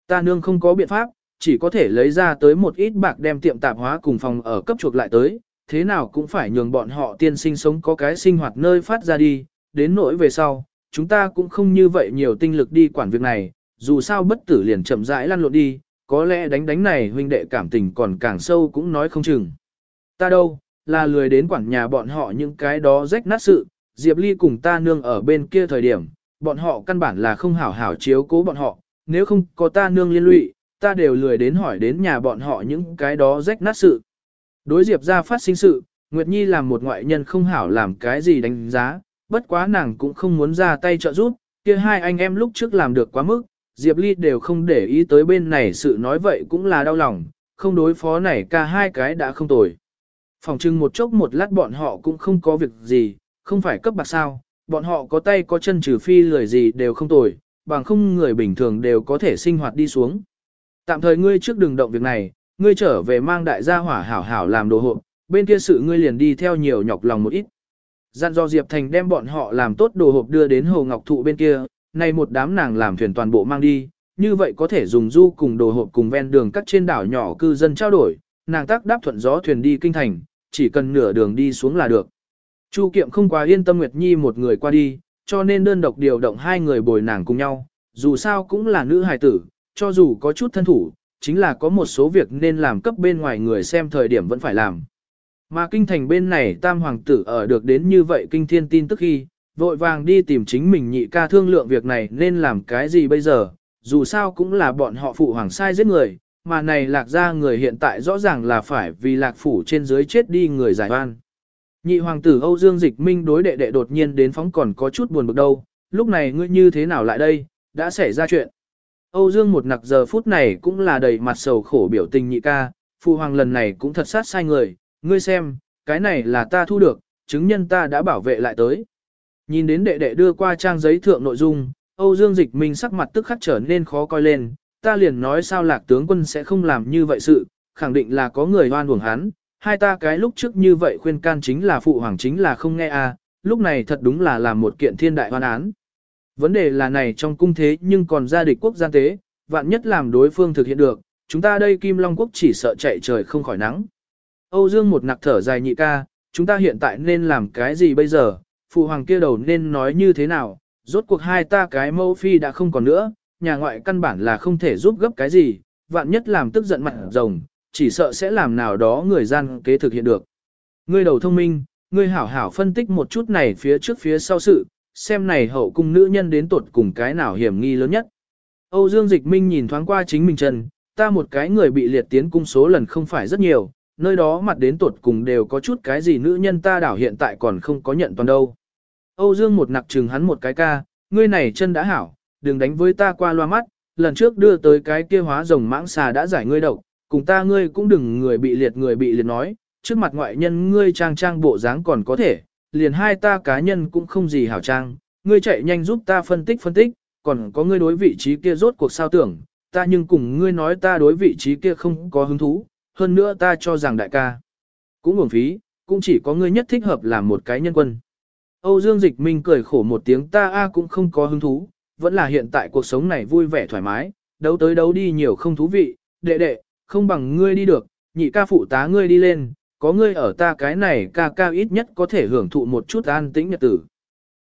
Ta nương không có biện pháp, chỉ có thể lấy ra tới một ít bạc đem tiệm tạp hóa cùng phòng ở cấp chuộc lại tới, thế nào cũng phải nhường bọn họ tiên sinh sống có cái sinh hoạt nơi phát ra đi, đến nỗi về sau, chúng ta cũng không như vậy nhiều tinh lực đi quản việc này, dù sao bất tử liền chậm rãi lăn lộn đi, có lẽ đánh đánh này huynh đệ cảm tình còn càng sâu cũng nói không chừng. Ta đâu, là lười đến quản nhà bọn họ những cái đó rách nát sự, Diệp Ly cùng ta nương ở bên kia thời điểm, bọn họ căn bản là không hảo hảo chiếu cố bọn họ, nếu không có ta nương liên lụy, ta đều lười đến hỏi đến nhà bọn họ những cái đó rách nát sự. Đối Diệp ra phát sinh sự, Nguyệt Nhi làm một ngoại nhân không hảo làm cái gì đánh giá, bất quá nàng cũng không muốn ra tay trợ giúp, kia hai anh em lúc trước làm được quá mức, Diệp Ly đều không để ý tới bên này sự nói vậy cũng là đau lòng, không đối phó này cả hai cái đã không tồi. Phòng trưng một chốc một lát bọn họ cũng không có việc gì, không phải cấp bạc sao, bọn họ có tay có chân trừ phi lười gì đều không tồi, bằng không người bình thường đều có thể sinh hoạt đi xuống. Tạm thời ngươi trước đừng động việc này, ngươi trở về mang đại gia hỏa hảo hảo làm đồ hộ, bên kia sự ngươi liền đi theo nhiều nhọc lòng một ít. Dặn do Diệp Thành đem bọn họ làm tốt đồ hộp đưa đến Hồ Ngọc Thụ bên kia, nay một đám nàng làm thuyền toàn bộ mang đi, như vậy có thể dùng du cùng đồ hộp cùng ven đường các trên đảo nhỏ cư dân trao đổi, nàng tác đáp thuận gió thuyền đi kinh thành, chỉ cần nửa đường đi xuống là được. Chu Kiệm không quá yên tâm Nguyệt Nhi một người qua đi, cho nên đơn độc điều động hai người bồi nàng cùng nhau, dù sao cũng là nữ hài tử, cho dù có chút thân thủ, chính là có một số việc nên làm cấp bên ngoài người xem thời điểm vẫn phải làm. Mà kinh thành bên này tam hoàng tử ở được đến như vậy kinh thiên tin tức khi, vội vàng đi tìm chính mình nhị ca thương lượng việc này nên làm cái gì bây giờ, dù sao cũng là bọn họ phụ hoàng sai giết người, mà này lạc ra người hiện tại rõ ràng là phải vì lạc phủ trên dưới chết đi người giải oan. Nhị hoàng tử Âu Dương Dịch Minh đối đệ đệ đột nhiên đến phóng còn có chút buồn bực đâu, lúc này ngươi như thế nào lại đây, đã xảy ra chuyện. Âu Dương một nặc giờ phút này cũng là đầy mặt sầu khổ biểu tình nhị ca, phụ hoàng lần này cũng thật sát sai người, ngươi xem, cái này là ta thu được, chứng nhân ta đã bảo vệ lại tới. Nhìn đến đệ đệ đưa qua trang giấy thượng nội dung, Âu Dương Dịch Minh sắc mặt tức khắc trở nên khó coi lên, ta liền nói sao lạc tướng quân sẽ không làm như vậy sự, khẳng định là có người hoan uổng hắn, hai ta cái lúc trước như vậy khuyên can chính là phụ hoàng chính là không nghe à, lúc này thật đúng là làm một kiện thiên đại hoan án. Vấn đề là này trong cung thế nhưng còn gia địch quốc gian tế, vạn nhất làm đối phương thực hiện được, chúng ta đây Kim Long Quốc chỉ sợ chạy trời không khỏi nắng. Âu Dương một nặc thở dài nhị ca, chúng ta hiện tại nên làm cái gì bây giờ, phụ hoàng kia đầu nên nói như thế nào, rốt cuộc hai ta cái mẫu phi đã không còn nữa, nhà ngoại căn bản là không thể giúp gấp cái gì, vạn nhất làm tức giận mặt rồng, chỉ sợ sẽ làm nào đó người gian kế thực hiện được. Ngươi đầu thông minh, ngươi hảo hảo phân tích một chút này phía trước phía sau sự, xem này hậu cung nữ nhân đến tột cùng cái nào hiểm nghi lớn nhất. Âu Dương Dịch Minh nhìn thoáng qua chính mình trần, ta một cái người bị liệt tiến cung số lần không phải rất nhiều, nơi đó mặt đến tuột cùng đều có chút cái gì nữ nhân ta đảo hiện tại còn không có nhận toàn đâu. Âu Dương một nặc trừng hắn một cái ca, ngươi này chân đã hảo, đừng đánh với ta qua loa mắt, lần trước đưa tới cái kia hóa rồng mãng xà đã giải ngươi độc, cùng ta ngươi cũng đừng người bị liệt người bị liệt nói, trước mặt ngoại nhân ngươi trang trang bộ dáng còn có thể, liền hai ta cá nhân cũng không gì hảo trang, ngươi chạy nhanh giúp ta phân tích phân tích, còn có ngươi đối vị trí kia rốt cuộc sao tưởng, ta nhưng cùng ngươi nói ta đối vị trí kia không có hứng thú, hơn nữa ta cho rằng đại ca cũng uổng phí, cũng chỉ có ngươi nhất thích hợp làm một cái nhân quân. Âu Dương Dịch Minh cười khổ một tiếng ta a cũng không có hứng thú, vẫn là hiện tại cuộc sống này vui vẻ thoải mái, đấu tới đấu đi nhiều không thú vị, đệ đệ, không bằng ngươi đi được, nhị ca phụ tá ngươi đi lên, có ngươi ở ta cái này ca ca ít nhất có thể hưởng thụ một chút an tĩnh nhật tử.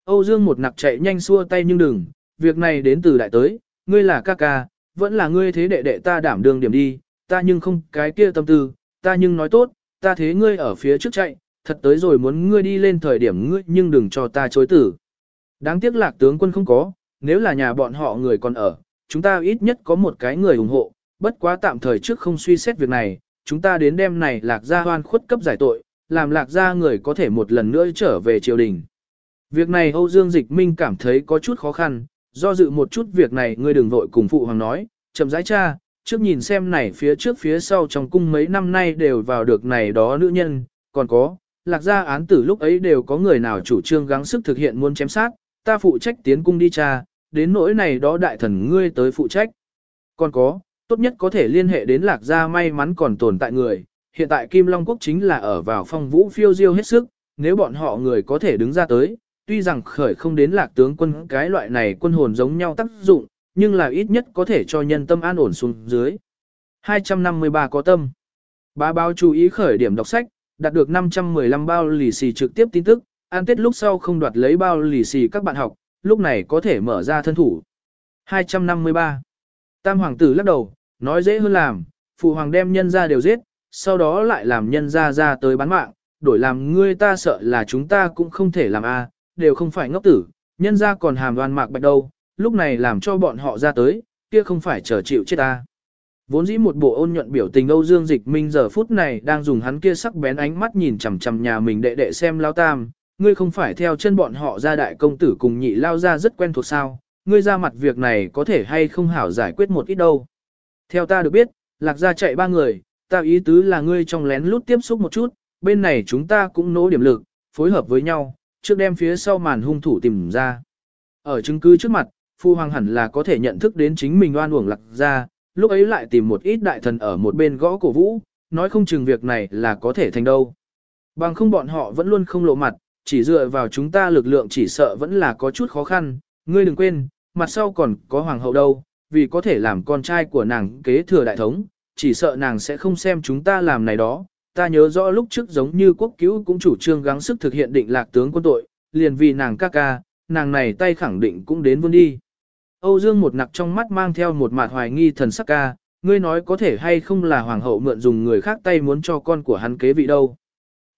Âu Dương một nặc chạy nhanh xua tay nhưng đừng, việc này đến từ đại tới, ngươi là ca ca, vẫn là ngươi thế đệ đệ ta đảm đương điểm đi, ta nhưng không cái kia tâm tư, ta nhưng nói tốt, ta thế ngươi ở phía trước chạy, thật tới rồi muốn ngươi đi lên thời điểm ngươi nhưng đừng cho ta chối tử. Đáng tiếc lạc tướng quân không có, nếu là nhà bọn họ người còn ở, chúng ta ít nhất có một cái người ủng hộ, bất quá tạm thời trước không suy xét việc này, chúng ta đến đêm này lạc gia hoan khuất cấp giải tội, làm lạc gia người có thể một lần nữa trở về triều đình. Việc này Âu Dương Dịch Minh cảm thấy có chút khó khăn, do dự một chút việc này ngươi đừng vội cùng phụ hoàng nói, chậm rãi cha, trước nhìn xem này phía trước phía sau trong cung mấy năm nay đều vào được này đó nữ nhân, còn có, lạc gia án tử lúc ấy đều có người nào chủ trương gắng sức thực hiện muốn chém sát, ta phụ trách tiến cung đi cha, đến nỗi này đó đại thần ngươi tới phụ trách. Còn có, tốt nhất có thể liên hệ đến lạc gia may mắn còn tồn tại người, hiện tại Kim Long Quốc chính là ở vào phong vũ phiêu diêu hết sức, nếu bọn họ người có thể đứng ra tới, tuy rằng khởi không đến lạc tướng quân cái loại này quân hồn giống nhau tác dụng, nhưng là ít nhất có thể cho nhân tâm an ổn xuống dưới. 253 có tâm. bá báo chú ý khởi điểm đọc sách, đạt được 515 bao lì xì trực tiếp tin tức, an tết lúc sau không đoạt lấy bao lì xì các bạn học, lúc này có thể mở ra thân thủ. 253. Tam hoàng tử lắc đầu, nói dễ hơn làm, phụ hoàng đem nhân ra đều giết, sau đó lại làm nhân ra ra tới bán mạng, đổi làm ngươi ta sợ là chúng ta cũng không thể làm a, đều không phải ngốc tử, nhân ra còn hàm đoan mạc bạch đâu, lúc này làm cho bọn họ ra tới, kia không phải chờ chịu chết ta. Vốn dĩ một bộ ôn nhuận biểu tình Âu Dương Dịch Minh giờ phút này đang dùng hắn kia sắc bén ánh mắt nhìn chằm chằm nhà mình đệ đệ xem lao tam, ngươi không phải theo chân bọn họ ra đại công tử cùng nhị lao ra rất quen thuộc sao, ngươi ra mặt việc này có thể hay không hảo giải quyết một ít đâu. Theo ta được biết, lạc gia chạy ba người, ta ý tứ là ngươi trong lén lút tiếp xúc một chút, bên này chúng ta cũng nỗ điểm lực, phối hợp với nhau, trước đem phía sau màn hung thủ tìm ra. Ở chứng cứ trước mặt, Phu Hoàng hẳn là có thể nhận thức đến chính mình oan uổng lạc ra. lúc ấy lại tìm một ít đại thần ở một bên gõ cổ vũ, nói không chừng việc này là có thể thành đâu. Bằng không bọn họ vẫn luôn không lộ mặt, chỉ dựa vào chúng ta lực lượng chỉ sợ vẫn là có chút khó khăn, ngươi đừng quên, mặt sau còn có hoàng hậu đâu, vì có thể làm con trai của nàng kế thừa đại thống, chỉ sợ nàng sẽ không xem chúng ta làm này đó. Ta nhớ rõ lúc trước giống như quốc cứu cũng chủ trương gắng sức thực hiện định lạc tướng quân tội, liền vì nàng ca ca, nàng này tay khẳng định cũng đến vươn đi. Âu Dương một nặc trong mắt mang theo một mặt hoài nghi thần sắc ca, ngươi nói có thể hay không là hoàng hậu mượn dùng người khác tay muốn cho con của hắn kế vị đâu.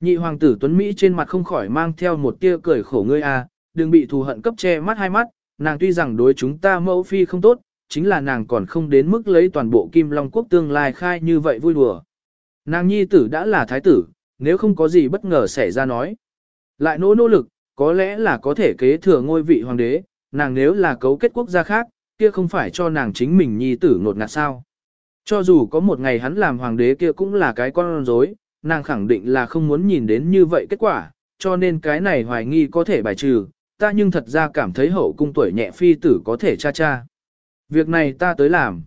Nhị hoàng tử Tuấn Mỹ trên mặt không khỏi mang theo một tia cười khổ ngươi a, đừng bị thù hận cấp che mắt hai mắt, nàng tuy rằng đối chúng ta mẫu phi không tốt, chính là nàng còn không đến mức lấy toàn bộ Kim Long quốc tương lai khai như vậy vui đùa. Nàng nhi tử đã là thái tử, nếu không có gì bất ngờ xảy ra nói. Lại nỗ nỗ lực, có lẽ là có thể kế thừa ngôi vị hoàng đế, nàng nếu là cấu kết quốc gia khác, kia không phải cho nàng chính mình nhi tử ngột ngạt sao. Cho dù có một ngày hắn làm hoàng đế kia cũng là cái con rối, nàng khẳng định là không muốn nhìn đến như vậy kết quả, cho nên cái này hoài nghi có thể bài trừ, ta nhưng thật ra cảm thấy hậu cung tuổi nhẹ phi tử có thể cha cha. Việc này ta tới làm.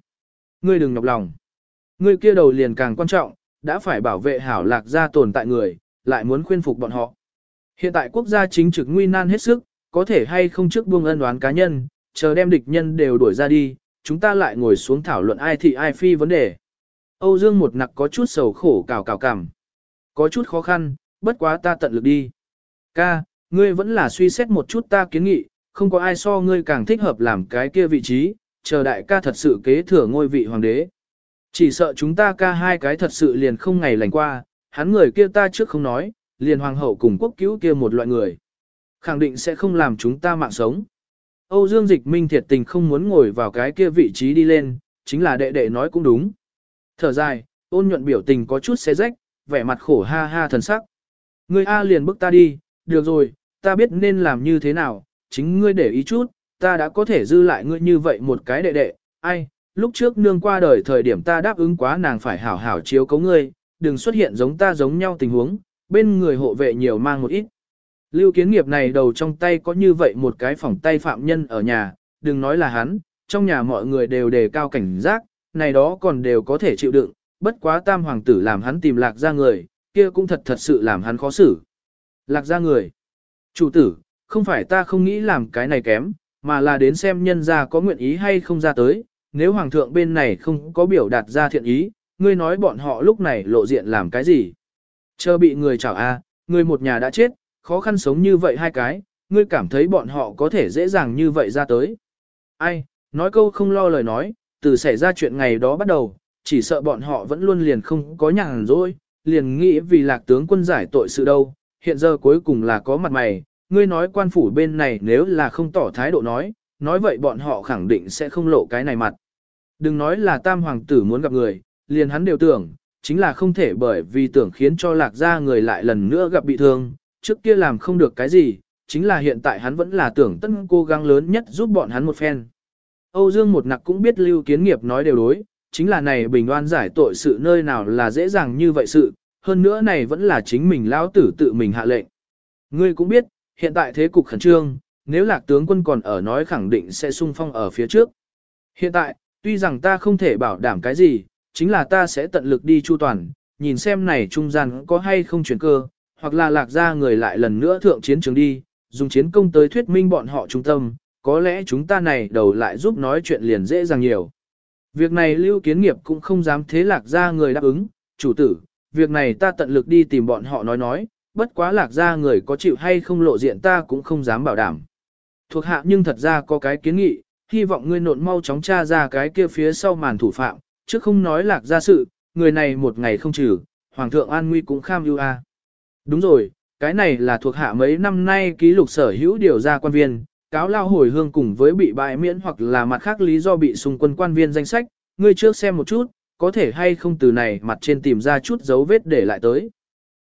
Ngươi đừng nhọc lòng. Ngươi kia đầu liền càng quan trọng, đã phải bảo vệ hảo lạc gia tồn tại người, lại muốn khuyên phục bọn họ. Hiện tại quốc gia chính trực nguy nan hết sức, có thể hay không trước buông ân đoán cá nhân, chờ đem địch nhân đều đuổi ra đi, chúng ta lại ngồi xuống thảo luận ai thị ai phi vấn đề. Âu Dương một nặc có chút sầu khổ cào cào cằm. Có chút khó khăn, bất quá ta tận lực đi. Ca, ngươi vẫn là suy xét một chút ta kiến nghị, không có ai so ngươi càng thích hợp làm cái kia vị trí, chờ đại ca thật sự kế thừa ngôi vị hoàng đế. Chỉ sợ chúng ta ca hai cái thật sự liền không ngày lành qua, hắn người kia ta trước không nói, liền hoàng hậu cùng quốc cứu kia một loại người. Khẳng định sẽ không làm chúng ta mạng sống. Âu Dương Dịch Minh thiệt tình không muốn ngồi vào cái kia vị trí đi lên, chính là đệ đệ nói cũng đúng. Thở dài, ôn nhuận biểu tình có chút xé rách, vẻ mặt khổ ha ha thần sắc. Ngươi A liền bước ta đi, được rồi, ta biết nên làm như thế nào, chính ngươi để ý chút, ta đã có thể dư lại ngươi như vậy một cái đệ đệ, ai, lúc trước nương qua đời thời điểm ta đáp ứng quá nàng phải hảo hảo chiếu cấu ngươi, đừng xuất hiện giống ta giống nhau tình huống, bên người hộ vệ nhiều mang một ít. Lưu kiến nghiệp này đầu trong tay có như vậy một cái phòng tay phạm nhân ở nhà, đừng nói là hắn, trong nhà mọi người đều đề cao cảnh giác, này đó còn đều có thể chịu đựng, bất quá tam hoàng tử làm hắn tìm lạc ra người, kia cũng thật thật sự làm hắn khó xử. Lạc ra người. Chủ tử, không phải ta không nghĩ làm cái này kém, mà là đến xem nhân ra có nguyện ý hay không ra tới, nếu hoàng thượng bên này không có biểu đạt ra thiện ý, ngươi nói bọn họ lúc này lộ diện làm cái gì. Chờ bị người chào a, người một nhà đã chết, khó khăn sống như vậy hai cái, ngươi cảm thấy bọn họ có thể dễ dàng như vậy ra tới. Ai, nói câu không lo lời nói, từ xảy ra chuyện ngày đó bắt đầu, chỉ sợ bọn họ vẫn luôn liền không có nhàn rỗi, liền nghĩ vì lạc tướng quân giải tội sự đâu, hiện giờ cuối cùng là có mặt mày, ngươi nói quan phủ bên này nếu là không tỏ thái độ nói, nói vậy bọn họ khẳng định sẽ không lộ cái này mặt. Đừng nói là tam hoàng tử muốn gặp người, liền hắn đều tưởng, chính là không thể bởi vì tưởng khiến cho lạc gia người lại lần nữa gặp bị thương, trước kia làm không được cái gì, chính là hiện tại hắn vẫn là tưởng tân cố gắng lớn nhất giúp bọn hắn một phen. Âu Dương một nặc cũng biết lưu kiến nghiệp nói đều đối, chính là này bình oan giải tội sự nơi nào là dễ dàng như vậy sự, hơn nữa này vẫn là chính mình lão tử tự mình hạ lệnh. Ngươi cũng biết, hiện tại thế cục khẩn trương, nếu lạc tướng quân còn ở nói khẳng định sẽ sung phong ở phía trước. Hiện tại, tuy rằng ta không thể bảo đảm cái gì, chính là ta sẽ tận lực đi chu toàn, nhìn xem này trung gian có hay không chuyển cơ, hoặc là lạc ra người lại lần nữa thượng chiến trường đi, dùng chiến công tới thuyết minh bọn họ trung tâm, có lẽ chúng ta này đầu lại giúp nói chuyện liền dễ dàng nhiều. Việc này lưu kiến nghiệp cũng không dám thế lạc ra người đáp ứng, chủ tử, việc này ta tận lực đi tìm bọn họ nói nói, bất quá lạc ra người có chịu hay không lộ diện ta cũng không dám bảo đảm. Thuộc hạ nhưng thật ra có cái kiến nghị, hy vọng ngươi nộn mau chóng tra ra cái kia phía sau màn thủ phạm, chứ không nói lạc ra sự, người này một ngày không trừ, Hoàng thượng an nguy cũng kham ưu a. Đúng rồi, cái này là thuộc hạ mấy năm nay ký lục sở hữu điều ra quan viên, cáo lao hồi hương cùng với bị bại miễn hoặc là mặt khác lý do bị xung quân quan viên danh sách, ngươi trước xem một chút, có thể hay không từ này mặt trên tìm ra chút dấu vết để lại tới.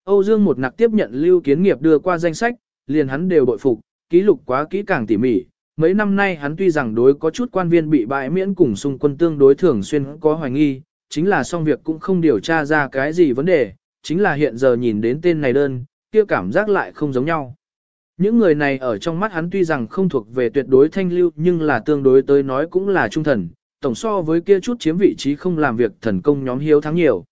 Âu Dương một nặc tiếp nhận lưu kiến nghiệp đưa qua danh sách, liền hắn đều bội phục, ký lục quá kỹ càng tỉ mỉ, mấy năm nay hắn tuy rằng đối có chút quan viên bị bại miễn cùng xung quân tương đối thường xuyên có hoài nghi, chính là xong việc cũng không điều tra ra cái gì vấn đề, chính là hiện giờ nhìn đến tên này đơn, kia cảm giác lại không giống nhau. Những người này ở trong mắt hắn tuy rằng không thuộc về tuyệt đối thanh lưu nhưng là tương đối tới nói cũng là trung thần, tổng so với kia chút chiếm vị trí không làm việc thần công nhóm hiếu thắng nhiều.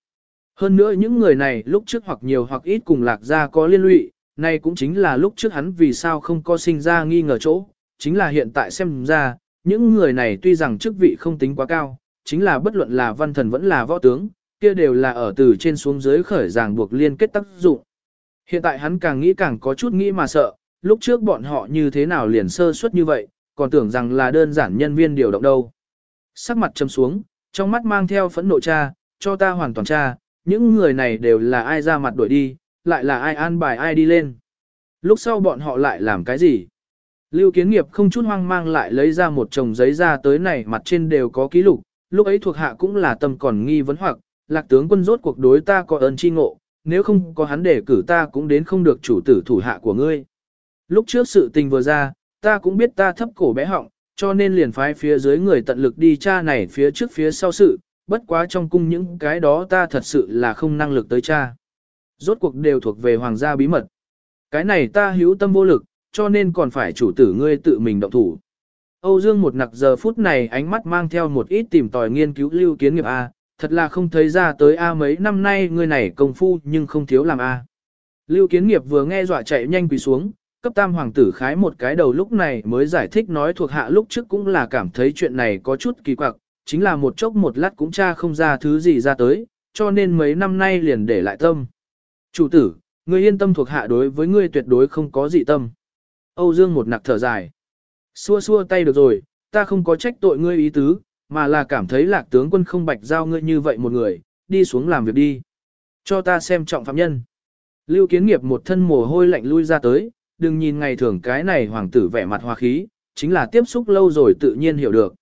Hơn nữa những người này lúc trước hoặc nhiều hoặc ít cùng lạc gia có liên lụy, nay cũng chính là lúc trước hắn vì sao không có sinh ra nghi ngờ chỗ, chính là hiện tại xem ra, những người này tuy rằng chức vị không tính quá cao, chính là bất luận là văn thần vẫn là võ tướng, kia đều là ở từ trên xuống dưới khởi ràng buộc liên kết tác dụng. Hiện tại hắn càng nghĩ càng có chút nghĩ mà sợ, lúc trước bọn họ như thế nào liền sơ suất như vậy, còn tưởng rằng là đơn giản nhân viên điều động đâu. Sắc mặt châm xuống, trong mắt mang theo phẫn nộ cha, cho ta hoàn toàn cha, những người này đều là ai ra mặt đuổi đi, lại là ai an bài ai đi lên. Lúc sau bọn họ lại làm cái gì? Lưu kiến nghiệp không chút hoang mang lại lấy ra một chồng giấy ra tới này mặt trên đều có ký lục, lúc ấy thuộc hạ cũng là tâm còn nghi vấn hoặc, lạc tướng quân rốt cuộc đối ta có ơn chi ngộ, nếu không có hắn để cử ta cũng đến không được chủ tử thủ hạ của ngươi. Lúc trước sự tình vừa ra, ta cũng biết ta thấp cổ bé họng, cho nên liền phái phía dưới người tận lực đi tra này phía trước phía sau sự, bất quá trong cung những cái đó ta thật sự là không năng lực tới tra. Rốt cuộc đều thuộc về hoàng gia bí mật. Cái này ta hữu tâm vô lực, cho nên còn phải chủ tử ngươi tự mình động thủ. Âu Dương một nặc giờ phút này ánh mắt mang theo một ít tìm tòi nghiên cứu lưu kiến nghiệp A, thật là không thấy ra tới A mấy năm nay ngươi này công phu nhưng không thiếu làm A. Lưu kiến nghiệp vừa nghe dọa chạy nhanh quỳ xuống, cấp tam hoàng tử khái một cái đầu lúc này mới giải thích nói thuộc hạ lúc trước cũng là cảm thấy chuyện này có chút kỳ quặc, chính là một chốc một lát cũng tra không ra thứ gì ra tới, cho nên mấy năm nay liền để lại tâm. Chủ tử, ngươi yên tâm thuộc hạ đối với ngươi tuyệt đối không có dị tâm. Âu Dương một nặc thở dài. Xua xua tay được rồi, ta không có trách tội ngươi ý tứ, mà là cảm thấy lạc tướng quân không bạch giao ngươi như vậy một người, đi xuống làm việc đi. Cho ta xem trọng phạm nhân. Lưu kiến nghiệp một thân mồ hôi lạnh lui ra tới, đừng nhìn ngày thường cái này hoàng tử vẻ mặt hòa khí, chính là tiếp xúc lâu rồi tự nhiên hiểu được.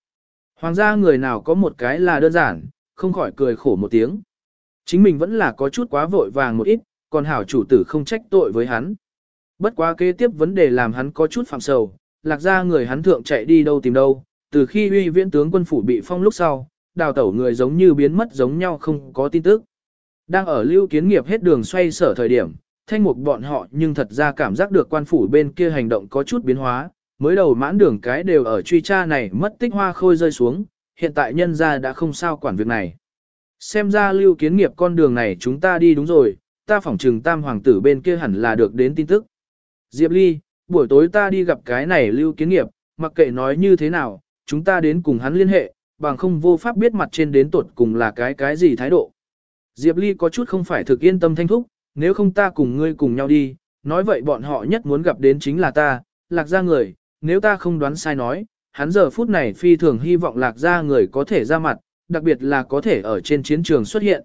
Hoàng gia người nào có một cái là đơn giản, không khỏi cười khổ một tiếng. Chính mình vẫn là có chút quá vội vàng một ít, còn hảo chủ tử không trách tội với hắn. Bất quá kế tiếp vấn đề làm hắn có chút phạm sầu, lạc ra người hắn thượng chạy đi đâu tìm đâu, từ khi uy viễn tướng quân phủ bị phong lúc sau, đào tẩu người giống như biến mất giống nhau không có tin tức. Đang ở lưu kiến nghiệp hết đường xoay sở thời điểm, thanh mục bọn họ nhưng thật ra cảm giác được quan phủ bên kia hành động có chút biến hóa, mới đầu mãn đường cái đều ở truy tra này mất tích hoa khôi rơi xuống, hiện tại nhân ra đã không sao quản việc này. Xem ra lưu kiến nghiệp con đường này chúng ta đi đúng rồi, ta phỏng trừng tam hoàng tử bên kia hẳn là được đến tin tức. Diệp Ly, buổi tối ta đi gặp cái này lưu kiến nghiệp, mặc kệ nói như thế nào, chúng ta đến cùng hắn liên hệ, bằng không vô pháp biết mặt trên đến tuột cùng là cái cái gì thái độ. Diệp Ly có chút không phải thực yên tâm thanh thúc, nếu không ta cùng ngươi cùng nhau đi, nói vậy bọn họ nhất muốn gặp đến chính là ta, lạc ra người, nếu ta không đoán sai nói, hắn giờ phút này phi thường hy vọng lạc ra người có thể ra mặt, đặc biệt là có thể ở trên chiến trường xuất hiện.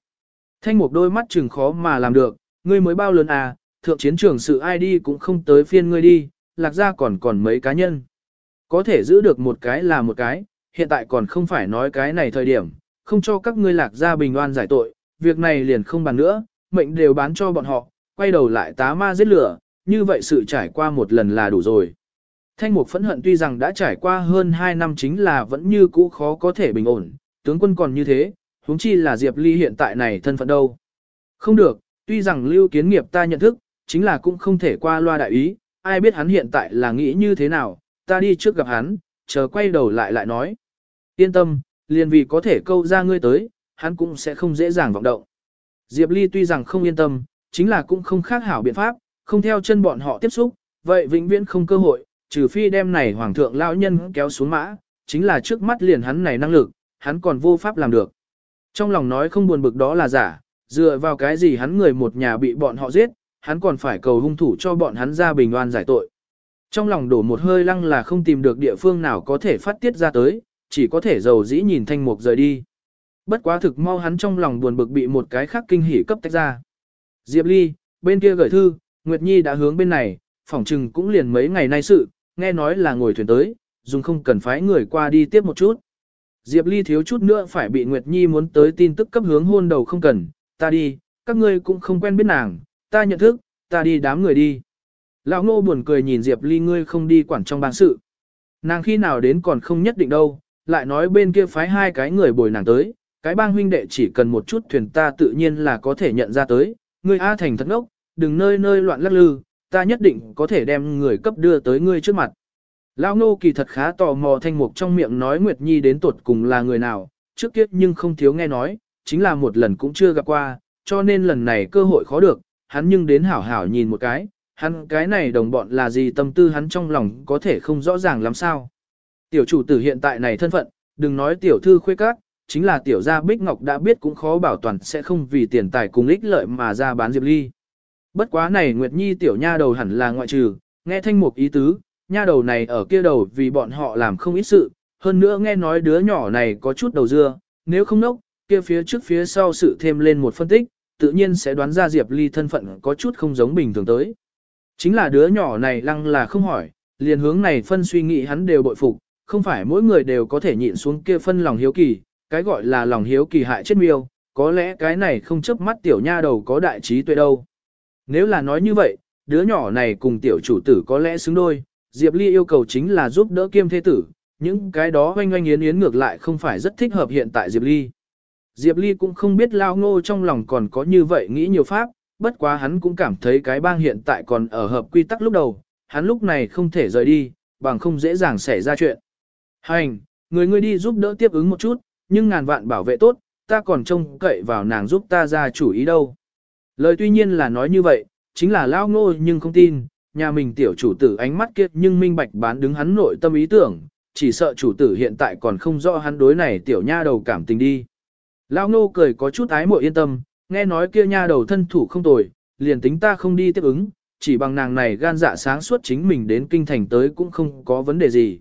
Thanh một đôi mắt chừng khó mà làm được, ngươi mới bao lớn à, thượng chiến trường sự ai đi cũng không tới phiên ngươi đi, lạc ra còn còn mấy cá nhân. Có thể giữ được một cái là một cái, hiện tại còn không phải nói cái này thời điểm, không cho các ngươi lạc ra bình oan giải tội, việc này liền không bàn nữa, mệnh đều bán cho bọn họ, quay đầu lại tá ma giết lửa, như vậy sự trải qua một lần là đủ rồi. Thanh mục phẫn hận tuy rằng đã trải qua hơn 2 năm chính là vẫn như cũ khó có thể bình ổn, tướng quân còn như thế, huống chi là Diệp Ly hiện tại này thân phận đâu. Không được, tuy rằng lưu kiến nghiệp ta nhận thức, chính là cũng không thể qua loa đại ý, ai biết hắn hiện tại là nghĩ như thế nào, ta đi trước gặp hắn, chờ quay đầu lại lại nói. Yên tâm, liền vì có thể câu ra ngươi tới, hắn cũng sẽ không dễ dàng vọng động. Diệp Ly tuy rằng không yên tâm, chính là cũng không khác hảo biện pháp, không theo chân bọn họ tiếp xúc, vậy vĩnh viễn không cơ hội, trừ phi đem này hoàng thượng lão nhân kéo xuống mã, chính là trước mắt liền hắn này năng lực, hắn còn vô pháp làm được. Trong lòng nói không buồn bực đó là giả, dựa vào cái gì hắn người một nhà bị bọn họ giết, hắn còn phải cầu hung thủ cho bọn hắn ra bình oan giải tội. Trong lòng đổ một hơi lăng là không tìm được địa phương nào có thể phát tiết ra tới, chỉ có thể dầu dĩ nhìn thanh mục rời đi. Bất quá thực mau hắn trong lòng buồn bực bị một cái khác kinh hỉ cấp tách ra. Diệp Ly, bên kia gửi thư, Nguyệt Nhi đã hướng bên này, phỏng chừng cũng liền mấy ngày nay sự, nghe nói là ngồi thuyền tới, dùng không cần phái người qua đi tiếp một chút. Diệp Ly thiếu chút nữa phải bị Nguyệt Nhi muốn tới tin tức cấp hướng hôn đầu không cần, ta đi, các ngươi cũng không quen biết nàng, ta nhận thức, ta đi đám người đi. Lão ngô buồn cười nhìn Diệp Ly ngươi không đi quản trong bàn sự. Nàng khi nào đến còn không nhất định đâu, lại nói bên kia phái hai cái người bồi nàng tới, cái bang huynh đệ chỉ cần một chút thuyền ta tự nhiên là có thể nhận ra tới, ngươi A thành thật ngốc, đừng nơi nơi loạn lắc lư, ta nhất định có thể đem người cấp đưa tới ngươi trước mặt. Lão Ngô kỳ thật khá tò mò thanh mục trong miệng nói Nguyệt Nhi đến tuột cùng là người nào, trước kiếp nhưng không thiếu nghe nói, chính là một lần cũng chưa gặp qua, cho nên lần này cơ hội khó được, hắn nhưng đến hảo hảo nhìn một cái, hắn cái này đồng bọn là gì tâm tư hắn trong lòng có thể không rõ ràng lắm sao. Tiểu chủ tử hiện tại này thân phận, đừng nói tiểu thư khuê các, chính là tiểu gia Bích Ngọc đã biết cũng khó bảo toàn sẽ không vì tiền tài cùng ích lợi mà ra bán Diệp Ly. Bất quá này Nguyệt Nhi tiểu nha đầu hẳn là ngoại trừ, nghe thanh mục ý tứ, nha đầu này ở kia đầu vì bọn họ làm không ít sự, hơn nữa nghe nói đứa nhỏ này có chút đầu dưa, nếu không nốc, kia phía trước phía sau sự thêm lên một phân tích, tự nhiên sẽ đoán ra Diệp Ly thân phận có chút không giống bình thường tới. Chính là đứa nhỏ này lăng là không hỏi, liền hướng này phân suy nghĩ hắn đều bội phục, không phải mỗi người đều có thể nhịn xuống kia phân lòng hiếu kỳ, cái gọi là lòng hiếu kỳ hại chết miêu, có lẽ cái này không chấp mắt tiểu nha đầu có đại trí tuệ đâu. Nếu là nói như vậy, đứa nhỏ này cùng tiểu chủ tử có lẽ xứng đôi, Diệp Ly yêu cầu chính là giúp đỡ kiêm thế tử, những cái đó oanh oanh yến yến ngược lại không phải rất thích hợp hiện tại Diệp Ly. Diệp Ly cũng không biết lao ngô trong lòng còn có như vậy nghĩ nhiều pháp, bất quá hắn cũng cảm thấy cái bang hiện tại còn ở hợp quy tắc lúc đầu, hắn lúc này không thể rời đi, bằng không dễ dàng xảy ra chuyện. Hành, người ngươi đi giúp đỡ tiếp ứng một chút, nhưng ngàn vạn bảo vệ tốt, ta còn trông cậy vào nàng giúp ta ra chủ ý đâu. Lời tuy nhiên là nói như vậy, chính là lao ngô nhưng không tin, nhà mình tiểu chủ tử ánh mắt kiệt nhưng minh bạch bán đứng hắn nội tâm ý tưởng, chỉ sợ chủ tử hiện tại còn không rõ hắn đối này tiểu nha đầu cảm tình đi. Lao ngô cười có chút ái mộ yên tâm, nghe nói kia nha đầu thân thủ không tồi, liền tính ta không đi tiếp ứng, chỉ bằng nàng này gan dạ sáng suốt chính mình đến kinh thành tới cũng không có vấn đề gì.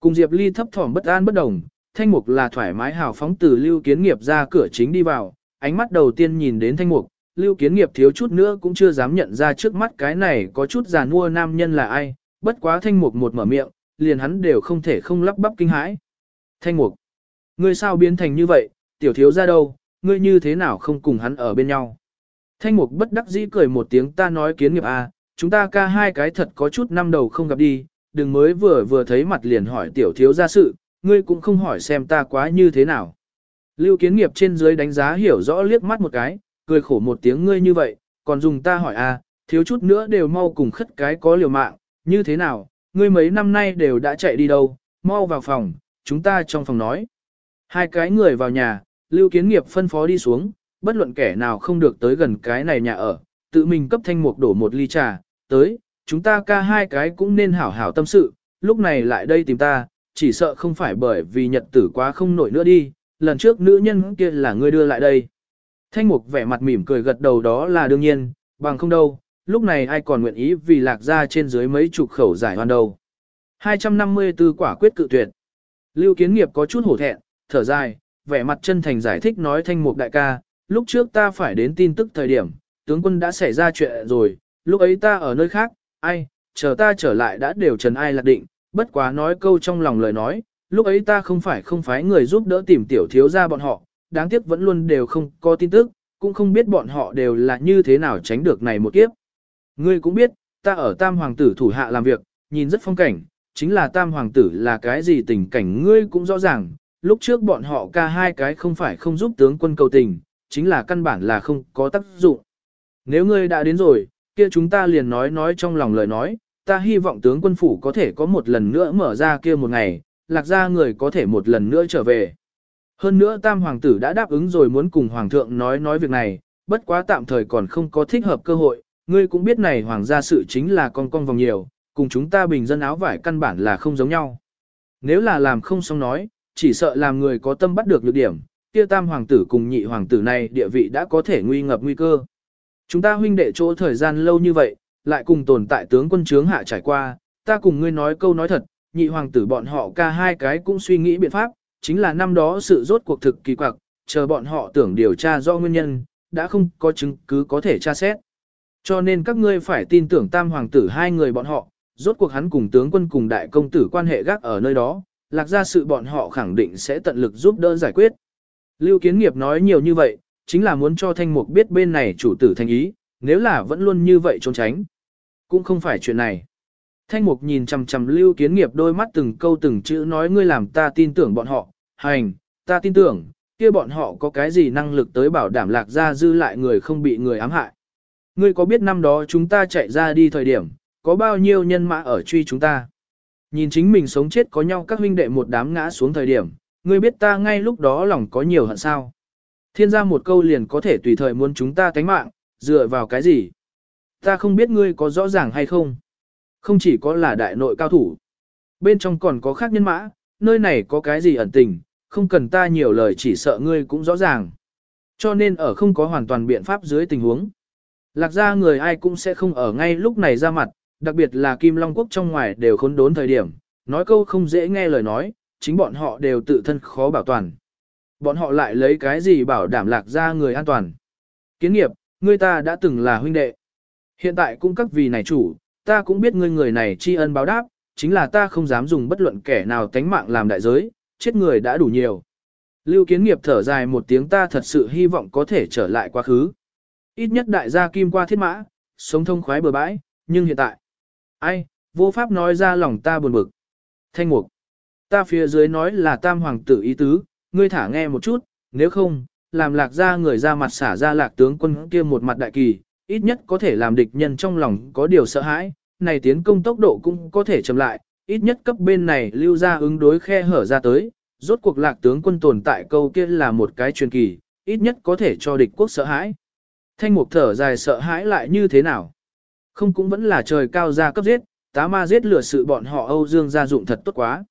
Cùng Diệp Ly thấp thỏm bất an bất đồng, Thanh Mục là thoải mái hào phóng từ Lưu Kiến Nghiệp ra cửa chính đi vào, ánh mắt đầu tiên nhìn đến Thanh Mục, Lưu Kiến Nghiệp thiếu chút nữa cũng chưa dám nhận ra trước mắt cái này có chút già nua nam nhân là ai, bất quá Thanh Mục một mở miệng, liền hắn đều không thể không lắp bắp kinh hãi. Thanh Mục, ngươi sao biến thành như vậy, tiểu thiếu ra đâu, ngươi như thế nào không cùng hắn ở bên nhau. Thanh Mục bất đắc dĩ cười một tiếng ta nói kiến nghiệp à, chúng ta ca hai cái thật có chút năm đầu không gặp đi, đừng mới vừa vừa thấy mặt liền hỏi tiểu thiếu ra sự, ngươi cũng không hỏi xem ta quá như thế nào. Lưu kiến nghiệp trên dưới đánh giá hiểu rõ liếc mắt một cái, cười khổ một tiếng ngươi như vậy, còn dùng ta hỏi à, thiếu chút nữa đều mau cùng khất cái có liều mạng, như thế nào, ngươi mấy năm nay đều đã chạy đi đâu, mau vào phòng, chúng ta trong phòng nói. Hai cái người vào nhà, Lưu Kiến Nghiệp phân phó đi xuống, bất luận kẻ nào không được tới gần cái này nhà ở, tự mình cấp thanh mục đổ một ly trà, tới, chúng ta ca hai cái cũng nên hảo hảo tâm sự, lúc này lại đây tìm ta, chỉ sợ không phải bởi vì nhật tử quá không nổi nữa đi, lần trước nữ nhân kia là ngươi đưa lại đây. Thanh mục vẻ mặt mỉm cười gật đầu đó là đương nhiên, bằng không đâu, lúc này ai còn nguyện ý vì lạc ra trên dưới mấy chục khẩu giải hoàn đầu. 254 quả quyết cự tuyệt. Lưu kiến nghiệp có chút hổ thẹn, thở dài, vẻ mặt chân thành giải thích nói thanh mục đại ca, lúc trước ta phải đến tin tức thời điểm, tướng quân đã xảy ra chuyện rồi, lúc ấy ta ở nơi khác, ai, chờ ta trở lại đã đều trần ai lạc định, bất quá nói câu trong lòng lời nói, lúc ấy ta không phải không phải người giúp đỡ tìm tiểu thiếu ra bọn họ, đáng tiếc vẫn luôn đều không có tin tức, cũng không biết bọn họ đều là như thế nào tránh được này một kiếp. Ngươi cũng biết, ta ở tam hoàng tử thủ hạ làm việc, nhìn rất phong cảnh, chính là tam hoàng tử là cái gì tình cảnh ngươi cũng rõ ràng, lúc trước bọn họ ca hai cái không phải không giúp tướng quân cầu tình, chính là căn bản là không có tác dụng. Nếu ngươi đã đến rồi, kia chúng ta liền nói nói trong lòng lời nói, ta hy vọng tướng quân phủ có thể có một lần nữa mở ra kia một ngày, lạc ra người có thể một lần nữa trở về. Hơn nữa tam hoàng tử đã đáp ứng rồi muốn cùng hoàng thượng nói nói việc này, bất quá tạm thời còn không có thích hợp cơ hội, ngươi cũng biết này hoàng gia sự chính là con con vòng nhiều, cùng chúng ta bình dân áo vải căn bản là không giống nhau. Nếu là làm không xong nói, chỉ sợ làm người có tâm bắt được nhược điểm, kia tam hoàng tử cùng nhị hoàng tử này địa vị đã có thể nguy ngập nguy cơ. Chúng ta huynh đệ chỗ thời gian lâu như vậy, lại cùng tồn tại tướng quân trướng hạ trải qua, ta cùng ngươi nói câu nói thật, nhị hoàng tử bọn họ ca hai cái cũng suy nghĩ biện pháp, chính là năm đó sự rốt cuộc thực kỳ quặc, chờ bọn họ tưởng điều tra do nguyên nhân, đã không có chứng cứ có thể tra xét. Cho nên các ngươi phải tin tưởng tam hoàng tử hai người bọn họ, rốt cuộc hắn cùng tướng quân cùng đại công tử quan hệ gác ở nơi đó, lạc ra sự bọn họ khẳng định sẽ tận lực giúp đỡ giải quyết. Lưu Kiến Nghiệp nói nhiều như vậy, chính là muốn cho Thanh Mục biết bên này chủ tử thành ý, nếu là vẫn luôn như vậy trốn tránh. Cũng không phải chuyện này. Thanh mục nhìn chằm chằm lưu kiến nghiệp đôi mắt từng câu từng chữ nói ngươi làm ta tin tưởng bọn họ, hành, ta tin tưởng, kia bọn họ có cái gì năng lực tới bảo đảm lạc gia dư lại người không bị người ám hại. Ngươi có biết năm đó chúng ta chạy ra đi thời điểm, có bao nhiêu nhân mã ở truy chúng ta? Nhìn chính mình sống chết có nhau các huynh đệ một đám ngã xuống thời điểm, ngươi biết ta ngay lúc đó lòng có nhiều hận sao? Thiên gia một câu liền có thể tùy thời muốn chúng ta tánh mạng, dựa vào cái gì? Ta không biết ngươi có rõ ràng hay không? Không chỉ có là đại nội cao thủ. Bên trong còn có khác nhân mã, nơi này có cái gì ẩn tình, không cần ta nhiều lời chỉ sợ ngươi cũng rõ ràng. Cho nên ở không có hoàn toàn biện pháp dưới tình huống. Lạc ra người ai cũng sẽ không ở ngay lúc này ra mặt, đặc biệt là Kim Long Quốc trong ngoài đều khốn đốn thời điểm, nói câu không dễ nghe lời nói, chính bọn họ đều tự thân khó bảo toàn. Bọn họ lại lấy cái gì bảo đảm lạc ra người an toàn. Kiến nghiệp, ngươi ta đã từng là huynh đệ. Hiện tại cũng các vì này chủ, ta cũng biết ngươi người này tri ân báo đáp, chính là ta không dám dùng bất luận kẻ nào tánh mạng làm đại giới, chết người đã đủ nhiều. Lưu kiến nghiệp thở dài một tiếng ta thật sự hy vọng có thể trở lại quá khứ. Ít nhất đại gia kim qua thiết mã, sống thông khoái bờ bãi, nhưng hiện tại, ai, vô pháp nói ra lòng ta buồn bực. Thanh mục, ta phía dưới nói là tam hoàng tử ý tứ, ngươi thả nghe một chút, nếu không, làm lạc ra người ra mặt xả ra lạc tướng quân kia một mặt đại kỳ, ít nhất có thể làm địch nhân trong lòng có điều sợ hãi, này tiến công tốc độ cũng có thể chậm lại, ít nhất cấp bên này lưu ra ứng đối khe hở ra tới, rốt cuộc lạc tướng quân tồn tại câu kia là một cái truyền kỳ, ít nhất có thể cho địch quốc sợ hãi. Thanh mục thở dài sợ hãi lại như thế nào? Không cũng vẫn là trời cao ra cấp giết, tá ma giết lửa sự bọn họ Âu Dương gia dụng thật tốt quá.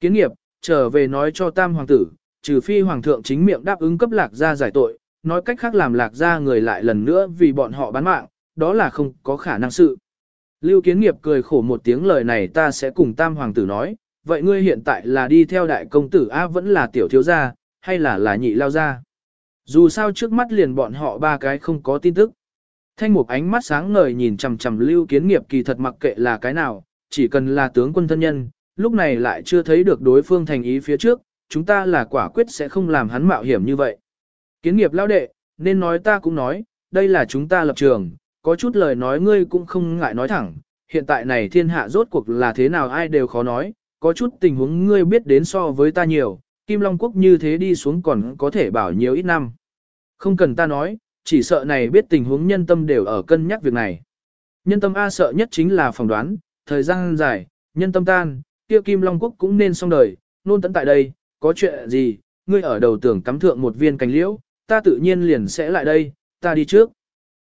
Kiến nghiệp, trở về nói cho tam hoàng tử, trừ phi hoàng thượng chính miệng đáp ứng cấp lạc gia giải tội, nói cách khác làm lạc gia người lại lần nữa vì bọn họ bán mạng, đó là không có khả năng sự. Lưu kiến nghiệp cười khổ một tiếng lời này ta sẽ cùng tam hoàng tử nói, vậy ngươi hiện tại là đi theo đại công tử A vẫn là tiểu thiếu gia, hay là là nhị lao gia? Dù sao trước mắt liền bọn họ ba cái không có tin tức. Thanh mục ánh mắt sáng ngời nhìn chằm chằm lưu kiến nghiệp kỳ thật mặc kệ là cái nào, chỉ cần là tướng quân thân nhân, lúc này lại chưa thấy được đối phương thành ý phía trước, chúng ta là quả quyết sẽ không làm hắn mạo hiểm như vậy. Kiến nghiệp lao đệ, nên nói ta cũng nói, đây là chúng ta lập trường, có chút lời nói ngươi cũng không ngại nói thẳng, hiện tại này thiên hạ rốt cuộc là thế nào ai đều khó nói, có chút tình huống ngươi biết đến so với ta nhiều, Kim Long Quốc như thế đi xuống còn có thể bảo nhiều ít năm. Không cần ta nói, chỉ sợ này biết tình huống nhân tâm đều ở cân nhắc việc này. Nhân tâm A sợ nhất chính là phỏng đoán, thời gian dài, nhân tâm tan, kia Kim Long Quốc cũng nên xong đời, nôn tận tại đây, có chuyện gì, ngươi ở đầu tưởng cắm thượng một viên cành liễu, ta tự nhiên liền sẽ lại đây, ta đi trước.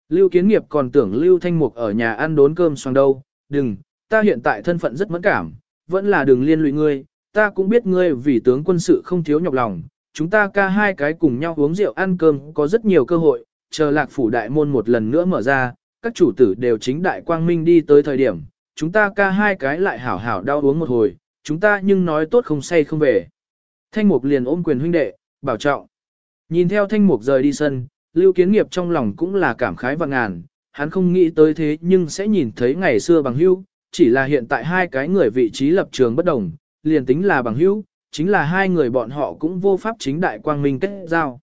Lưu Kiến Nghiệp còn tưởng Lưu Thanh Mục ở nhà ăn đốn cơm xoàng đâu, đừng, ta hiện tại thân phận rất mẫn cảm, vẫn là đừng liên lụy ngươi, ta cũng biết ngươi vì tướng quân sự không thiếu nhọc lòng, chúng ta ca hai cái cùng nhau uống rượu ăn cơm có rất nhiều cơ hội, chờ lạc phủ đại môn một lần nữa mở ra, các chủ tử đều chính đại quang minh đi tới thời điểm, chúng ta ca hai cái lại hảo hảo đau uống một hồi, chúng ta nhưng nói tốt không say không về. Thanh mục liền ôm quyền huynh đệ, bảo trọng. Nhìn theo thanh mục rời đi sân, lưu kiến nghiệp trong lòng cũng là cảm khái và ngàn, hắn không nghĩ tới thế nhưng sẽ nhìn thấy ngày xưa bằng hữu, chỉ là hiện tại hai cái người vị trí lập trường bất đồng, liền tính là bằng hữu, chính là hai người bọn họ cũng vô pháp chính đại quang minh kết giao.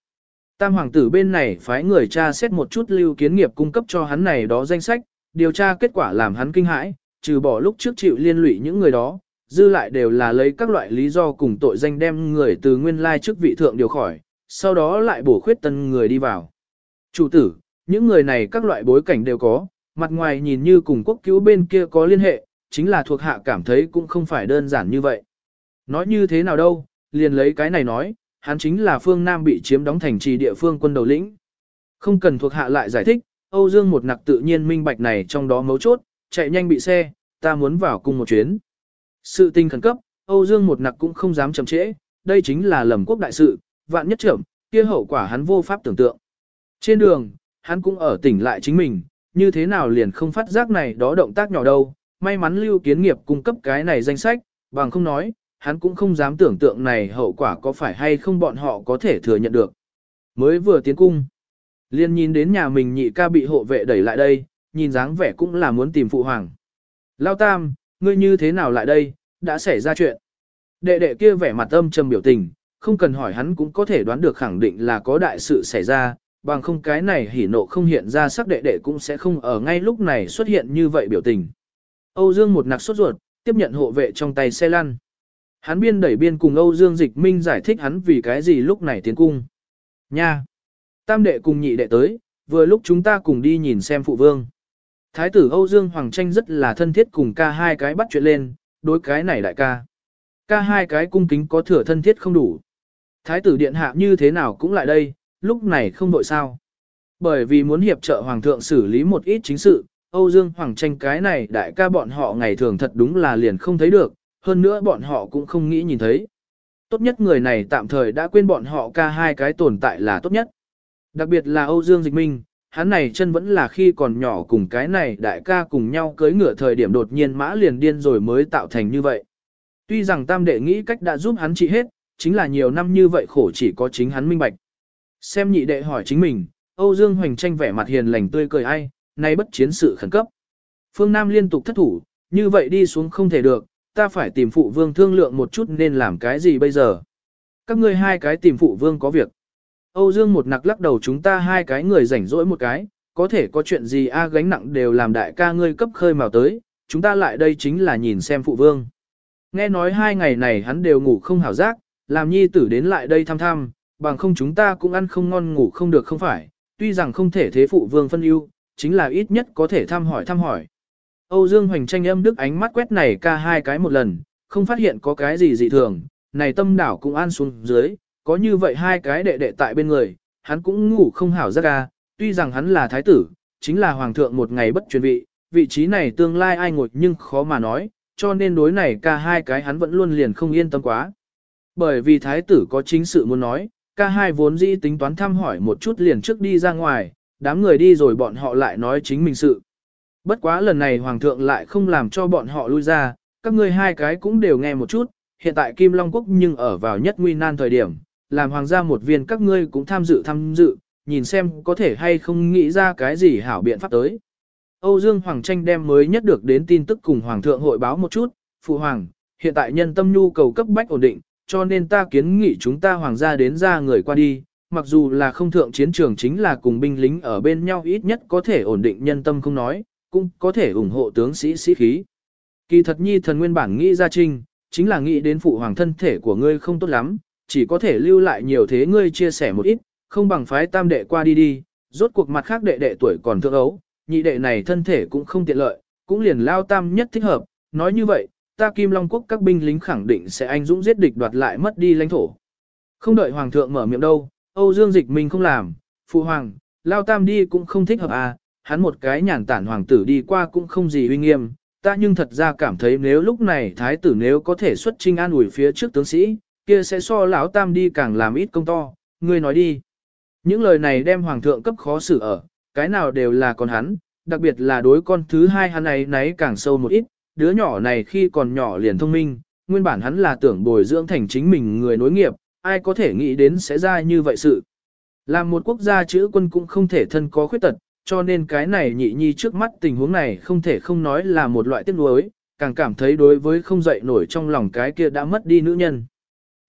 Tam hoàng tử bên này phái người tra xét một chút lưu kiến nghiệp cung cấp cho hắn này đó danh sách, điều tra kết quả làm hắn kinh hãi, trừ bỏ lúc trước chịu liên lụy những người đó, dư lại đều là lấy các loại lý do cùng tội danh đem người từ nguyên lai chức vị thượng điều khỏi, sau đó lại bổ khuyết tân người đi vào. Chủ tử, những người này các loại bối cảnh đều có, mặt ngoài nhìn như cùng quốc cứu bên kia có liên hệ, chính là thuộc hạ cảm thấy cũng không phải đơn giản như vậy. Nói như thế nào đâu, liền lấy cái này nói, hắn chính là phương Nam bị chiếm đóng thành trì địa phương quân đầu lĩnh. Không cần thuộc hạ lại giải thích, Âu Dương một nặc tự nhiên minh bạch này trong đó mấu chốt, chạy nhanh bị xe, ta muốn vào cùng một chuyến. Sự tình khẩn cấp, Âu Dương một nặc cũng không dám chậm trễ, đây chính là lầm quốc đại sự, vạn nhất trưởng, kia hậu quả hắn vô pháp tưởng tượng. Trên đường, hắn cũng ở tỉnh lại chính mình, như thế nào liền không phát giác này đó động tác nhỏ đâu, may mắn lưu kiến nghiệp cung cấp cái này danh sách, bằng không nói, hắn cũng không dám tưởng tượng này hậu quả có phải hay không bọn họ có thể thừa nhận được. Mới vừa tiến cung, liền nhìn đến nhà mình nhị ca bị hộ vệ đẩy lại đây, nhìn dáng vẻ cũng là muốn tìm phụ hoàng. Lao tam, ngươi như thế nào lại đây, đã xảy ra chuyện. Đệ đệ kia vẻ mặt âm trầm biểu tình, không cần hỏi hắn cũng có thể đoán được khẳng định là có đại sự xảy ra, bằng không cái này hỉ nộ không hiện ra sắc đệ đệ cũng sẽ không ở ngay lúc này xuất hiện như vậy biểu tình. Âu Dương một nặc sốt ruột, tiếp nhận hộ vệ trong tay xe lăn. Hắn biên đẩy biên cùng Âu Dương Dịch Minh giải thích hắn vì cái gì lúc này tiến cung. Nha! Tam đệ cùng nhị đệ tới, vừa lúc chúng ta cùng đi nhìn xem phụ vương. Thái tử Âu Dương Hoàng Tranh rất là thân thiết cùng ca hai cái bắt chuyện lên, đối cái này đại ca. Ca hai cái cung kính có thừa thân thiết không đủ. Thái tử điện hạ như thế nào cũng lại đây, lúc này không đội sao. Bởi vì muốn hiệp trợ hoàng thượng xử lý một ít chính sự, Âu Dương Hoàng tranh cái này đại ca bọn họ ngày thường thật đúng là liền không thấy được, hơn nữa bọn họ cũng không nghĩ nhìn thấy. Tốt nhất người này tạm thời đã quên bọn họ ca hai cái tồn tại là tốt nhất. Đặc biệt là Âu Dương Dịch Minh, hắn này chân vẫn là khi còn nhỏ cùng cái này đại ca cùng nhau cưới ngựa thời điểm đột nhiên mã liền điên rồi mới tạo thành như vậy. Tuy rằng tam đệ nghĩ cách đã giúp hắn trị hết, chính là nhiều năm như vậy khổ chỉ có chính hắn minh bạch. Xem nhị đệ hỏi chính mình, Âu Dương Hoành tranh vẻ mặt hiền lành tươi cười ai, nay bất chiến sự khẩn cấp. Phương Nam liên tục thất thủ, như vậy đi xuống không thể được, ta phải tìm phụ vương thương lượng một chút nên làm cái gì bây giờ. Các ngươi hai cái tìm phụ vương có việc. Âu Dương một nặc lắc đầu chúng ta hai cái người rảnh rỗi một cái, có thể có chuyện gì a gánh nặng đều làm đại ca ngươi cấp khơi mào tới, chúng ta lại đây chính là nhìn xem phụ vương. Nghe nói hai ngày này hắn đều ngủ không hảo giác, làm nhi tử đến lại đây thăm thăm, bằng không chúng ta cũng ăn không ngon ngủ không được không phải, tuy rằng không thể thế phụ vương phân ưu, chính là ít nhất có thể thăm hỏi thăm hỏi. Âu Dương Hoành tranh âm đức ánh mắt quét này ca hai cái một lần, không phát hiện có cái gì dị thường, này tâm đảo cũng an xuống dưới, có như vậy hai cái đệ đệ tại bên người, hắn cũng ngủ không hảo giấc ca, tuy rằng hắn là thái tử, chính là hoàng thượng một ngày bất truyền vị, vị trí này tương lai ai ngồi nhưng khó mà nói, cho nên đối này ca hai cái hắn vẫn luôn liền không yên tâm quá. Bởi vì thái tử có chính sự muốn nói, ca hai vốn dĩ tính toán thăm hỏi một chút liền trước đi ra ngoài, đám người đi rồi bọn họ lại nói chính mình sự. Bất quá lần này hoàng thượng lại không làm cho bọn họ lui ra, các ngươi hai cái cũng đều nghe một chút, hiện tại Kim Long Quốc nhưng ở vào nhất nguy nan thời điểm, làm hoàng gia một viên các ngươi cũng tham dự tham dự, nhìn xem có thể hay không nghĩ ra cái gì hảo biện pháp tới. Âu Dương Hoàng Tranh đem mới nhất được đến tin tức cùng Hoàng thượng hội báo một chút, Phụ Hoàng, hiện tại nhân tâm nhu cầu cấp bách ổn định, cho nên ta kiến nghị chúng ta Hoàng gia đến ra người qua đi, mặc dù là không thượng chiến trường chính là cùng binh lính ở bên nhau ít nhất có thể ổn định nhân tâm không nói, cũng có thể ủng hộ tướng sĩ sĩ khí. Kỳ thật nhi thần nguyên bản nghĩ ra trinh, chính là nghĩ đến phụ hoàng thân thể của ngươi không tốt lắm, chỉ có thể lưu lại nhiều thế ngươi chia sẻ một ít, không bằng phái tam đệ qua đi đi, rốt cuộc mặt khác đệ đệ tuổi còn thượng ấu, nhị đệ này thân thể cũng không tiện lợi, cũng liền lao tam nhất thích hợp, nói như vậy, ta Kim Long Quốc các binh lính khẳng định sẽ anh dũng giết địch đoạt lại mất đi lãnh thổ. Không đợi hoàng thượng mở miệng đâu, Âu Dương Dịch mình không làm, phụ hoàng, lao tam đi cũng không thích hợp à, hắn một cái nhàn tản hoàng tử đi qua cũng không gì uy nghiêm, ta nhưng thật ra cảm thấy nếu lúc này thái tử nếu có thể xuất trinh an ủi phía trước tướng sĩ, kia sẽ so lão tam đi càng làm ít công to, ngươi nói đi. Những lời này đem hoàng thượng cấp khó xử ở, cái nào đều là con hắn, đặc biệt là đối con thứ hai hắn ấy nấy càng sâu một ít, đứa nhỏ này khi còn nhỏ liền thông minh, nguyên bản hắn là tưởng bồi dưỡng thành chính mình người nối nghiệp, ai có thể nghĩ đến sẽ ra như vậy sự. Làm một quốc gia chữ quân cũng không thể thân có khuyết tật, cho nên cái này nhị nhi trước mắt tình huống này không thể không nói là một loại tiếc nuối, càng cảm thấy đối với không dậy nổi trong lòng cái kia đã mất đi nữ nhân.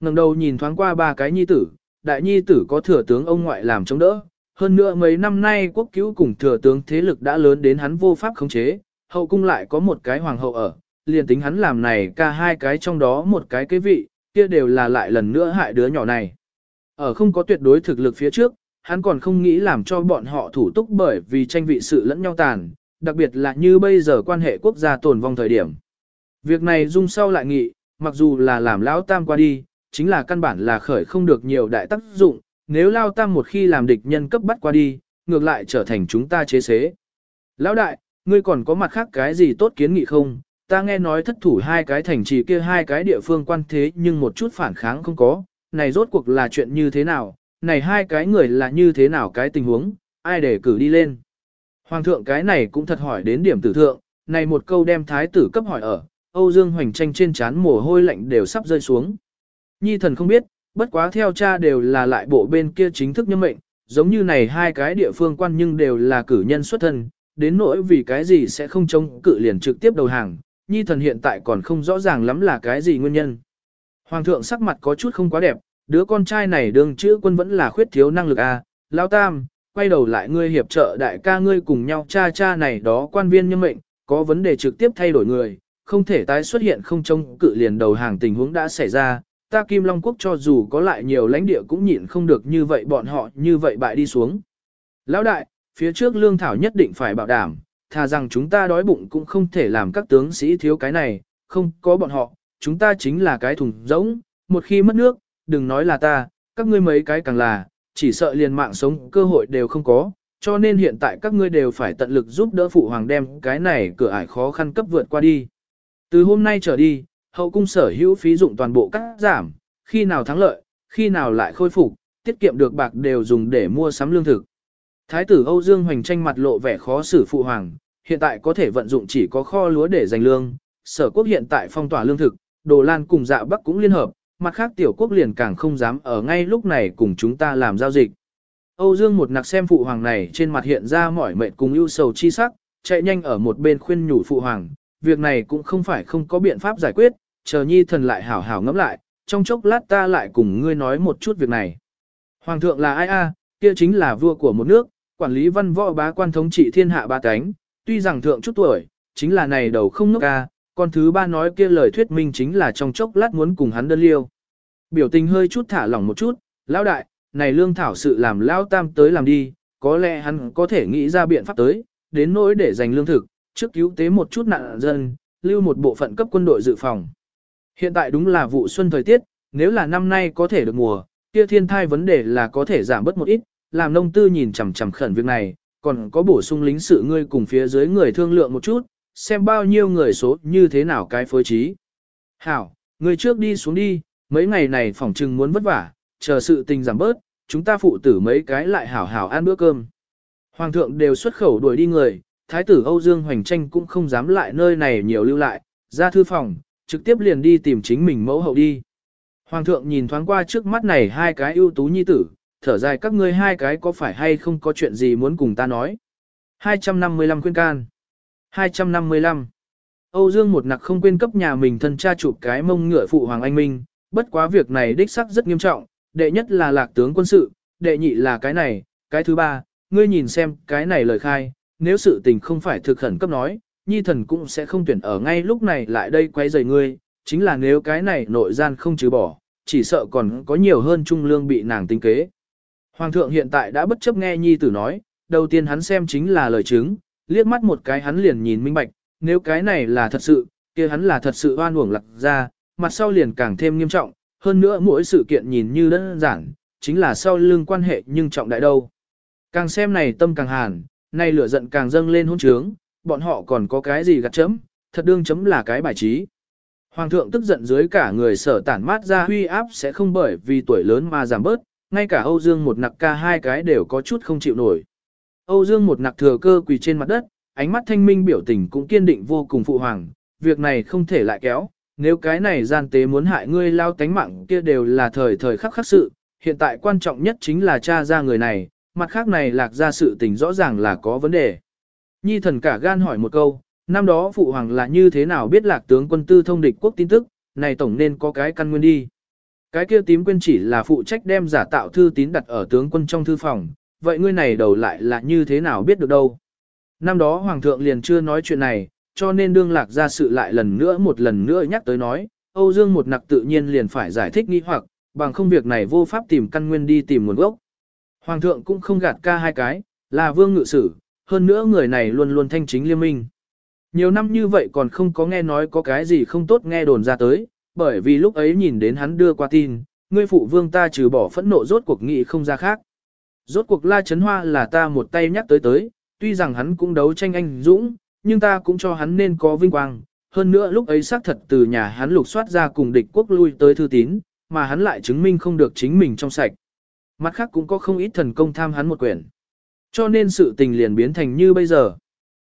ngẩng đầu nhìn thoáng qua ba cái nhi tử, đại nhi tử có thừa tướng ông ngoại làm chống đỡ, hơn nữa mấy năm nay quốc cứu cùng thừa tướng thế lực đã lớn đến hắn vô pháp khống chế, hậu cung lại có một cái hoàng hậu ở, liền tính hắn làm này ca hai cái trong đó một cái kế vị, kia đều là lại lần nữa hại đứa nhỏ này. Ở không có tuyệt đối thực lực phía trước, hắn còn không nghĩ làm cho bọn họ thủ túc bởi vì tranh vị sự lẫn nhau tàn, đặc biệt là như bây giờ quan hệ quốc gia tồn vong thời điểm. Việc này dung sau lại nghị, mặc dù là làm lão tam qua đi, chính là căn bản là khởi không được nhiều đại tác dụng, nếu lao tam một khi làm địch nhân cấp bắt qua đi, ngược lại trở thành chúng ta chế xế. Lão đại, ngươi còn có mặt khác cái gì tốt kiến nghị không? Ta nghe nói thất thủ hai cái thành trì kia hai cái địa phương quan thế nhưng một chút phản kháng không có, này rốt cuộc là chuyện như thế nào, này hai cái người là như thế nào cái tình huống, ai để cử đi lên. Hoàng thượng cái này cũng thật hỏi đến điểm tử thượng, này một câu đem thái tử cấp hỏi ở, Âu Dương Hoành tranh trên chán mồ hôi lạnh đều sắp rơi xuống. Nhi thần không biết, bất quá theo cha đều là lại bộ bên kia chính thức nhân mệnh, giống như này hai cái địa phương quan nhưng đều là cử nhân xuất thân, đến nỗi vì cái gì sẽ không chống cự liền trực tiếp đầu hàng, nhi thần hiện tại còn không rõ ràng lắm là cái gì nguyên nhân. Hoàng thượng sắc mặt có chút không quá đẹp, đứa con trai này đương chữ quân vẫn là khuyết thiếu năng lực a. À. Lão Tam, quay đầu lại ngươi hiệp trợ đại ca ngươi cùng nhau cha cha này đó quan viên nhân mệnh, có vấn đề trực tiếp thay đổi người, không thể tái xuất hiện không trông cự liền đầu hàng tình huống đã xảy ra, ta Kim Long Quốc cho dù có lại nhiều lãnh địa cũng nhịn không được như vậy bọn họ như vậy bại đi xuống. Lão đại, phía trước lương thảo nhất định phải bảo đảm, thà rằng chúng ta đói bụng cũng không thể làm các tướng sĩ thiếu cái này, không có bọn họ, chúng ta chính là cái thùng rỗng, một khi mất nước, đừng nói là ta, các ngươi mấy cái càng là, chỉ sợ liền mạng sống cơ hội đều không có, cho nên hiện tại các ngươi đều phải tận lực giúp đỡ phụ hoàng đem cái này cửa ải khó khăn cấp vượt qua đi. Từ hôm nay trở đi, hậu cung sở hữu phí dụng toàn bộ cắt giảm, khi nào thắng lợi, khi nào lại khôi phục, tiết kiệm được bạc đều dùng để mua sắm lương thực. Thái tử Âu Dương Hoành tranh mặt lộ vẻ khó xử phụ hoàng, hiện tại có thể vận dụng chỉ có kho lúa để dành lương, sở quốc hiện tại phong tỏa lương thực, Đồ Lan cùng Dạ Bắc cũng liên hợp, mặt khác tiểu quốc liền càng không dám ở ngay lúc này cùng chúng ta làm giao dịch. Âu Dương một nặc xem phụ hoàng này trên mặt hiện ra mỏi mệt cùng ưu sầu chi sắc, chạy nhanh ở một bên khuyên nhủ phụ hoàng, việc này cũng không phải không có biện pháp giải quyết, chờ nhi thần lại hảo hảo ngẫm lại, trong chốc lát ta lại cùng ngươi nói một chút việc này. Hoàng thượng là ai a? kia chính là vua của một nước, quản lý văn võ bá quan thống trị thiên hạ ba cánh, tuy rằng thượng chút tuổi, chính là này đầu không nước a, con thứ ba nói kia lời thuyết minh chính là trong chốc lát muốn cùng hắn đơn liêu. Biểu tình hơi chút thả lỏng một chút, lão đại, này lương thảo sự làm lão tam tới làm đi, có lẽ hắn có thể nghĩ ra biện pháp tới, đến nỗi để dành lương thực, trước cứu tế một chút nạn dân, lưu một bộ phận cấp quân đội dự phòng. Hiện tại đúng là vụ xuân thời tiết, nếu là năm nay có thể được mùa, kia thiên thai vấn đề là có thể giảm bớt một ít, làm nông tư nhìn chằm chằm khẩn việc này, còn có bổ sung lính sự ngươi cùng phía dưới người thương lượng một chút, xem bao nhiêu người số như thế nào cái phối trí. Hảo, người trước đi xuống đi, mấy ngày này phỏng trừng muốn vất vả, chờ sự tình giảm bớt, chúng ta phụ tử mấy cái lại hảo hảo ăn bữa cơm. Hoàng thượng đều xuất khẩu đuổi đi người, thái tử Âu Dương Hoành Tranh cũng không dám lại nơi này nhiều lưu lại, ra thư phòng, trực tiếp liền đi tìm chính mình mẫu hậu đi. Hoàng thượng nhìn thoáng qua trước mắt này hai cái ưu tú nhi tử, thở dài các ngươi hai cái có phải hay không có chuyện gì muốn cùng ta nói. 255 khuyên can 255 Âu Dương một nặc không quên cấp nhà mình thân cha chụp cái mông ngựa phụ Hoàng Anh Minh, bất quá việc này đích sắc rất nghiêm trọng, đệ nhất là lạc tướng quân sự, đệ nhị là cái này, cái thứ ba, ngươi nhìn xem cái này lời khai, nếu sự tình không phải thực khẩn cấp nói, nhi thần cũng sẽ không tuyển ở ngay lúc này lại đây quay rời ngươi, chính là nếu cái này nội gian không trừ bỏ, chỉ sợ còn có nhiều hơn trung lương bị nàng tính kế. Hoàng thượng hiện tại đã bất chấp nghe nhi tử nói, đầu tiên hắn xem chính là lời chứng, liếc mắt một cái hắn liền nhìn minh bạch, nếu cái này là thật sự, kia hắn là thật sự oan uổng lạc ra, mặt sau liền càng thêm nghiêm trọng, hơn nữa mỗi sự kiện nhìn như đơn giản, chính là sau lưng quan hệ nhưng trọng đại đâu. Càng xem này tâm càng hàn, nay lửa giận càng dâng lên hôn trướng, bọn họ còn có cái gì gặt chấm, thật đương chấm là cái bài trí. Hoàng thượng tức giận dưới cả người sở tản mát ra huy áp sẽ không bởi vì tuổi lớn mà giảm bớt, ngay cả Âu Dương một nặc ca hai cái đều có chút không chịu nổi. Âu Dương một nặc thừa cơ quỳ trên mặt đất, ánh mắt thanh minh biểu tình cũng kiên định vô cùng phụ hoàng, việc này không thể lại kéo, nếu cái này gian tế muốn hại ngươi lao tánh mạng kia đều là thời thời khắc khắc sự, hiện tại quan trọng nhất chính là cha ra người này, mặt khác này lạc ra sự tình rõ ràng là có vấn đề. Nhi thần cả gan hỏi một câu, năm đó phụ hoàng là như thế nào biết lạc tướng quân tư thông địch quốc tin tức, này tổng nên có cái căn nguyên đi. Cái kia tím quên chỉ là phụ trách đem giả tạo thư tín đặt ở tướng quân trong thư phòng, vậy ngươi này đầu lại là như thế nào biết được đâu. Năm đó hoàng thượng liền chưa nói chuyện này, cho nên đương lạc ra sự lại lần nữa một lần nữa nhắc tới nói, Âu Dương một nặc tự nhiên liền phải giải thích nghi hoặc, bằng không việc này vô pháp tìm căn nguyên đi tìm nguồn gốc. Hoàng thượng cũng không gạt ca hai cái, là vương ngự sử, hơn nữa người này luôn luôn thanh chính liêm minh. Nhiều năm như vậy còn không có nghe nói có cái gì không tốt nghe đồn ra tới, bởi vì lúc ấy nhìn đến hắn đưa qua tin, ngươi phụ vương ta trừ bỏ phẫn nộ rốt cuộc nghị không ra khác. Rốt cuộc La Trấn Hoa là ta một tay nhắc tới tới, tuy rằng hắn cũng đấu tranh anh dũng, nhưng ta cũng cho hắn nên có vinh quang. Hơn nữa lúc ấy xác thật từ nhà hắn lục soát ra cùng địch quốc lui tới thư tín, mà hắn lại chứng minh không được chính mình trong sạch. Mặt khác cũng có không ít thần công tham hắn một quyển. Cho nên sự tình liền biến thành như bây giờ.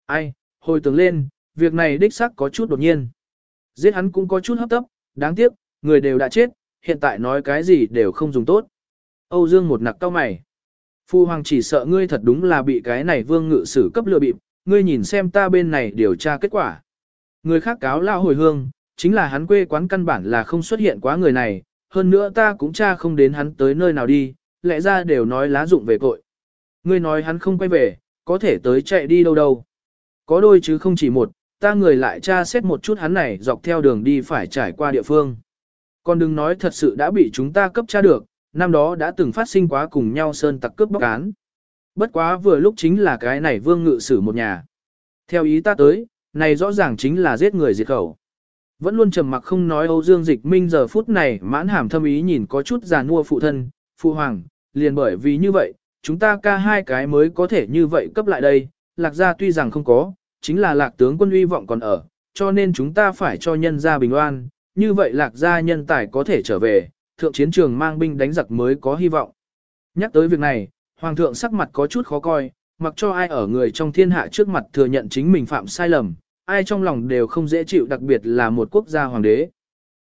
Ai, hồi tưởng lên, việc này đích xác có chút đột nhiên. Giết hắn cũng có chút hấp tấp, đáng tiếc, người đều đã chết, hiện tại nói cái gì đều không dùng tốt. Âu Dương một nặc cao mày. Phu hoàng chỉ sợ ngươi thật đúng là bị cái này vương ngự sử cấp lừa bịp, ngươi nhìn xem ta bên này điều tra kết quả. Người khác cáo lao hồi hương, chính là hắn quê quán căn bản là không xuất hiện quá người này, hơn nữa ta cũng tra không đến hắn tới nơi nào đi, lẽ ra đều nói lá dụng về cội. Ngươi nói hắn không quay về, có thể tới chạy đi đâu đâu. Có đôi chứ không chỉ một, ta người lại tra xét một chút hắn này dọc theo đường đi phải trải qua địa phương. Còn đừng nói thật sự đã bị chúng ta cấp tra được, năm đó đã từng phát sinh quá cùng nhau sơn tặc cướp bóc án. Bất quá vừa lúc chính là cái này vương ngự sử một nhà. Theo ý ta tới, này rõ ràng chính là giết người diệt khẩu. Vẫn luôn trầm mặc không nói Âu Dương Dịch Minh giờ phút này mãn hàm thâm ý nhìn có chút già nua phụ thân, phụ hoàng, liền bởi vì như vậy, chúng ta ca hai cái mới có thể như vậy cấp lại đây, lạc gia tuy rằng không có, chính là lạc tướng quân uy vọng còn ở, cho nên chúng ta phải cho nhân gia bình oan, như vậy lạc gia nhân tài có thể trở về, thượng chiến trường mang binh đánh giặc mới có hy vọng. Nhắc tới việc này, hoàng thượng sắc mặt có chút khó coi, mặc cho ai ở người trong thiên hạ trước mặt thừa nhận chính mình phạm sai lầm, ai trong lòng đều không dễ chịu đặc biệt là một quốc gia hoàng đế.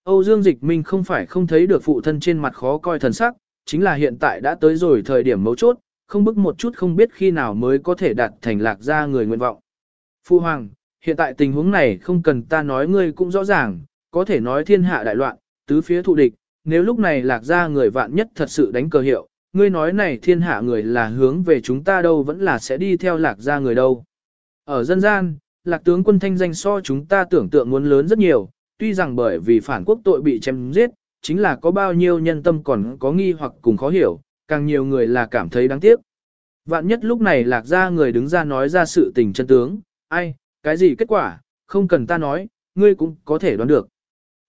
Âu Dương Dịch Minh không phải không thấy được phụ thân trên mặt khó coi thần sắc, chính là hiện tại đã tới rồi thời điểm mấu chốt, không bức một chút không biết khi nào mới có thể đạt thành lạc ra người nguyện vọng. Phu Hoàng, hiện tại tình huống này không cần ta nói ngươi cũng rõ ràng, có thể nói thiên hạ đại loạn, tứ phía thụ địch, nếu lúc này lạc ra người vạn nhất thật sự đánh cờ hiệu, ngươi nói này thiên hạ người là hướng về chúng ta đâu vẫn là sẽ đi theo lạc ra người đâu. Ở dân gian, lạc tướng quân thanh danh so chúng ta tưởng tượng muốn lớn rất nhiều, tuy rằng bởi vì phản quốc tội bị chém giết, chính là có bao nhiêu nhân tâm còn có nghi hoặc cùng khó hiểu, càng nhiều người là cảm thấy đáng tiếc. Vạn nhất lúc này lạc ra người đứng ra nói ra sự tình chân tướng, ai, cái gì kết quả, không cần ta nói, ngươi cũng có thể đoán được.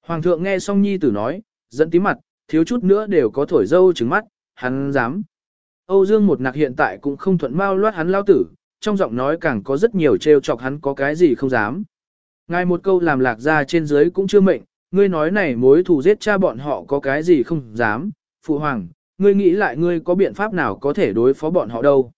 Hoàng thượng nghe xong nhi tử nói, dẫn tí mặt, thiếu chút nữa đều có thổi dâu trứng mắt, hắn dám. Âu Dương một nạc hiện tại cũng không thuận mau loát hắn lao tử, trong giọng nói càng có rất nhiều trêu chọc hắn có cái gì không dám. Ngài một câu làm lạc ra trên dưới cũng chưa mệnh, ngươi nói này mối thù giết cha bọn họ có cái gì không dám, phụ hoàng, ngươi nghĩ lại ngươi có biện pháp nào có thể đối phó bọn họ đâu.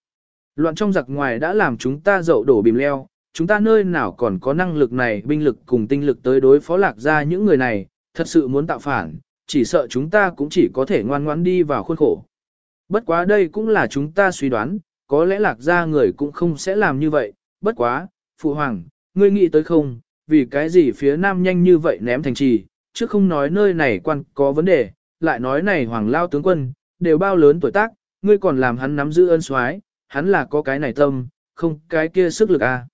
Loạn trong giặc ngoài đã làm chúng ta dậu đổ bìm leo, chúng ta nơi nào còn có năng lực này binh lực cùng tinh lực tới đối phó lạc ra những người này, thật sự muốn tạo phản, chỉ sợ chúng ta cũng chỉ có thể ngoan ngoãn đi vào khuôn khổ. Bất quá đây cũng là chúng ta suy đoán, có lẽ lạc gia người cũng không sẽ làm như vậy, bất quá, phụ hoàng, ngươi nghĩ tới không, vì cái gì phía nam nhanh như vậy ném thành trì, chứ không nói nơi này quan có vấn đề, lại nói này hoàng lao tướng quân, đều bao lớn tuổi tác, ngươi còn làm hắn nắm giữ ân soái, hắn là có cái này tâm, không cái kia sức lực à.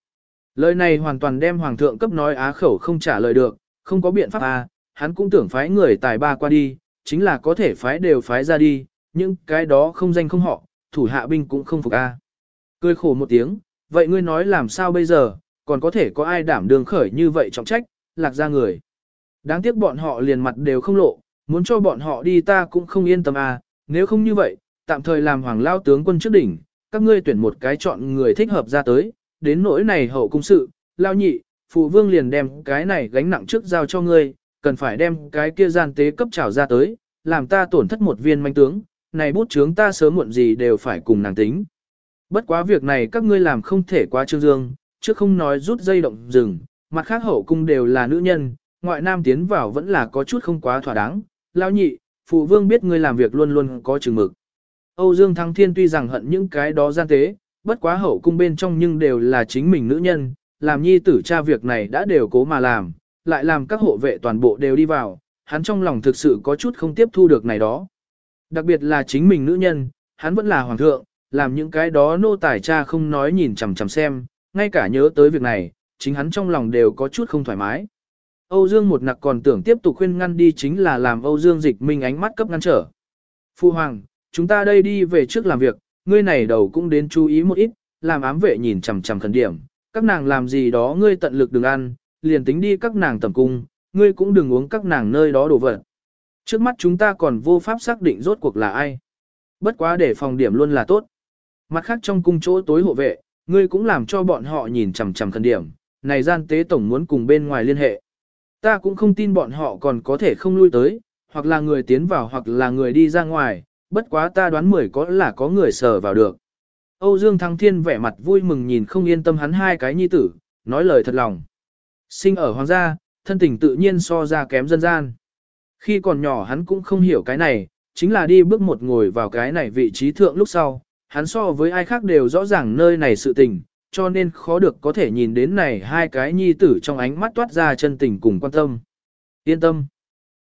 Lời này hoàn toàn đem hoàng thượng cấp nói á khẩu không trả lời được, không có biện pháp à, hắn cũng tưởng phái người tài ba qua đi, chính là có thể phái đều phái ra đi, nhưng cái đó không danh không họ, thủ hạ binh cũng không phục a. À. Cười khổ một tiếng, vậy ngươi nói làm sao bây giờ, còn có thể có ai đảm đường khởi như vậy trọng trách, lạc ra người. Đáng tiếc bọn họ liền mặt đều không lộ, muốn cho bọn họ đi ta cũng không yên tâm à, nếu không như vậy, tạm thời làm hoàng lao tướng quân trước đỉnh, các ngươi tuyển một cái chọn người thích hợp ra tới, đến nỗi này hậu cung sự, lao nhị, phụ vương liền đem cái này gánh nặng trước giao cho ngươi, cần phải đem cái kia gian tế cấp trào ra tới, làm ta tổn thất một viên manh tướng, này bút chướng ta sớm muộn gì đều phải cùng nàng tính. Bất quá việc này các ngươi làm không thể quá trương dương, chứ không nói rút dây động rừng, mặt khác hậu cung đều là nữ nhân, ngoại nam tiến vào vẫn là có chút không quá thỏa đáng. Lao nhị, phụ vương biết ngươi làm việc luôn luôn có chừng mực. Âu Dương Thăng Thiên tuy rằng hận những cái đó gian tế, bất quá hậu cung bên trong nhưng đều là chính mình nữ nhân, làm nhi tử cha việc này đã đều cố mà làm, lại làm các hộ vệ toàn bộ đều đi vào, hắn trong lòng thực sự có chút không tiếp thu được này đó. Đặc biệt là chính mình nữ nhân, hắn vẫn là hoàng thượng, làm những cái đó nô tài cha không nói nhìn chằm chằm xem, ngay cả nhớ tới việc này, chính hắn trong lòng đều có chút không thoải mái. Âu Dương một nặc còn tưởng tiếp tục khuyên ngăn đi chính là làm Âu Dương dịch minh ánh mắt cấp ngăn trở. Phu Hoàng, chúng ta đây đi về trước làm việc, ngươi này đầu cũng đến chú ý một ít, làm ám vệ nhìn chằm chằm khẩn điểm, các nàng làm gì đó ngươi tận lực đừng ăn, liền tính đi các nàng tầm cung, ngươi cũng đừng uống các nàng nơi đó đổ vật. Trước mắt chúng ta còn vô pháp xác định rốt cuộc là ai. Bất quá để phòng điểm luôn là tốt. Mặt khác trong cung chỗ tối hộ vệ, ngươi cũng làm cho bọn họ nhìn chằm chằm khẩn điểm, này gian tế tổng muốn cùng bên ngoài liên hệ. Ta cũng không tin bọn họ còn có thể không lui tới, hoặc là người tiến vào hoặc là người đi ra ngoài, bất quá ta đoán mười có là có người sờ vào được. Âu Dương Thăng Thiên vẻ mặt vui mừng nhìn không yên tâm hắn hai cái nhi tử, nói lời thật lòng. Sinh ở hoàng gia, thân tình tự nhiên so ra kém dân gian. Khi còn nhỏ hắn cũng không hiểu cái này, chính là đi bước một ngồi vào cái này vị trí thượng lúc sau, hắn so với ai khác đều rõ ràng nơi này sự tình, cho nên khó được có thể nhìn đến này hai cái nhi tử trong ánh mắt toát ra chân tình cùng quan tâm. Yên tâm.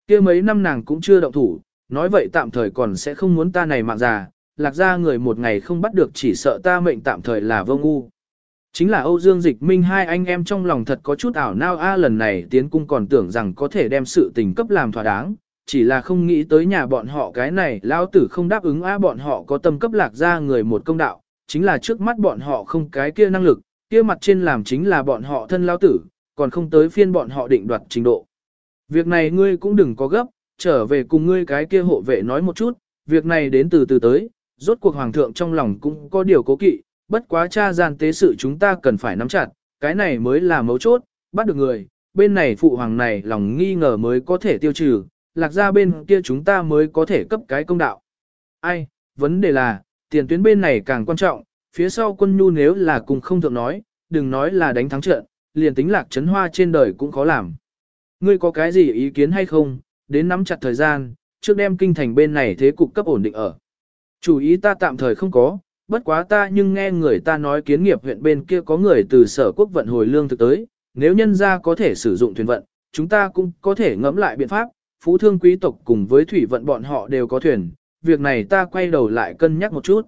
kia mấy năm nàng cũng chưa động thủ, nói vậy tạm thời còn sẽ không muốn ta này mạng già, lạc ra người một ngày không bắt được chỉ sợ ta mệnh tạm thời là vô ngu. Chính là Âu Dương Dịch Minh hai anh em trong lòng thật có chút ảo nao a lần này tiến cung còn tưởng rằng có thể đem sự tình cấp làm thỏa đáng, chỉ là không nghĩ tới nhà bọn họ cái này lao tử không đáp ứng a bọn họ có tâm cấp lạc ra người một công đạo, chính là trước mắt bọn họ không cái kia năng lực, kia mặt trên làm chính là bọn họ thân lao tử, còn không tới phiên bọn họ định đoạt trình độ. Việc này ngươi cũng đừng có gấp, trở về cùng ngươi cái kia hộ vệ nói một chút, việc này đến từ từ tới, rốt cuộc hoàng thượng trong lòng cũng có điều cố kỵ, bất quá cha gian tế sự chúng ta cần phải nắm chặt, cái này mới là mấu chốt, bắt được người, bên này phụ hoàng này lòng nghi ngờ mới có thể tiêu trừ, lạc ra bên kia chúng ta mới có thể cấp cái công đạo. Ai, vấn đề là, tiền tuyến bên này càng quan trọng, phía sau quân nhu nếu là cùng không thượng nói, đừng nói là đánh thắng trận, liền tính lạc chấn hoa trên đời cũng khó làm. Ngươi có cái gì ý kiến hay không, đến nắm chặt thời gian, trước đem kinh thành bên này thế cục cấp ổn định ở. Chủ ý ta tạm thời không có, bất quá ta nhưng nghe người ta nói kiến nghiệp huyện bên kia có người từ sở quốc vận hồi lương thực tới, nếu nhân gia có thể sử dụng thuyền vận, chúng ta cũng có thể ngẫm lại biện pháp, phú thương quý tộc cùng với thủy vận bọn họ đều có thuyền, việc này ta quay đầu lại cân nhắc một chút.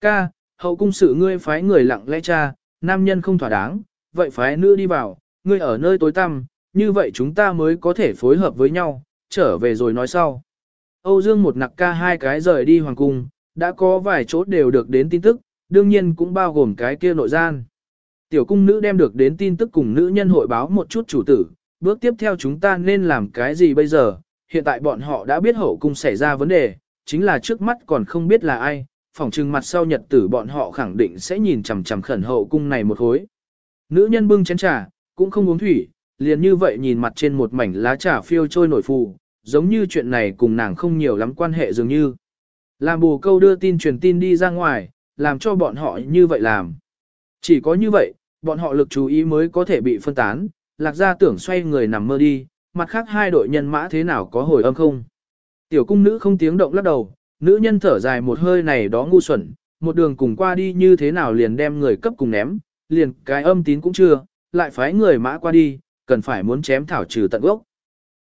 Ca, hậu cung sự ngươi phái người lặng lẽ cha, nam nhân không thỏa đáng, vậy phái nữ đi vào, ngươi ở nơi tối tăm, như vậy chúng ta mới có thể phối hợp với nhau, trở về rồi nói sau. Âu Dương một nặc ca hai cái rời đi hoàng cung, đã có vài chỗ đều được đến tin tức, đương nhiên cũng bao gồm cái kia nội gian. Tiểu cung nữ đem được đến tin tức cùng nữ nhân hội báo một chút chủ tử, bước tiếp theo chúng ta nên làm cái gì bây giờ, hiện tại bọn họ đã biết hậu cung xảy ra vấn đề, chính là trước mắt còn không biết là ai, phỏng trừng mặt sau nhật tử bọn họ khẳng định sẽ nhìn chằm chằm khẩn hậu cung này một hối. Nữ nhân bưng chén trà, cũng không uống thủy, liền như vậy nhìn mặt trên một mảnh lá trà phiêu trôi nổi phù, giống như chuyện này cùng nàng không nhiều lắm quan hệ dường như. Làm bồ câu đưa tin truyền tin đi ra ngoài, làm cho bọn họ như vậy làm. Chỉ có như vậy, bọn họ lực chú ý mới có thể bị phân tán, lạc ra tưởng xoay người nằm mơ đi, mặt khác hai đội nhân mã thế nào có hồi âm không. Tiểu cung nữ không tiếng động lắc đầu, nữ nhân thở dài một hơi này đó ngu xuẩn, một đường cùng qua đi như thế nào liền đem người cấp cùng ném, liền cái âm tín cũng chưa, lại phái người mã qua đi, cần phải muốn chém thảo trừ tận gốc.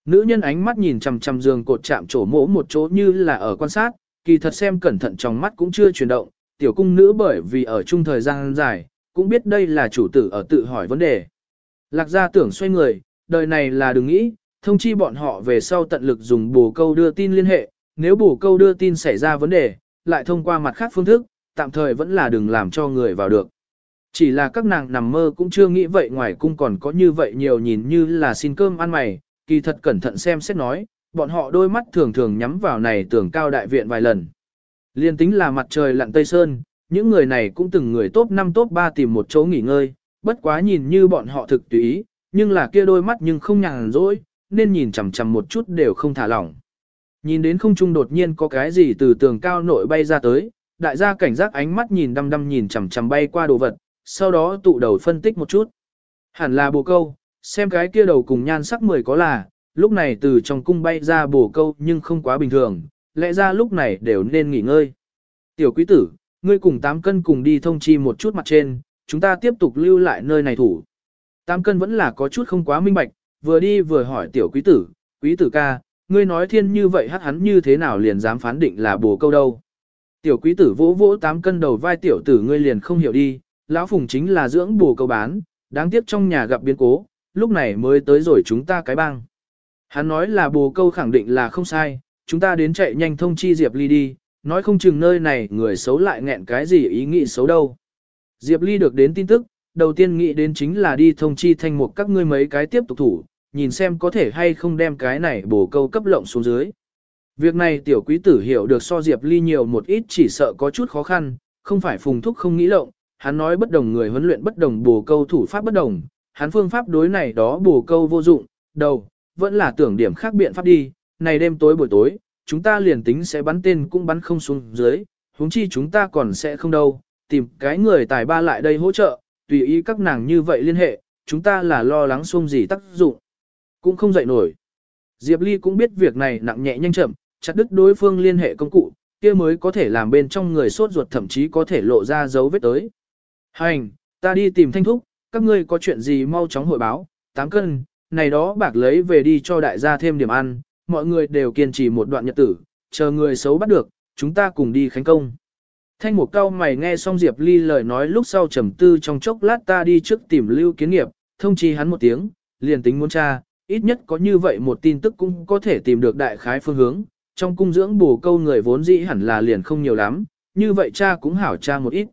Nữ nhân ánh mắt nhìn chằm chằm giường cột chạm chỗ mỗ một chỗ như là ở quan sát, kỳ thật xem cẩn thận trong mắt cũng chưa chuyển động, tiểu cung nữ bởi vì ở chung thời gian dài, cũng biết đây là chủ tử ở tự hỏi vấn đề. Lạc gia tưởng xoay người, đời này là đừng nghĩ, thông chi bọn họ về sau tận lực dùng bổ câu đưa tin liên hệ, nếu bổ câu đưa tin xảy ra vấn đề, lại thông qua mặt khác phương thức, tạm thời vẫn là đừng làm cho người vào được. Chỉ là các nàng nằm mơ cũng chưa nghĩ vậy ngoài cung còn có như vậy nhiều nhìn như là xin cơm ăn mày, kỳ thật cẩn thận xem xét nói, bọn họ đôi mắt thường thường nhắm vào này tưởng cao đại viện vài lần. Liên tính là mặt trời lặn tây sơn, những người này cũng từng người top 5 top 3 tìm một chỗ nghỉ ngơi, bất quá nhìn như bọn họ thực tùy ý, nhưng là kia đôi mắt nhưng không nhàn rỗi, nên nhìn chằm chằm một chút đều không thả lỏng. Nhìn đến không trung đột nhiên có cái gì từ tường cao nội bay ra tới, đại gia cảnh giác ánh mắt nhìn đăm đăm nhìn chằm chằm bay qua đồ vật, sau đó tụ đầu phân tích một chút. Hẳn là bồ câu, xem cái kia đầu cùng nhan sắc mười có là, lúc này từ trong cung bay ra bổ câu nhưng không quá bình thường, lẽ ra lúc này đều nên nghỉ ngơi. Tiểu quý tử, ngươi cùng tám cân cùng đi thông chi một chút mặt trên, chúng ta tiếp tục lưu lại nơi này thủ. Tám cân vẫn là có chút không quá minh bạch, vừa đi vừa hỏi tiểu quý tử, quý tử ca, ngươi nói thiên như vậy hắt hắn như thế nào liền dám phán định là bổ câu đâu. Tiểu quý tử vỗ vỗ tám cân đầu vai tiểu tử ngươi liền không hiểu đi, lão phùng chính là dưỡng bổ câu bán, đáng tiếc trong nhà gặp biến cố, lúc này mới tới rồi chúng ta cái bang. Hắn nói là bồ câu khẳng định là không sai, chúng ta đến chạy nhanh thông chi Diệp Ly đi, nói không chừng nơi này người xấu lại nghẹn cái gì ý nghĩ xấu đâu. Diệp Ly được đến tin tức, đầu tiên nghĩ đến chính là đi thông chi thanh mục các ngươi mấy cái tiếp tục thủ, nhìn xem có thể hay không đem cái này bổ câu cấp lộng xuống dưới. Việc này tiểu quý tử hiểu được so Diệp Ly nhiều một ít chỉ sợ có chút khó khăn, không phải phùng thúc không nghĩ lộng, hắn nói bất đồng người huấn luyện bất đồng bổ câu thủ pháp bất đồng, hắn phương pháp đối này đó bổ câu vô dụng, đầu, vẫn là tưởng điểm khác biện pháp đi, này đêm tối buổi tối, chúng ta liền tính sẽ bắn tên cũng bắn không xuống dưới, huống chi chúng ta còn sẽ không đâu, tìm cái người tài ba lại đây hỗ trợ, tùy ý các nàng như vậy liên hệ, chúng ta là lo lắng xung gì tác dụng. Cũng không dậy nổi. Diệp Ly cũng biết việc này nặng nhẹ nhanh chậm, chặt đứt đối phương liên hệ công cụ, kia mới có thể làm bên trong người sốt ruột thậm chí có thể lộ ra dấu vết tới. Hành, ta đi tìm thanh thúc, các ngươi có chuyện gì mau chóng hội báo, 8 cân, này đó bạc lấy về đi cho đại gia thêm điểm ăn, mọi người đều kiên trì một đoạn nhật tử, chờ người xấu bắt được, chúng ta cùng đi khánh công. Thanh một cao mày nghe xong Diệp Ly lời nói lúc sau trầm tư trong chốc lát ta đi trước tìm lưu kiến nghiệp, thông chi hắn một tiếng, liền tính muốn tra, ít nhất có như vậy một tin tức cũng có thể tìm được đại khái phương hướng, trong cung dưỡng bổ câu người vốn dĩ hẳn là liền không nhiều lắm, như vậy cha cũng hảo cha một ít.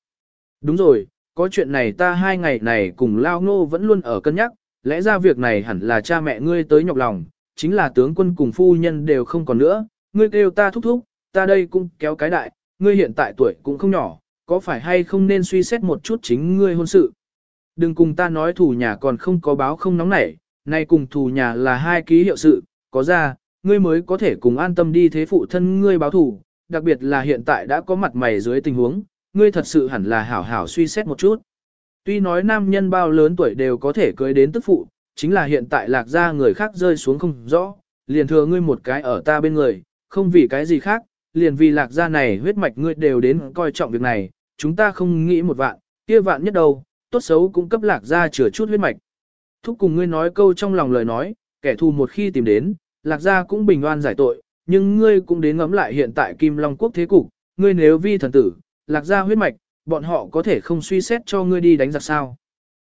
Đúng rồi, có chuyện này ta hai ngày này cùng Lao Ngô vẫn luôn ở cân nhắc, lẽ ra việc này hẳn là cha mẹ ngươi tới nhọc lòng, chính là tướng quân cùng phu nhân đều không còn nữa, ngươi kêu ta thúc thúc, ta đây cũng kéo cái đại, ngươi hiện tại tuổi cũng không nhỏ, có phải hay không nên suy xét một chút chính ngươi hôn sự. Đừng cùng ta nói thủ nhà còn không có báo không nóng nảy, nay cùng thủ nhà là hai ký hiệu sự, có ra, ngươi mới có thể cùng an tâm đi thế phụ thân ngươi báo thủ, đặc biệt là hiện tại đã có mặt mày dưới tình huống, ngươi thật sự hẳn là hảo hảo suy xét một chút. Tuy nói nam nhân bao lớn tuổi đều có thể cưới đến tức phụ, chính là hiện tại lạc ra người khác rơi xuống không rõ, liền thừa ngươi một cái ở ta bên người, không vì cái gì khác, liền vì lạc gia này huyết mạch ngươi đều đến coi trọng việc này, chúng ta không nghĩ một vạn, kia vạn nhất đâu, tốt xấu cũng cấp lạc gia chừa chút huyết mạch. Thúc cùng ngươi nói câu trong lòng lời nói, kẻ thù một khi tìm đến, lạc gia cũng bình oan giải tội, nhưng ngươi cũng đến ngẫm lại hiện tại Kim Long Quốc thế cục, ngươi nếu vi thần tử, lạc gia huyết mạch, bọn họ có thể không suy xét cho ngươi đi đánh giặc sao.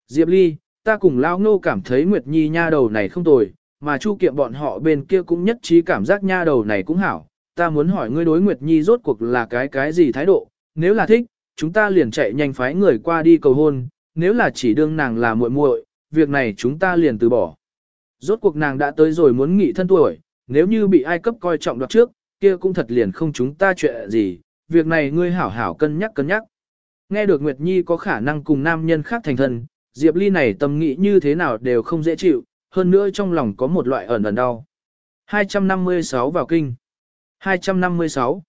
Diệp Ly, ta cùng Lao Ngô cảm thấy Nguyệt Nhi nha đầu này không tồi, mà Chu Kiệm bọn họ bên kia cũng nhất trí cảm giác nha đầu này cũng hảo. Ta muốn hỏi ngươi đối Nguyệt Nhi rốt cuộc là cái cái gì thái độ, nếu là thích, chúng ta liền chạy nhanh phái người qua đi cầu hôn, nếu là chỉ đương nàng là muội muội, việc này chúng ta liền từ bỏ. Rốt cuộc nàng đã tới rồi muốn nghị thân tuổi, nếu như bị ai cấp coi trọng đoạt trước, kia cũng thật liền không chúng ta chuyện gì, việc này ngươi hảo hảo cân nhắc cân nhắc. Nghe được Nguyệt Nhi có khả năng cùng nam nhân khác thành thân, Diệp Ly này tâm nghĩ như thế nào đều không dễ chịu, hơn nữa trong lòng có một loại ẩn ẩn đau. 256 vào kinh. 256.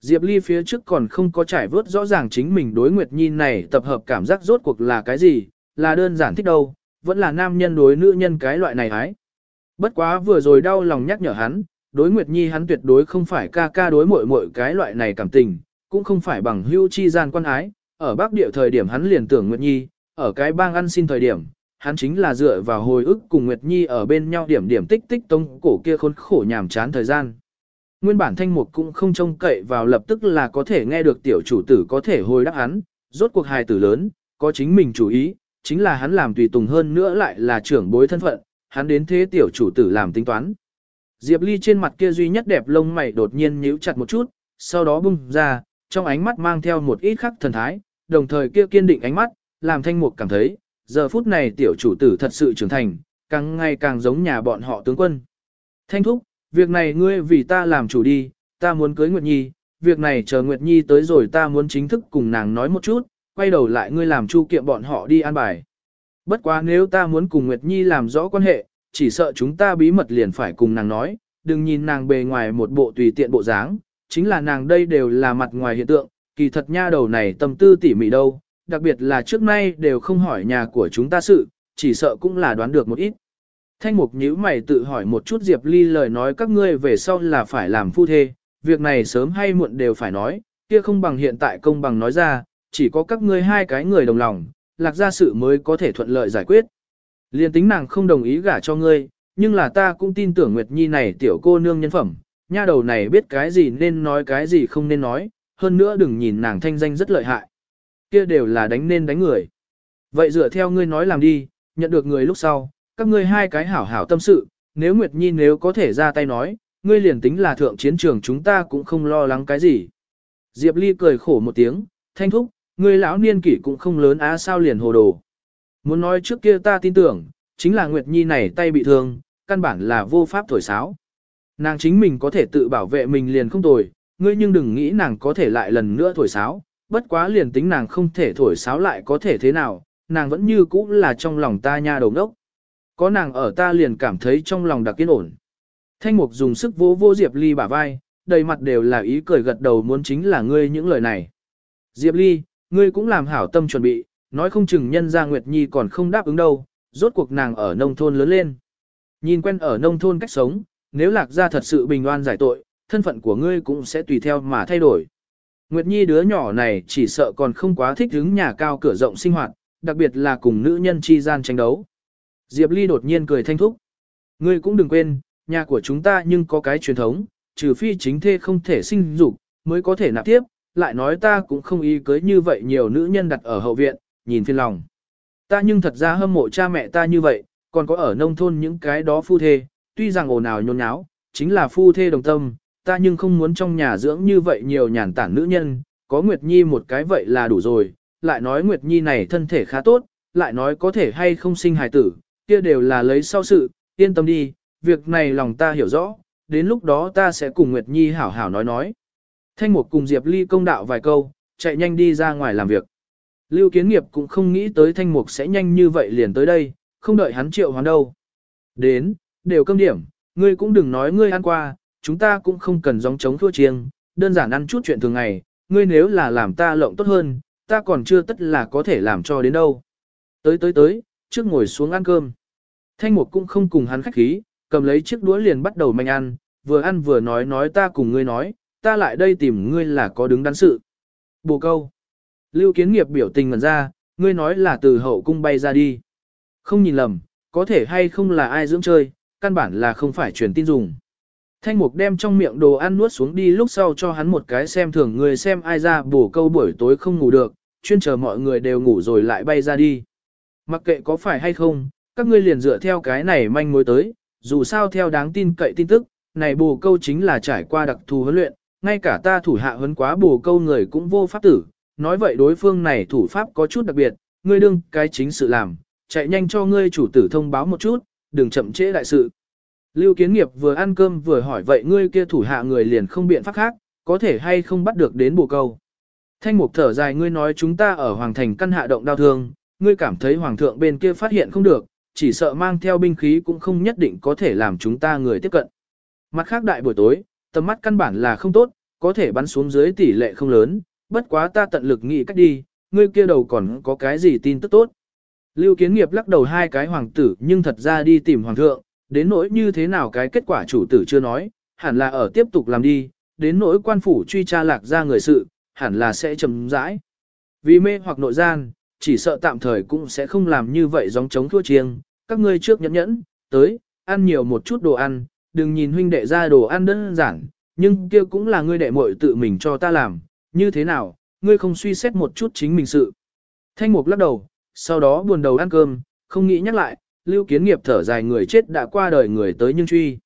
Diệp Ly phía trước còn không có trải vớt rõ ràng chính mình đối Nguyệt Nhi này tập hợp cảm giác rốt cuộc là cái gì, là đơn giản thích đâu, vẫn là nam nhân đối nữ nhân cái loại này hái. Bất quá vừa rồi đau lòng nhắc nhở hắn, đối Nguyệt Nhi hắn tuyệt đối không phải ca ca đối muội muội cái loại này cảm tình, cũng không phải bằng Hưu chi gian quan ái, ở Bắc Địa thời điểm hắn liền tưởng Nguyệt Nhi, ở cái bang ăn xin thời điểm, hắn chính là dựa vào hồi ức cùng Nguyệt Nhi ở bên nhau điểm điểm tích tích tông cổ kia khốn khổ nhàm chán thời gian. Nguyên bản thanh mục cũng không trông cậy vào lập tức là có thể nghe được tiểu chủ tử có thể hồi đáp hắn, rốt cuộc hài tử lớn, có chính mình chủ ý, chính là hắn làm tùy tùng hơn nữa lại là trưởng bối thân phận, hắn đến thế tiểu chủ tử làm tính toán. Diệp Ly trên mặt kia duy nhất đẹp lông mày đột nhiên nhíu chặt một chút, sau đó bung ra, trong ánh mắt mang theo một ít khắc thần thái, đồng thời kia kiên định ánh mắt, làm thanh mục cảm thấy, giờ phút này tiểu chủ tử thật sự trưởng thành, càng ngày càng giống nhà bọn họ tướng quân. Thanh thúc, việc này ngươi vì ta làm chủ đi, ta muốn cưới Nguyệt Nhi, việc này chờ Nguyệt Nhi tới rồi ta muốn chính thức cùng nàng nói một chút, quay đầu lại ngươi làm chu kiệm bọn họ đi an bài. Bất quá nếu ta muốn cùng Nguyệt Nhi làm rõ quan hệ, chỉ sợ chúng ta bí mật liền phải cùng nàng nói, đừng nhìn nàng bề ngoài một bộ tùy tiện bộ dáng, chính là nàng đây đều là mặt ngoài hiện tượng, kỳ thật nha đầu này tâm tư tỉ mỉ đâu, đặc biệt là trước nay đều không hỏi nhà của chúng ta sự, chỉ sợ cũng là đoán được một ít. Thanh mục nhíu mày tự hỏi một chút Diệp Ly lời nói các ngươi về sau là phải làm phu thê, việc này sớm hay muộn đều phải nói, kia không bằng hiện tại công bằng nói ra, chỉ có các ngươi hai cái người đồng lòng, lạc ra sự mới có thể thuận lợi giải quyết. Liên tính nàng không đồng ý gả cho ngươi, nhưng là ta cũng tin tưởng Nguyệt Nhi này tiểu cô nương nhân phẩm, nha đầu này biết cái gì nên nói cái gì không nên nói, hơn nữa đừng nhìn nàng thanh danh rất lợi hại. Kia đều là đánh nên đánh người. Vậy dựa theo ngươi nói làm đi, nhận được người lúc sau, các ngươi hai cái hảo hảo tâm sự, nếu Nguyệt Nhi nếu có thể ra tay nói, ngươi liền tính là thượng chiến trường chúng ta cũng không lo lắng cái gì. Diệp Ly cười khổ một tiếng, thanh thúc, ngươi lão niên kỷ cũng không lớn á sao liền hồ đồ. Muốn nói trước kia ta tin tưởng, chính là Nguyệt Nhi này tay bị thương, căn bản là vô pháp thổi sáo. Nàng chính mình có thể tự bảo vệ mình liền không tồi, ngươi nhưng đừng nghĩ nàng có thể lại lần nữa thổi sáo, bất quá liền tính nàng không thể thổi sáo lại có thể thế nào, nàng vẫn như cũ là trong lòng ta nha đồng đốc. Có nàng ở ta liền cảm thấy trong lòng đặc kiên ổn. Thanh mục dùng sức vỗ vô Diệp Ly bả vai, đầy mặt đều là ý cười gật đầu muốn chính là ngươi những lời này. Diệp Ly, ngươi cũng làm hảo tâm chuẩn bị, nói không chừng nhân gia Nguyệt Nhi còn không đáp ứng đâu, rốt cuộc nàng ở nông thôn lớn lên. Nhìn quen ở nông thôn cách sống, nếu lạc gia thật sự bình oan giải tội, thân phận của ngươi cũng sẽ tùy theo mà thay đổi. Nguyệt Nhi đứa nhỏ này chỉ sợ còn không quá thích hứng nhà cao cửa rộng sinh hoạt, đặc biệt là cùng nữ nhân chi gian tranh đấu. Diệp Ly đột nhiên cười thanh thúc. Ngươi cũng đừng quên, nhà của chúng ta nhưng có cái truyền thống, trừ phi chính thê không thể sinh dục, mới có thể nạp tiếp, lại nói ta cũng không ý cưới như vậy nhiều nữ nhân đặt ở hậu viện, nhìn phiền lòng. Ta nhưng thật ra hâm mộ cha mẹ ta như vậy, còn có ở nông thôn những cái đó phu thê, tuy rằng ồn ào nhôn nháo, chính là phu thê đồng tâm, ta nhưng không muốn trong nhà dưỡng như vậy nhiều nhàn tản nữ nhân, có Nguyệt Nhi một cái vậy là đủ rồi, lại nói Nguyệt Nhi này thân thể khá tốt, lại nói có thể hay không sinh hài tử, kia đều là lấy sau sự, yên tâm đi, việc này lòng ta hiểu rõ, đến lúc đó ta sẽ cùng Nguyệt Nhi hảo hảo nói nói. Thanh Mục cùng Diệp Ly công đạo vài câu, chạy nhanh đi ra ngoài làm việc. Lưu Kiến Nghiệp cũng không nghĩ tới Thanh Mục sẽ nhanh như vậy liền tới đây, không đợi hắn triệu hoán đâu. Đến, đều cơm điểm, ngươi cũng đừng nói ngươi ăn qua, chúng ta cũng không cần gióng chống thua chiêng, đơn giản ăn chút chuyện thường ngày, ngươi nếu là làm ta lộng tốt hơn, ta còn chưa tất là có thể làm cho đến đâu. Tới tới tới, trước ngồi xuống ăn cơm. Thanh Mục cũng không cùng hắn khách khí, cầm lấy chiếc đũa liền bắt đầu manh ăn, vừa ăn vừa nói nói ta cùng ngươi nói, ta lại đây tìm ngươi là có đứng đắn sự. Bồ câu. Lưu kiến nghiệp biểu tình ngần ra, ngươi nói là từ hậu cung bay ra đi. Không nhìn lầm, có thể hay không là ai dưỡng chơi, căn bản là không phải truyền tin dùng. Thanh mục đem trong miệng đồ ăn nuốt xuống đi lúc sau cho hắn một cái xem thường người xem ai ra bổ câu buổi tối không ngủ được, chuyên chờ mọi người đều ngủ rồi lại bay ra đi. Mặc kệ có phải hay không, các ngươi liền dựa theo cái này manh mối tới, dù sao theo đáng tin cậy tin tức, này bồ câu chính là trải qua đặc thù huấn luyện, ngay cả ta thủ hạ huấn quá bồ câu người cũng vô pháp tử, nói vậy đối phương này thủ pháp có chút đặc biệt, ngươi đương cái chính sự làm, chạy nhanh cho ngươi chủ tử thông báo một chút, đừng chậm trễ đại sự. Lưu Kiến Nghiệp vừa ăn cơm vừa hỏi vậy ngươi kia thủ hạ người liền không biện pháp khác, có thể hay không bắt được đến bồ câu. Thanh mục thở dài ngươi nói chúng ta ở Hoàng Thành căn hạ động đau thương, ngươi cảm thấy Hoàng thượng bên kia phát hiện không được, chỉ sợ mang theo binh khí cũng không nhất định có thể làm chúng ta người tiếp cận. Mặt khác đại buổi tối, tầm mắt căn bản là không tốt, có thể bắn xuống dưới tỷ lệ không lớn, bất quá ta tận lực nghĩ cách đi, ngươi kia đầu còn có cái gì tin tức tốt. Lưu Kiến Nghiệp lắc đầu hai cái hoàng tử nhưng thật ra đi tìm hoàng thượng, đến nỗi như thế nào cái kết quả chủ tử chưa nói, hẳn là ở tiếp tục làm đi, đến nỗi quan phủ truy tra lạc ra người sự, hẳn là sẽ chấm rãi. Vì mê hoặc nội gian, chỉ sợ tạm thời cũng sẽ không làm như vậy giống chống thua chiêng, các ngươi trước nhẫn nhẫn, tới, ăn nhiều một chút đồ ăn, đừng nhìn huynh đệ ra đồ ăn đơn giản, nhưng kia cũng là ngươi đệ muội tự mình cho ta làm, như thế nào, ngươi không suy xét một chút chính mình sự. Thanh mục lắc đầu, sau đó buồn đầu ăn cơm, không nghĩ nhắc lại, lưu kiến nghiệp thở dài người chết đã qua đời người tới nhưng truy.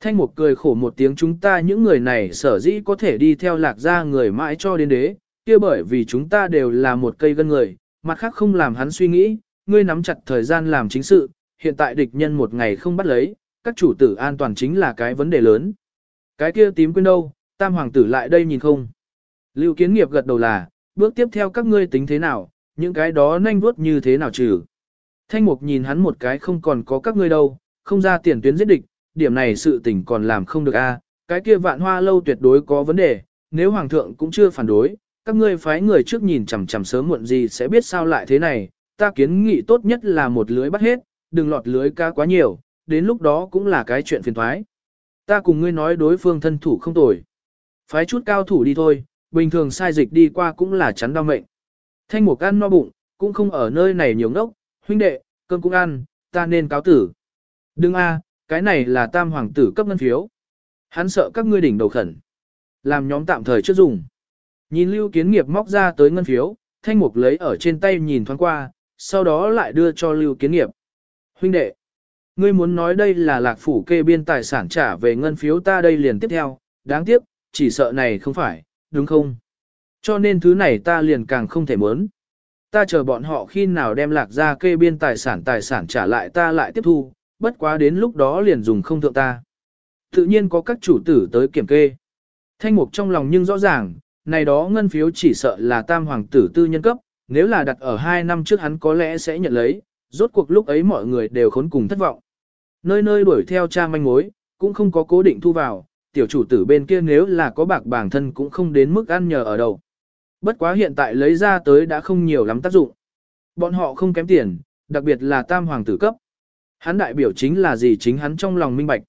Thanh mục cười khổ một tiếng chúng ta những người này sở dĩ có thể đi theo lạc gia người mãi cho đến đế, kia bởi vì chúng ta đều là một cây gân người, mặt khác không làm hắn suy nghĩ, ngươi nắm chặt thời gian làm chính sự, hiện tại địch nhân một ngày không bắt lấy, các chủ tử an toàn chính là cái vấn đề lớn. Cái kia tím quên đâu, tam hoàng tử lại đây nhìn không. Lưu kiến nghiệp gật đầu là, bước tiếp theo các ngươi tính thế nào, những cái đó nhanh vuốt như thế nào trừ. Thanh mục nhìn hắn một cái không còn có các ngươi đâu, không ra tiền tuyến giết địch, điểm này sự tình còn làm không được a. cái kia vạn hoa lâu tuyệt đối có vấn đề, nếu hoàng thượng cũng chưa phản đối, các ngươi phái người trước nhìn chằm chằm sớm muộn gì sẽ biết sao lại thế này, ta kiến nghị tốt nhất là một lưới bắt hết, đừng lọt lưới cá quá nhiều, đến lúc đó cũng là cái chuyện phiền thoái. Ta cùng ngươi nói đối phương thân thủ không tồi. Phái chút cao thủ đi thôi, bình thường sai dịch đi qua cũng là chắn đau mệnh. Thanh mục ăn no bụng, cũng không ở nơi này nhiều ngốc, huynh đệ, cơm cũng ăn, ta nên cáo tử. Đừng a, cái này là tam hoàng tử cấp ngân phiếu. Hắn sợ các ngươi đỉnh đầu khẩn. Làm nhóm tạm thời chưa dùng. Nhìn lưu kiến nghiệp móc ra tới ngân phiếu, thanh mục lấy ở trên tay nhìn thoáng qua, sau đó lại đưa cho lưu kiến nghiệp. Huynh đệ, ngươi muốn nói đây là lạc phủ kê biên tài sản trả về ngân phiếu ta đây liền tiếp theo, đáng tiếc, chỉ sợ này không phải, đúng không? Cho nên thứ này ta liền càng không thể muốn. Ta chờ bọn họ khi nào đem lạc ra kê biên tài sản tài sản trả lại ta lại tiếp thu, bất quá đến lúc đó liền dùng không thượng ta. Tự nhiên có các chủ tử tới kiểm kê. Thanh mục trong lòng nhưng rõ ràng, này đó ngân phiếu chỉ sợ là tam hoàng tử tư nhân cấp, nếu là đặt ở hai năm trước hắn có lẽ sẽ nhận lấy, rốt cuộc lúc ấy mọi người đều khốn cùng thất vọng. Nơi nơi đuổi theo cha manh mối, cũng không có cố định thu vào, tiểu chủ tử bên kia nếu là có bạc bản thân cũng không đến mức ăn nhờ ở đâu. Bất quá hiện tại lấy ra tới đã không nhiều lắm tác dụng. Bọn họ không kém tiền, đặc biệt là tam hoàng tử cấp. Hắn đại biểu chính là gì chính hắn trong lòng minh bạch.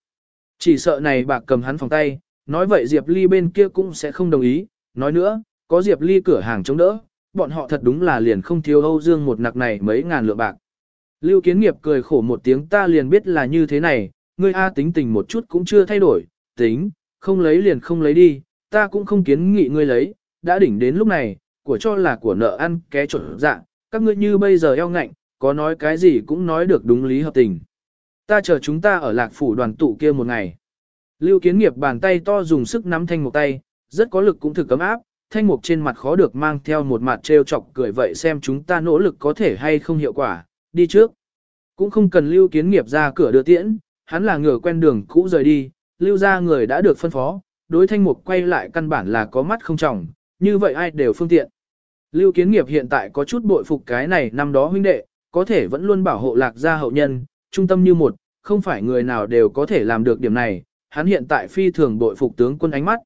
Chỉ sợ này bạc cầm hắn phòng tay, nói vậy Diệp Ly bên kia cũng sẽ không đồng ý, nói nữa, có Diệp Ly cửa hàng chống đỡ, bọn họ thật đúng là liền không thiếu Âu Dương một nặc này mấy ngàn lượng bạc. Lưu Kiến Nghiệp cười khổ một tiếng ta liền biết là như thế này, ngươi A tính tình một chút cũng chưa thay đổi, tính, không lấy liền không lấy đi, ta cũng không kiến nghị ngươi lấy, đã đỉnh đến lúc này, của cho là của nợ ăn ké trộn dạng, các ngươi như bây giờ eo ngạnh, có nói cái gì cũng nói được đúng lý hợp tình. Ta chờ chúng ta ở lạc phủ đoàn tụ kia một ngày. Lưu kiến nghiệp bàn tay to dùng sức nắm thanh một tay, rất có lực cũng thực cấm áp, thanh mục trên mặt khó được mang theo một mặt trêu chọc cười vậy xem chúng ta nỗ lực có thể hay không hiệu quả, đi trước. Cũng không cần lưu kiến nghiệp ra cửa đưa tiễn, hắn là ngửa quen đường cũ rời đi, lưu ra người đã được phân phó, đối thanh mục quay lại căn bản là có mắt không trọng, như vậy ai đều phương tiện. Lưu kiến nghiệp hiện tại có chút bội phục cái này năm đó huynh đệ, có thể vẫn luôn bảo hộ lạc gia hậu nhân, trung tâm như một, không phải người nào đều có thể làm được điểm này, hắn hiện tại phi thường bội phục tướng quân ánh mắt.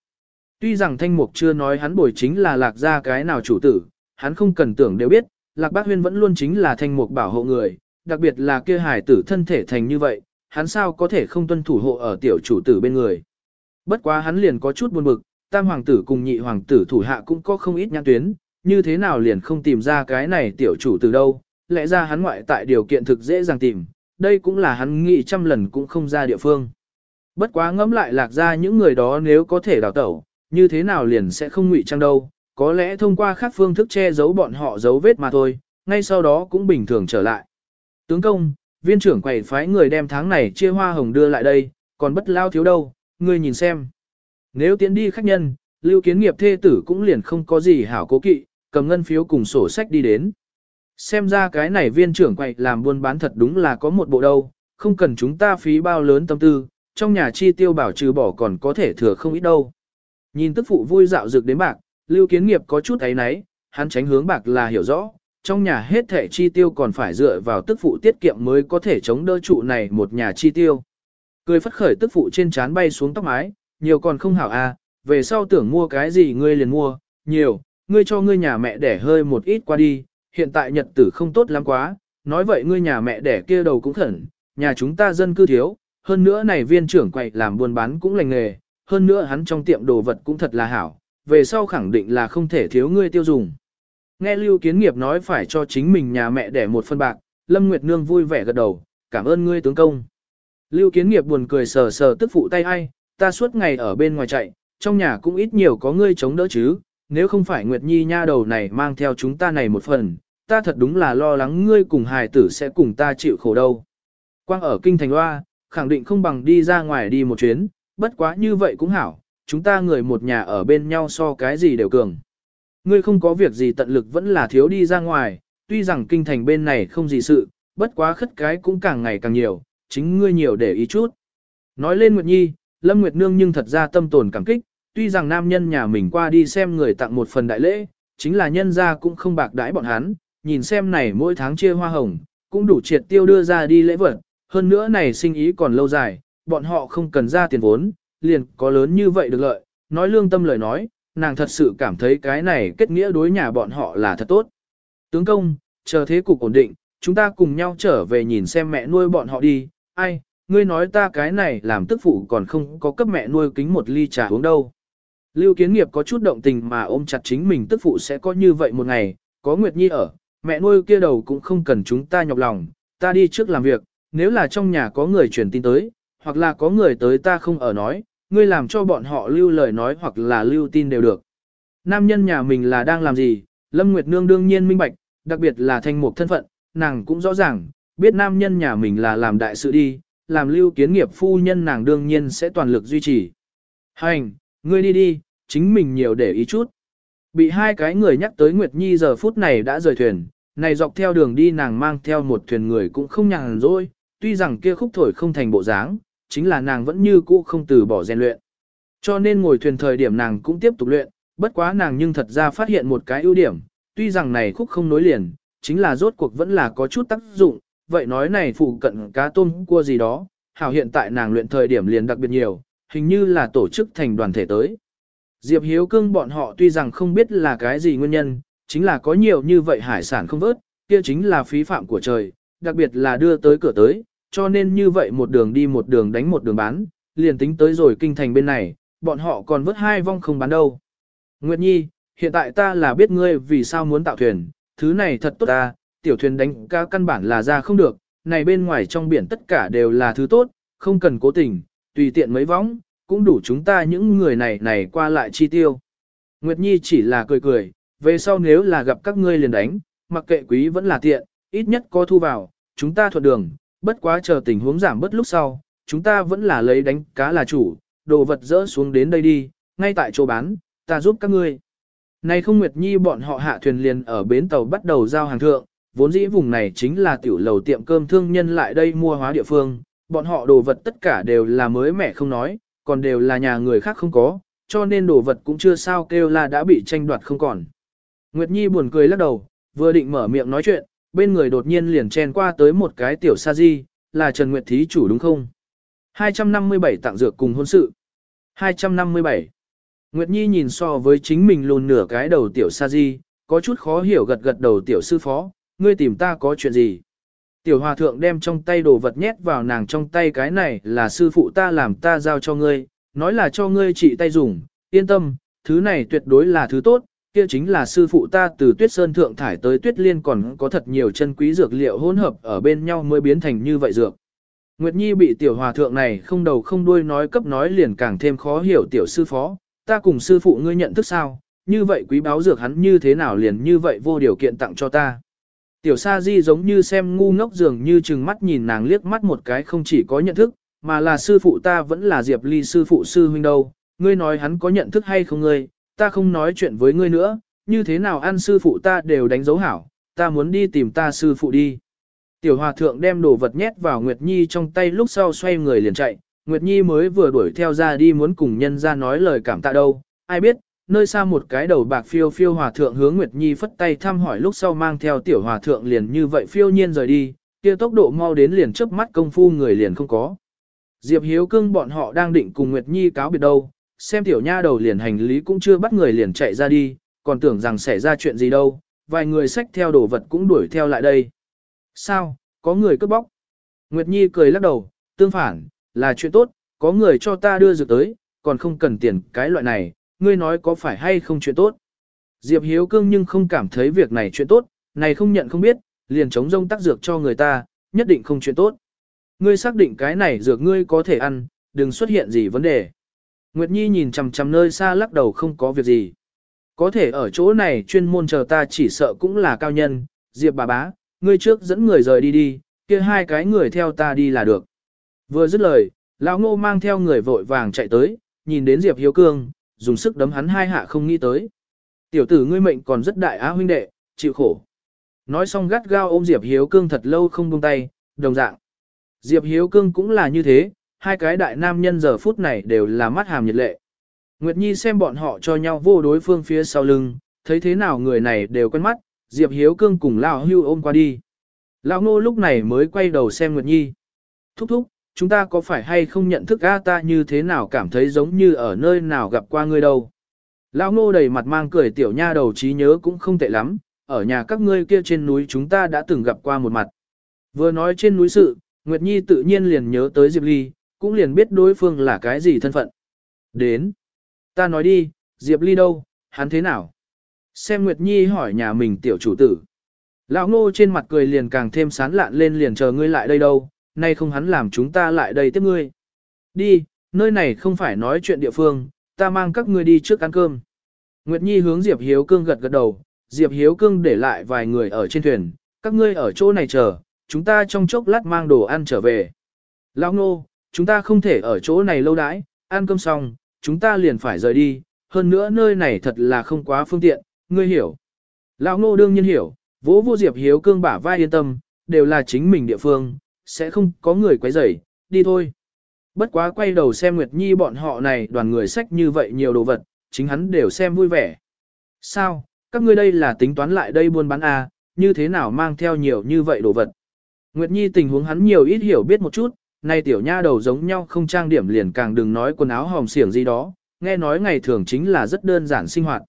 Tuy rằng thanh mục chưa nói hắn bồi chính là lạc gia cái nào chủ tử, hắn không cần tưởng đều biết, lạc bác huyên vẫn luôn chính là thanh mục bảo hộ người, đặc biệt là kia hải tử thân thể thành như vậy, hắn sao có thể không tuân thủ hộ ở tiểu chủ tử bên người. Bất quá hắn liền có chút buồn bực, tam hoàng tử cùng nhị hoàng tử thủ hạ cũng có không ít nhãn tuyến, như thế nào liền không tìm ra cái này tiểu chủ từ đâu, lẽ ra hắn ngoại tại điều kiện thực dễ dàng tìm, đây cũng là hắn nghĩ trăm lần cũng không ra địa phương. Bất quá ngẫm lại lạc ra những người đó nếu có thể đào tẩu, như thế nào liền sẽ không ngụy trang đâu, có lẽ thông qua khác phương thức che giấu bọn họ dấu vết mà thôi, ngay sau đó cũng bình thường trở lại. Tướng công, viên trưởng quầy phái người đem tháng này chia hoa hồng đưa lại đây, còn bất lao thiếu đâu, ngươi nhìn xem. Nếu tiến đi khách nhân, lưu kiến nghiệp thê tử cũng liền không có gì hảo cố kỵ, cầm ngân phiếu cùng sổ sách đi đến. Xem ra cái này viên trưởng quậy làm buôn bán thật đúng là có một bộ đâu, không cần chúng ta phí bao lớn tâm tư, trong nhà chi tiêu bảo trừ bỏ còn có thể thừa không ít đâu. Nhìn tức phụ vui dạo dược đến bạc, lưu kiến nghiệp có chút ấy náy, hắn tránh hướng bạc là hiểu rõ, trong nhà hết thẻ chi tiêu còn phải dựa vào tức phụ tiết kiệm mới có thể chống đỡ trụ này một nhà chi tiêu. Cười phất khởi tức phụ trên trán bay xuống tóc mái, nhiều còn không hảo à, về sau tưởng mua cái gì ngươi liền mua, nhiều, ngươi cho ngươi nhà mẹ đẻ hơi một ít qua đi, hiện tại nhật tử không tốt lắm quá, nói vậy ngươi nhà mẹ đẻ kia đầu cũng khẩn, nhà chúng ta dân cư thiếu, hơn nữa này viên trưởng quậy làm buôn bán cũng lành nghề, hơn nữa hắn trong tiệm đồ vật cũng thật là hảo, về sau khẳng định là không thể thiếu ngươi tiêu dùng. Nghe Lưu Kiến Nghiệp nói phải cho chính mình nhà mẹ đẻ một phân bạc, Lâm Nguyệt Nương vui vẻ gật đầu, cảm ơn ngươi tướng công. Lưu Kiến Nghiệp buồn cười sờ sờ tức phụ tay ai, ta suốt ngày ở bên ngoài chạy, trong nhà cũng ít nhiều có ngươi chống đỡ chứ, nếu không phải Nguyệt Nhi nha đầu này mang theo chúng ta này một phần, ta thật đúng là lo lắng ngươi cùng hài tử sẽ cùng ta chịu khổ đâu. Quang ở kinh thành hoa, khẳng định không bằng đi ra ngoài đi một chuyến, bất quá như vậy cũng hảo, chúng ta người một nhà ở bên nhau so cái gì đều cường. Ngươi không có việc gì tận lực vẫn là thiếu đi ra ngoài, tuy rằng kinh thành bên này không gì sự, bất quá khất cái cũng càng ngày càng nhiều, chính ngươi nhiều để ý chút. Nói lên Nguyệt Nhi, Lâm Nguyệt Nương nhưng thật ra tâm tồn cảm kích, tuy rằng nam nhân nhà mình qua đi xem người tặng một phần đại lễ, chính là nhân ra cũng không bạc đãi bọn hắn, nhìn xem này mỗi tháng chia hoa hồng, cũng đủ triệt tiêu đưa ra đi lễ vật, hơn nữa này sinh ý còn lâu dài, bọn họ không cần ra tiền vốn, liền có lớn như vậy được lợi, nói lương tâm lời nói, nàng thật sự cảm thấy cái này kết nghĩa đối nhà bọn họ là thật tốt. Tướng công, chờ thế cục ổn định, chúng ta cùng nhau trở về nhìn xem mẹ nuôi bọn họ đi, ai, ngươi nói ta cái này làm tức phụ còn không có cấp mẹ nuôi kính một ly trà uống đâu. Lưu kiến nghiệp có chút động tình mà ôm chặt chính mình tức phụ sẽ có như vậy một ngày, có Nguyệt Nhi ở, mẹ nuôi kia đầu cũng không cần chúng ta nhọc lòng, ta đi trước làm việc, nếu là trong nhà có người truyền tin tới, hoặc là có người tới ta không ở nói, ngươi làm cho bọn họ lưu lời nói hoặc là lưu tin đều được. Nam nhân nhà mình là đang làm gì, Lâm Nguyệt Nương đương nhiên minh bạch, đặc biệt là thanh mục thân phận, nàng cũng rõ ràng, biết nam nhân nhà mình là làm đại sự đi, làm lưu kiến nghiệp phu nhân nàng đương nhiên sẽ toàn lực duy trì. Hành, ngươi đi đi, chính mình nhiều để ý chút. Bị hai cái người nhắc tới Nguyệt Nhi giờ phút này đã rời thuyền, này dọc theo đường đi nàng mang theo một thuyền người cũng không nhàn rỗi, tuy rằng kia khúc thổi không thành bộ dáng, chính là nàng vẫn như cũ không từ bỏ rèn luyện. Cho nên ngồi thuyền thời điểm nàng cũng tiếp tục luyện, bất quá nàng nhưng thật ra phát hiện một cái ưu điểm, tuy rằng này khúc không nối liền, chính là rốt cuộc vẫn là có chút tác dụng, vậy nói này phụ cận cá tôm cua gì đó, hảo hiện tại nàng luyện thời điểm liền đặc biệt nhiều, hình như là tổ chức thành đoàn thể tới. Diệp Hiếu Cương bọn họ tuy rằng không biết là cái gì nguyên nhân, chính là có nhiều như vậy hải sản không vớt, kia chính là phí phạm của trời, đặc biệt là đưa tới cửa tới, cho nên như vậy một đường đi một đường đánh một đường bán, liền tính tới rồi kinh thành bên này, bọn họ còn vớt hai vong không bán đâu. Nguyệt Nhi, hiện tại ta là biết ngươi vì sao muốn tạo thuyền, thứ này thật tốt ta, tiểu thuyền đánh cá căn bản là ra không được, này bên ngoài trong biển tất cả đều là thứ tốt, không cần cố tình, tùy tiện mấy võng, cũng đủ chúng ta những người này này qua lại chi tiêu. Nguyệt Nhi chỉ là cười cười, về sau nếu là gặp các ngươi liền đánh, mặc kệ quý vẫn là tiện, ít nhất có thu vào, chúng ta thuận đường, bất quá chờ tình huống giảm bớt lúc sau, chúng ta vẫn là lấy đánh cá là chủ, đồ vật dỡ xuống đến đây đi, ngay tại chỗ bán, ta giúp các ngươi. Này không Nguyệt Nhi bọn họ hạ thuyền liền ở bến tàu bắt đầu giao hàng thượng, vốn dĩ vùng này chính là tiểu lầu tiệm cơm thương nhân lại đây mua hóa địa phương, bọn họ đồ vật tất cả đều là mới mẻ không nói, còn đều là nhà người khác không có, cho nên đồ vật cũng chưa sao kêu là đã bị tranh đoạt không còn. Nguyệt Nhi buồn cười lắc đầu, vừa định mở miệng nói chuyện, bên người đột nhiên liền chen qua tới một cái tiểu sa di, là Trần Nguyệt Thí chủ đúng không? 257 tặng dược cùng hôn sự. 257. Nguyệt Nhi nhìn so với chính mình lùn nửa cái đầu tiểu sa di, có chút khó hiểu gật gật đầu tiểu sư phó, ngươi tìm ta có chuyện gì? Tiểu hòa thượng đem trong tay đồ vật nhét vào nàng trong tay cái này là sư phụ ta làm ta giao cho ngươi, nói là cho ngươi trị tay dùng, yên tâm, thứ này tuyệt đối là thứ tốt, kia chính là sư phụ ta từ tuyết sơn thượng thải tới tuyết liên còn có thật nhiều chân quý dược liệu hỗn hợp ở bên nhau mới biến thành như vậy dược. Nguyệt Nhi bị tiểu hòa thượng này không đầu không đuôi nói cấp nói liền càng thêm khó hiểu tiểu sư phó, ta cùng sư phụ ngươi nhận thức sao, như vậy quý báo dược hắn như thế nào liền như vậy vô điều kiện tặng cho ta. Tiểu sa di giống như xem ngu ngốc dường như chừng mắt nhìn nàng liếc mắt một cái không chỉ có nhận thức, mà là sư phụ ta vẫn là Diệp Ly sư phụ sư huynh đâu, ngươi nói hắn có nhận thức hay không ngươi, ta không nói chuyện với ngươi nữa, như thế nào ăn sư phụ ta đều đánh dấu hảo, ta muốn đi tìm ta sư phụ đi. Tiểu hòa thượng đem đồ vật nhét vào Nguyệt Nhi trong tay lúc sau xoay người liền chạy, Nguyệt Nhi mới vừa đuổi theo ra đi muốn cùng nhân ra nói lời cảm tạ đâu, ai biết, nơi xa một cái đầu bạc phiêu phiêu hòa thượng hướng Nguyệt Nhi phất tay thăm hỏi lúc sau mang theo tiểu hòa thượng liền như vậy phiêu nhiên rời đi, kia tốc độ mau đến liền chớp mắt công phu người liền không có. Diệp Hiếu Cưng bọn họ đang định cùng Nguyệt Nhi cáo biệt đâu, xem tiểu nha đầu liền hành lý cũng chưa bắt người liền chạy ra đi, còn tưởng rằng xảy ra chuyện gì đâu, vài người xách theo đồ vật cũng đuổi theo lại đây. Sao, có người cướp bóc? Nguyệt Nhi cười lắc đầu, tương phản, là chuyện tốt, có người cho ta đưa dược tới, còn không cần tiền cái loại này, ngươi nói có phải hay không chuyện tốt. Diệp Hiếu Cương nhưng không cảm thấy việc này chuyện tốt, này không nhận không biết, liền chống rông tác dược cho người ta, nhất định không chuyện tốt. Ngươi xác định cái này dược ngươi có thể ăn, đừng xuất hiện gì vấn đề. Nguyệt Nhi nhìn chằm chằm nơi xa lắc đầu không có việc gì. Có thể ở chỗ này chuyên môn chờ ta chỉ sợ cũng là cao nhân, Diệp bà bá, ngươi trước dẫn người rời đi đi, kia hai cái người theo ta đi là được. Vừa dứt lời, lão ngô mang theo người vội vàng chạy tới, nhìn đến Diệp Hiếu Cương, dùng sức đấm hắn hai hạ không nghĩ tới. Tiểu tử ngươi mệnh còn rất đại á huynh đệ, chịu khổ. Nói xong gắt gao ôm Diệp Hiếu Cương thật lâu không buông tay, đồng dạng. Diệp Hiếu Cương cũng là như thế, hai cái đại nam nhân giờ phút này đều là mắt hàm nhiệt lệ. Nguyệt Nhi xem bọn họ cho nhau vô đối phương phía sau lưng, thấy thế nào người này đều quen mắt, Diệp Hiếu Cương cùng Lão Hưu ôm qua đi. Lão Ngô lúc này mới quay đầu xem Nguyệt Nhi. Thúc thúc, chúng ta có phải hay không nhận thức a ta như thế nào cảm thấy giống như ở nơi nào gặp qua ngươi đâu. Lão Ngô đầy mặt mang cười tiểu nha đầu trí nhớ cũng không tệ lắm, ở nhà các ngươi kia trên núi chúng ta đã từng gặp qua một mặt. Vừa nói trên núi sự, Nguyệt Nhi tự nhiên liền nhớ tới Diệp Ly, cũng liền biết đối phương là cái gì thân phận. Đến. Ta nói đi, Diệp Ly đâu, hắn thế nào? Xem Nguyệt Nhi hỏi nhà mình tiểu chủ tử. Lão ngô trên mặt cười liền càng thêm sán lạn lên liền chờ ngươi lại đây đâu, nay không hắn làm chúng ta lại đây tiếp ngươi. Đi, nơi này không phải nói chuyện địa phương, ta mang các ngươi đi trước ăn cơm. Nguyệt Nhi hướng Diệp Hiếu Cương gật gật đầu, Diệp Hiếu Cương để lại vài người ở trên thuyền, các ngươi ở chỗ này chờ, chúng ta trong chốc lát mang đồ ăn trở về. Lão Ngô, chúng ta không thể ở chỗ này lâu đãi, ăn cơm xong, chúng ta liền phải rời đi, hơn nữa nơi này thật là không quá phương tiện, ngươi hiểu. Lão Ngô đương nhiên hiểu, vỗ vô Diệp Hiếu Cương bả vai yên tâm, đều là chính mình địa phương, sẽ không có người quấy rầy, đi thôi. Bất quá quay đầu xem Nguyệt Nhi bọn họ này đoàn người sách như vậy nhiều đồ vật, chính hắn đều xem vui vẻ. Sao, các ngươi đây là tính toán lại đây buôn bán à, như thế nào mang theo nhiều như vậy đồ vật. Nguyệt Nhi tình huống hắn nhiều ít hiểu biết một chút, nay tiểu nha đầu giống nhau không trang điểm liền càng đừng nói quần áo hòm xiển gì đó, nghe nói ngày thường chính là rất đơn giản sinh hoạt.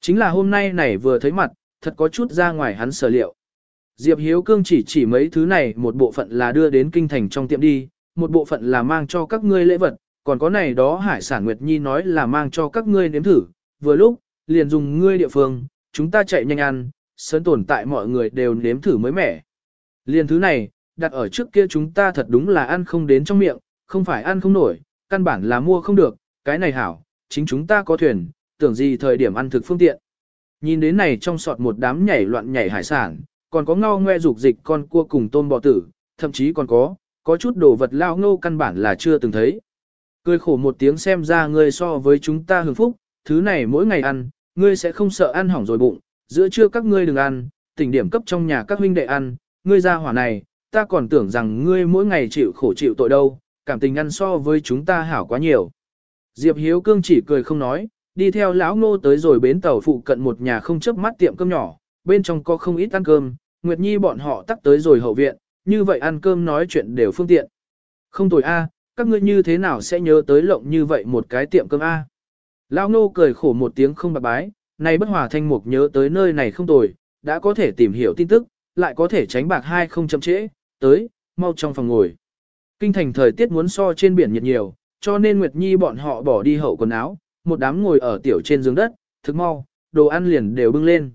Chính là hôm nay này vừa thấy mặt, thật có chút ra ngoài hắn sở liệu. Diệp Hiếu Cương chỉ chỉ mấy thứ này một bộ phận là đưa đến kinh thành trong tiệm đi, một bộ phận là mang cho các ngươi lễ vật, còn có này đó hải sản Nguyệt Nhi nói là mang cho các ngươi nếm thử, vừa lúc, liền dùng ngươi địa phương, chúng ta chạy nhanh ăn, sớm tồn tại mọi người đều nếm thử mới mẻ. Liền thứ này, đặt ở trước kia chúng ta thật đúng là ăn không đến trong miệng, không phải ăn không nổi, căn bản là mua không được, cái này hảo, chính chúng ta có thuyền, tưởng gì thời điểm ăn thực phương tiện. Nhìn đến này trong sọt một đám nhảy loạn nhảy hải sản, còn có ngao ngoe dục dịch con cua cùng tôm bò tử, thậm chí còn có, có chút đồ vật lao ngô căn bản là chưa từng thấy. Cười khổ một tiếng xem ra ngươi so với chúng ta hưởng phúc, thứ này mỗi ngày ăn, ngươi sẽ không sợ ăn hỏng rồi bụng, giữa trưa các ngươi đừng ăn, tỉnh điểm cấp trong nhà các huynh đệ ăn, ngươi ra hỏa này, ta còn tưởng rằng ngươi mỗi ngày chịu khổ chịu tội đâu, cảm tình ăn so với chúng ta hảo quá nhiều. Diệp Hiếu Cương chỉ cười không nói, đi theo lão ngô tới rồi bến tàu phụ cận một nhà không chấp mắt tiệm cơm nhỏ, bên trong có không ít ăn cơm, Nguyệt Nhi bọn họ tắt tới rồi hậu viện, như vậy ăn cơm nói chuyện đều phương tiện. Không tồi a, các ngươi như thế nào sẽ nhớ tới lộng như vậy một cái tiệm cơm a? Lão Ngô cười khổ một tiếng không bạc bái, này bất hòa thanh mục nhớ tới nơi này không tồi, đã có thể tìm hiểu tin tức, lại có thể tránh bạc hai không chậm trễ, tới, mau trong phòng ngồi. Kinh thành thời tiết muốn so trên biển nhiệt nhiều, cho nên Nguyệt Nhi bọn họ bỏ đi hậu quần áo, một đám ngồi ở tiểu trên giường đất, thức mau, đồ ăn liền đều bưng lên.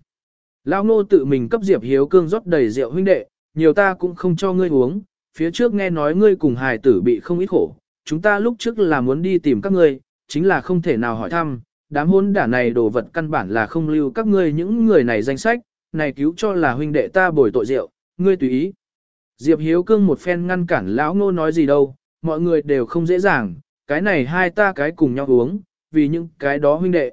Lão Ngô tự mình cấp Diệp Hiếu Cương rót đầy rượu huynh đệ, nhiều ta cũng không cho ngươi uống, phía trước nghe nói ngươi cùng hài tử bị không ít khổ, chúng ta lúc trước là muốn đi tìm các ngươi, chính là không thể nào hỏi thăm, đám hôn đả này đồ vật căn bản là không lưu các ngươi những người này danh sách, này cứu cho là huynh đệ ta bồi tội rượu, ngươi tùy ý. Diệp Hiếu Cương một phen ngăn cản lão ngô nói gì đâu, mọi người đều không dễ dàng, cái này hai ta cái cùng nhau uống, vì những cái đó huynh đệ.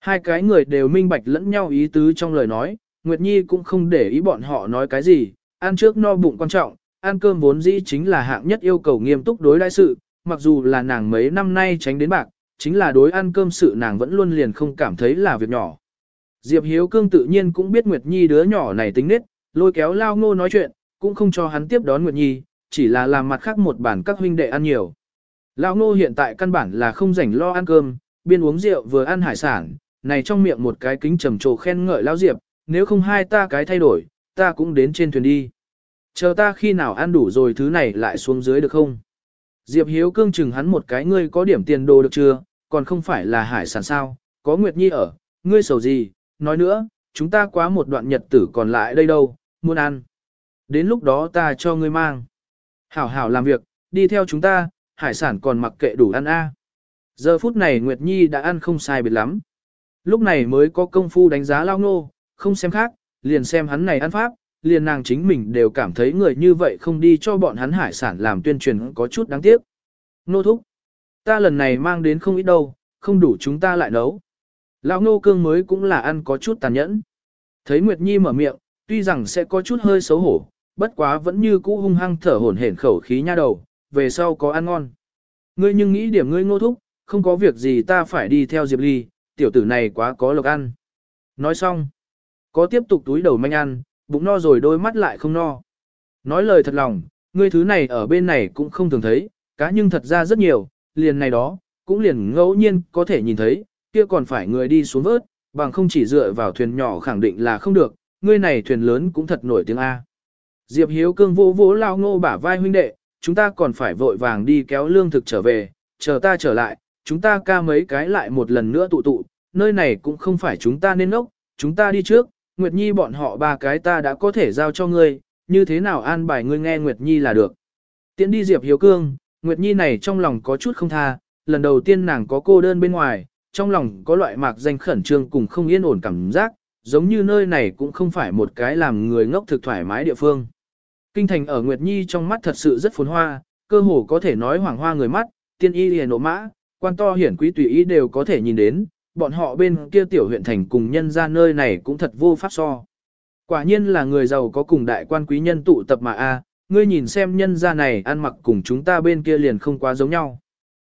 Hai cái người đều minh bạch lẫn nhau ý tứ trong lời nói, Nguyệt Nhi cũng không để ý bọn họ nói cái gì, ăn trước no bụng quan trọng, ăn cơm vốn dĩ chính là hạng nhất yêu cầu nghiêm túc đối đãi sự, mặc dù là nàng mấy năm nay tránh đến bạc, chính là đối ăn cơm sự nàng vẫn luôn liền không cảm thấy là việc nhỏ. Diệp Hiếu Cương tự nhiên cũng biết Nguyệt Nhi đứa nhỏ này tính nết, lôi kéo lao ngô nói chuyện, cũng không cho hắn tiếp đón Nguyệt Nhi, chỉ là làm mặt khác một bản các huynh đệ ăn nhiều. Lao ngô hiện tại căn bản là không rảnh lo ăn cơm, biên uống rượu vừa ăn hải sản, này trong miệng một cái kính trầm trồ khen ngợi lao Diệp, nếu không hai ta cái thay đổi, ta cũng đến trên thuyền đi. Chờ ta khi nào ăn đủ rồi thứ này lại xuống dưới được không? Diệp Hiếu cương chừng hắn một cái ngươi có điểm tiền đồ được chưa, còn không phải là hải sản sao, có Nguyệt Nhi ở, ngươi sầu gì, nói nữa, chúng ta quá một đoạn nhật tử còn lại đây đâu, muốn ăn. Đến lúc đó ta cho ngươi mang. Hảo hảo làm việc, đi theo chúng ta, hải sản còn mặc kệ đủ ăn a. Giờ phút này Nguyệt Nhi đã ăn không sai biệt lắm. Lúc này mới có công phu đánh giá lao nô, không xem khác, liền xem hắn này ăn pháp, liền nàng chính mình đều cảm thấy người như vậy không đi cho bọn hắn hải sản làm tuyên truyền có chút đáng tiếc. Nô thúc, ta lần này mang đến không ít đâu, không đủ chúng ta lại nấu. Lão Ngô cương mới cũng là ăn có chút tàn nhẫn. Thấy Nguyệt Nhi mở miệng, tuy rằng sẽ có chút hơi xấu hổ, bất quá vẫn như cũ hung hăng thở hổn hển khẩu khí nha đầu, về sau có ăn ngon. Ngươi nhưng nghĩ điểm ngươi ngô thúc, không có việc gì ta phải đi theo Diệp Ly, tiểu tử này quá có lộc ăn. Nói xong, có tiếp tục túi đầu manh ăn, bụng no rồi đôi mắt lại không no. Nói lời thật lòng, ngươi thứ này ở bên này cũng không thường thấy, cá nhưng thật ra rất nhiều, liền này đó, cũng liền ngẫu nhiên có thể nhìn thấy, kia còn phải người đi xuống vớt, bằng không chỉ dựa vào thuyền nhỏ khẳng định là không được, ngươi này thuyền lớn cũng thật nổi tiếng A. Diệp Hiếu Cương vô vỗ lao ngô bả vai huynh đệ, chúng ta còn phải vội vàng đi kéo lương thực trở về, chờ ta trở lại, chúng ta ca mấy cái lại một lần nữa tụ tụ, nơi này cũng không phải chúng ta nên ốc, chúng ta đi trước, Nguyệt Nhi bọn họ ba cái ta đã có thể giao cho ngươi, như thế nào an bài ngươi nghe Nguyệt Nhi là được. Tiến đi Diệp Hiếu Cương, Nguyệt Nhi này trong lòng có chút không tha, lần đầu tiên nàng có cô đơn bên ngoài, trong lòng có loại mạc danh khẩn trương cùng không yên ổn cảm giác, giống như nơi này cũng không phải một cái làm người ngốc thực thoải mái địa phương. Kinh thành ở Nguyệt Nhi trong mắt thật sự rất phồn hoa, cơ hồ có thể nói hoàng hoa người mắt, tiên y liền nộ mã, quan to hiển quý tùy ý đều có thể nhìn đến, bọn họ bên kia tiểu huyện thành cùng nhân ra nơi này cũng thật vô pháp so. Quả nhiên là người giàu có cùng đại quan quý nhân tụ tập mà a, ngươi nhìn xem nhân ra này ăn mặc cùng chúng ta bên kia liền không quá giống nhau.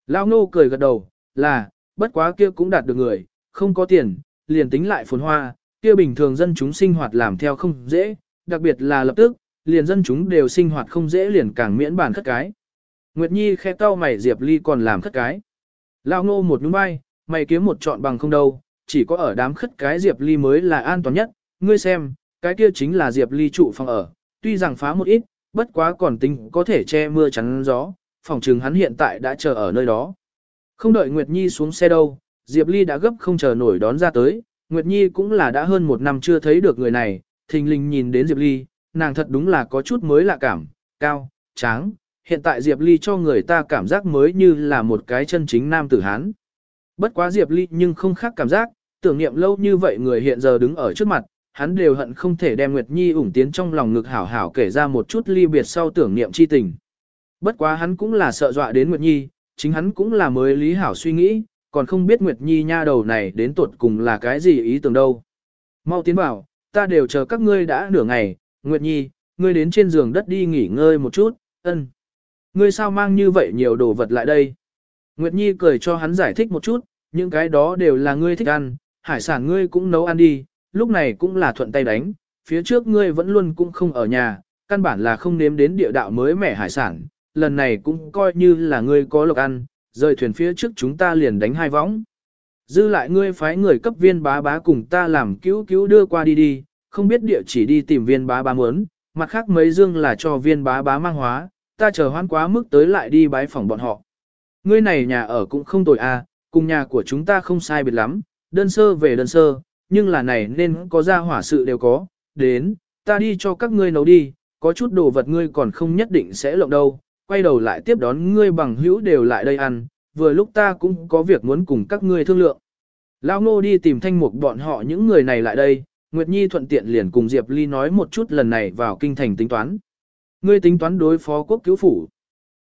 Lão nô cười gật đầu, là, bất quá kia cũng đạt được người, không có tiền, liền tính lại phồn hoa, kia bình thường dân chúng sinh hoạt làm theo không dễ, đặc biệt là lập tức, liền dân chúng đều sinh hoạt không dễ liền càng miễn bản khất cái. Nguyệt Nhi khẽ cau mày Diệp Ly còn làm khất cái. lao ngô một nhún vai, mày kiếm một chọn bằng không đâu, chỉ có ở đám khất cái Diệp Ly mới là an toàn nhất, ngươi xem, cái kia chính là Diệp Ly trụ phòng ở, tuy rằng phá một ít, bất quá còn tính có thể che mưa chắn gió, phòng trừng hắn hiện tại đã chờ ở nơi đó. Không đợi Nguyệt Nhi xuống xe đâu, Diệp Ly đã gấp không chờ nổi đón ra tới, Nguyệt Nhi cũng là đã hơn một năm chưa thấy được người này, thình lình nhìn đến Diệp Ly, nàng thật đúng là có chút mới lạ cảm, cao, tráng, hiện tại Diệp Ly cho người ta cảm giác mới như là một cái chân chính nam tử Hán. Bất quá Diệp Ly nhưng không khác cảm giác, tưởng niệm lâu như vậy người hiện giờ đứng ở trước mặt, hắn đều hận không thể đem Nguyệt Nhi ủng tiến trong lòng ngực hảo hảo kể ra một chút ly biệt sau tưởng niệm chi tình. Bất quá hắn cũng là sợ dọa đến Nguyệt Nhi, chính hắn cũng là mới lý hảo suy nghĩ, còn không biết Nguyệt Nhi nha đầu này đến tuột cùng là cái gì ý tưởng đâu. Mau tiến vào, ta đều chờ các ngươi đã nửa ngày, Nguyệt Nhi, ngươi đến trên giường đất đi nghỉ ngơi một chút, ân. Ngươi sao mang như vậy nhiều đồ vật lại đây? Nguyệt Nhi cười cho hắn giải thích một chút, những cái đó đều là ngươi thích ăn, hải sản ngươi cũng nấu ăn đi, lúc này cũng là thuận tay đánh, phía trước ngươi vẫn luôn cũng không ở nhà, căn bản là không nếm đến địa đạo mới mẻ hải sản, lần này cũng coi như là ngươi có lộc ăn, rời thuyền phía trước chúng ta liền đánh hai võng. Dư lại ngươi phái người cấp viên bá bá cùng ta làm cứu cứu đưa qua đi đi, không biết địa chỉ đi tìm viên bá bá muốn, mặt khác mấy dương là cho viên bá bá mang hóa, ta chờ hoan quá mức tới lại đi bái phòng bọn họ. Ngươi này nhà ở cũng không tồi à, cùng nhà của chúng ta không sai biệt lắm, đơn sơ về đơn sơ, nhưng là này nên có ra hỏa sự đều có, đến, ta đi cho các ngươi nấu đi, có chút đồ vật ngươi còn không nhất định sẽ lộng đâu, quay đầu lại tiếp đón ngươi bằng hữu đều lại đây ăn, vừa lúc ta cũng có việc muốn cùng các ngươi thương lượng. Lao Ngô đi tìm thanh mục bọn họ những người này lại đây, Nguyệt Nhi thuận tiện liền cùng Diệp Ly nói một chút lần này vào kinh thành tính toán. Ngươi tính toán đối phó quốc cứu phủ.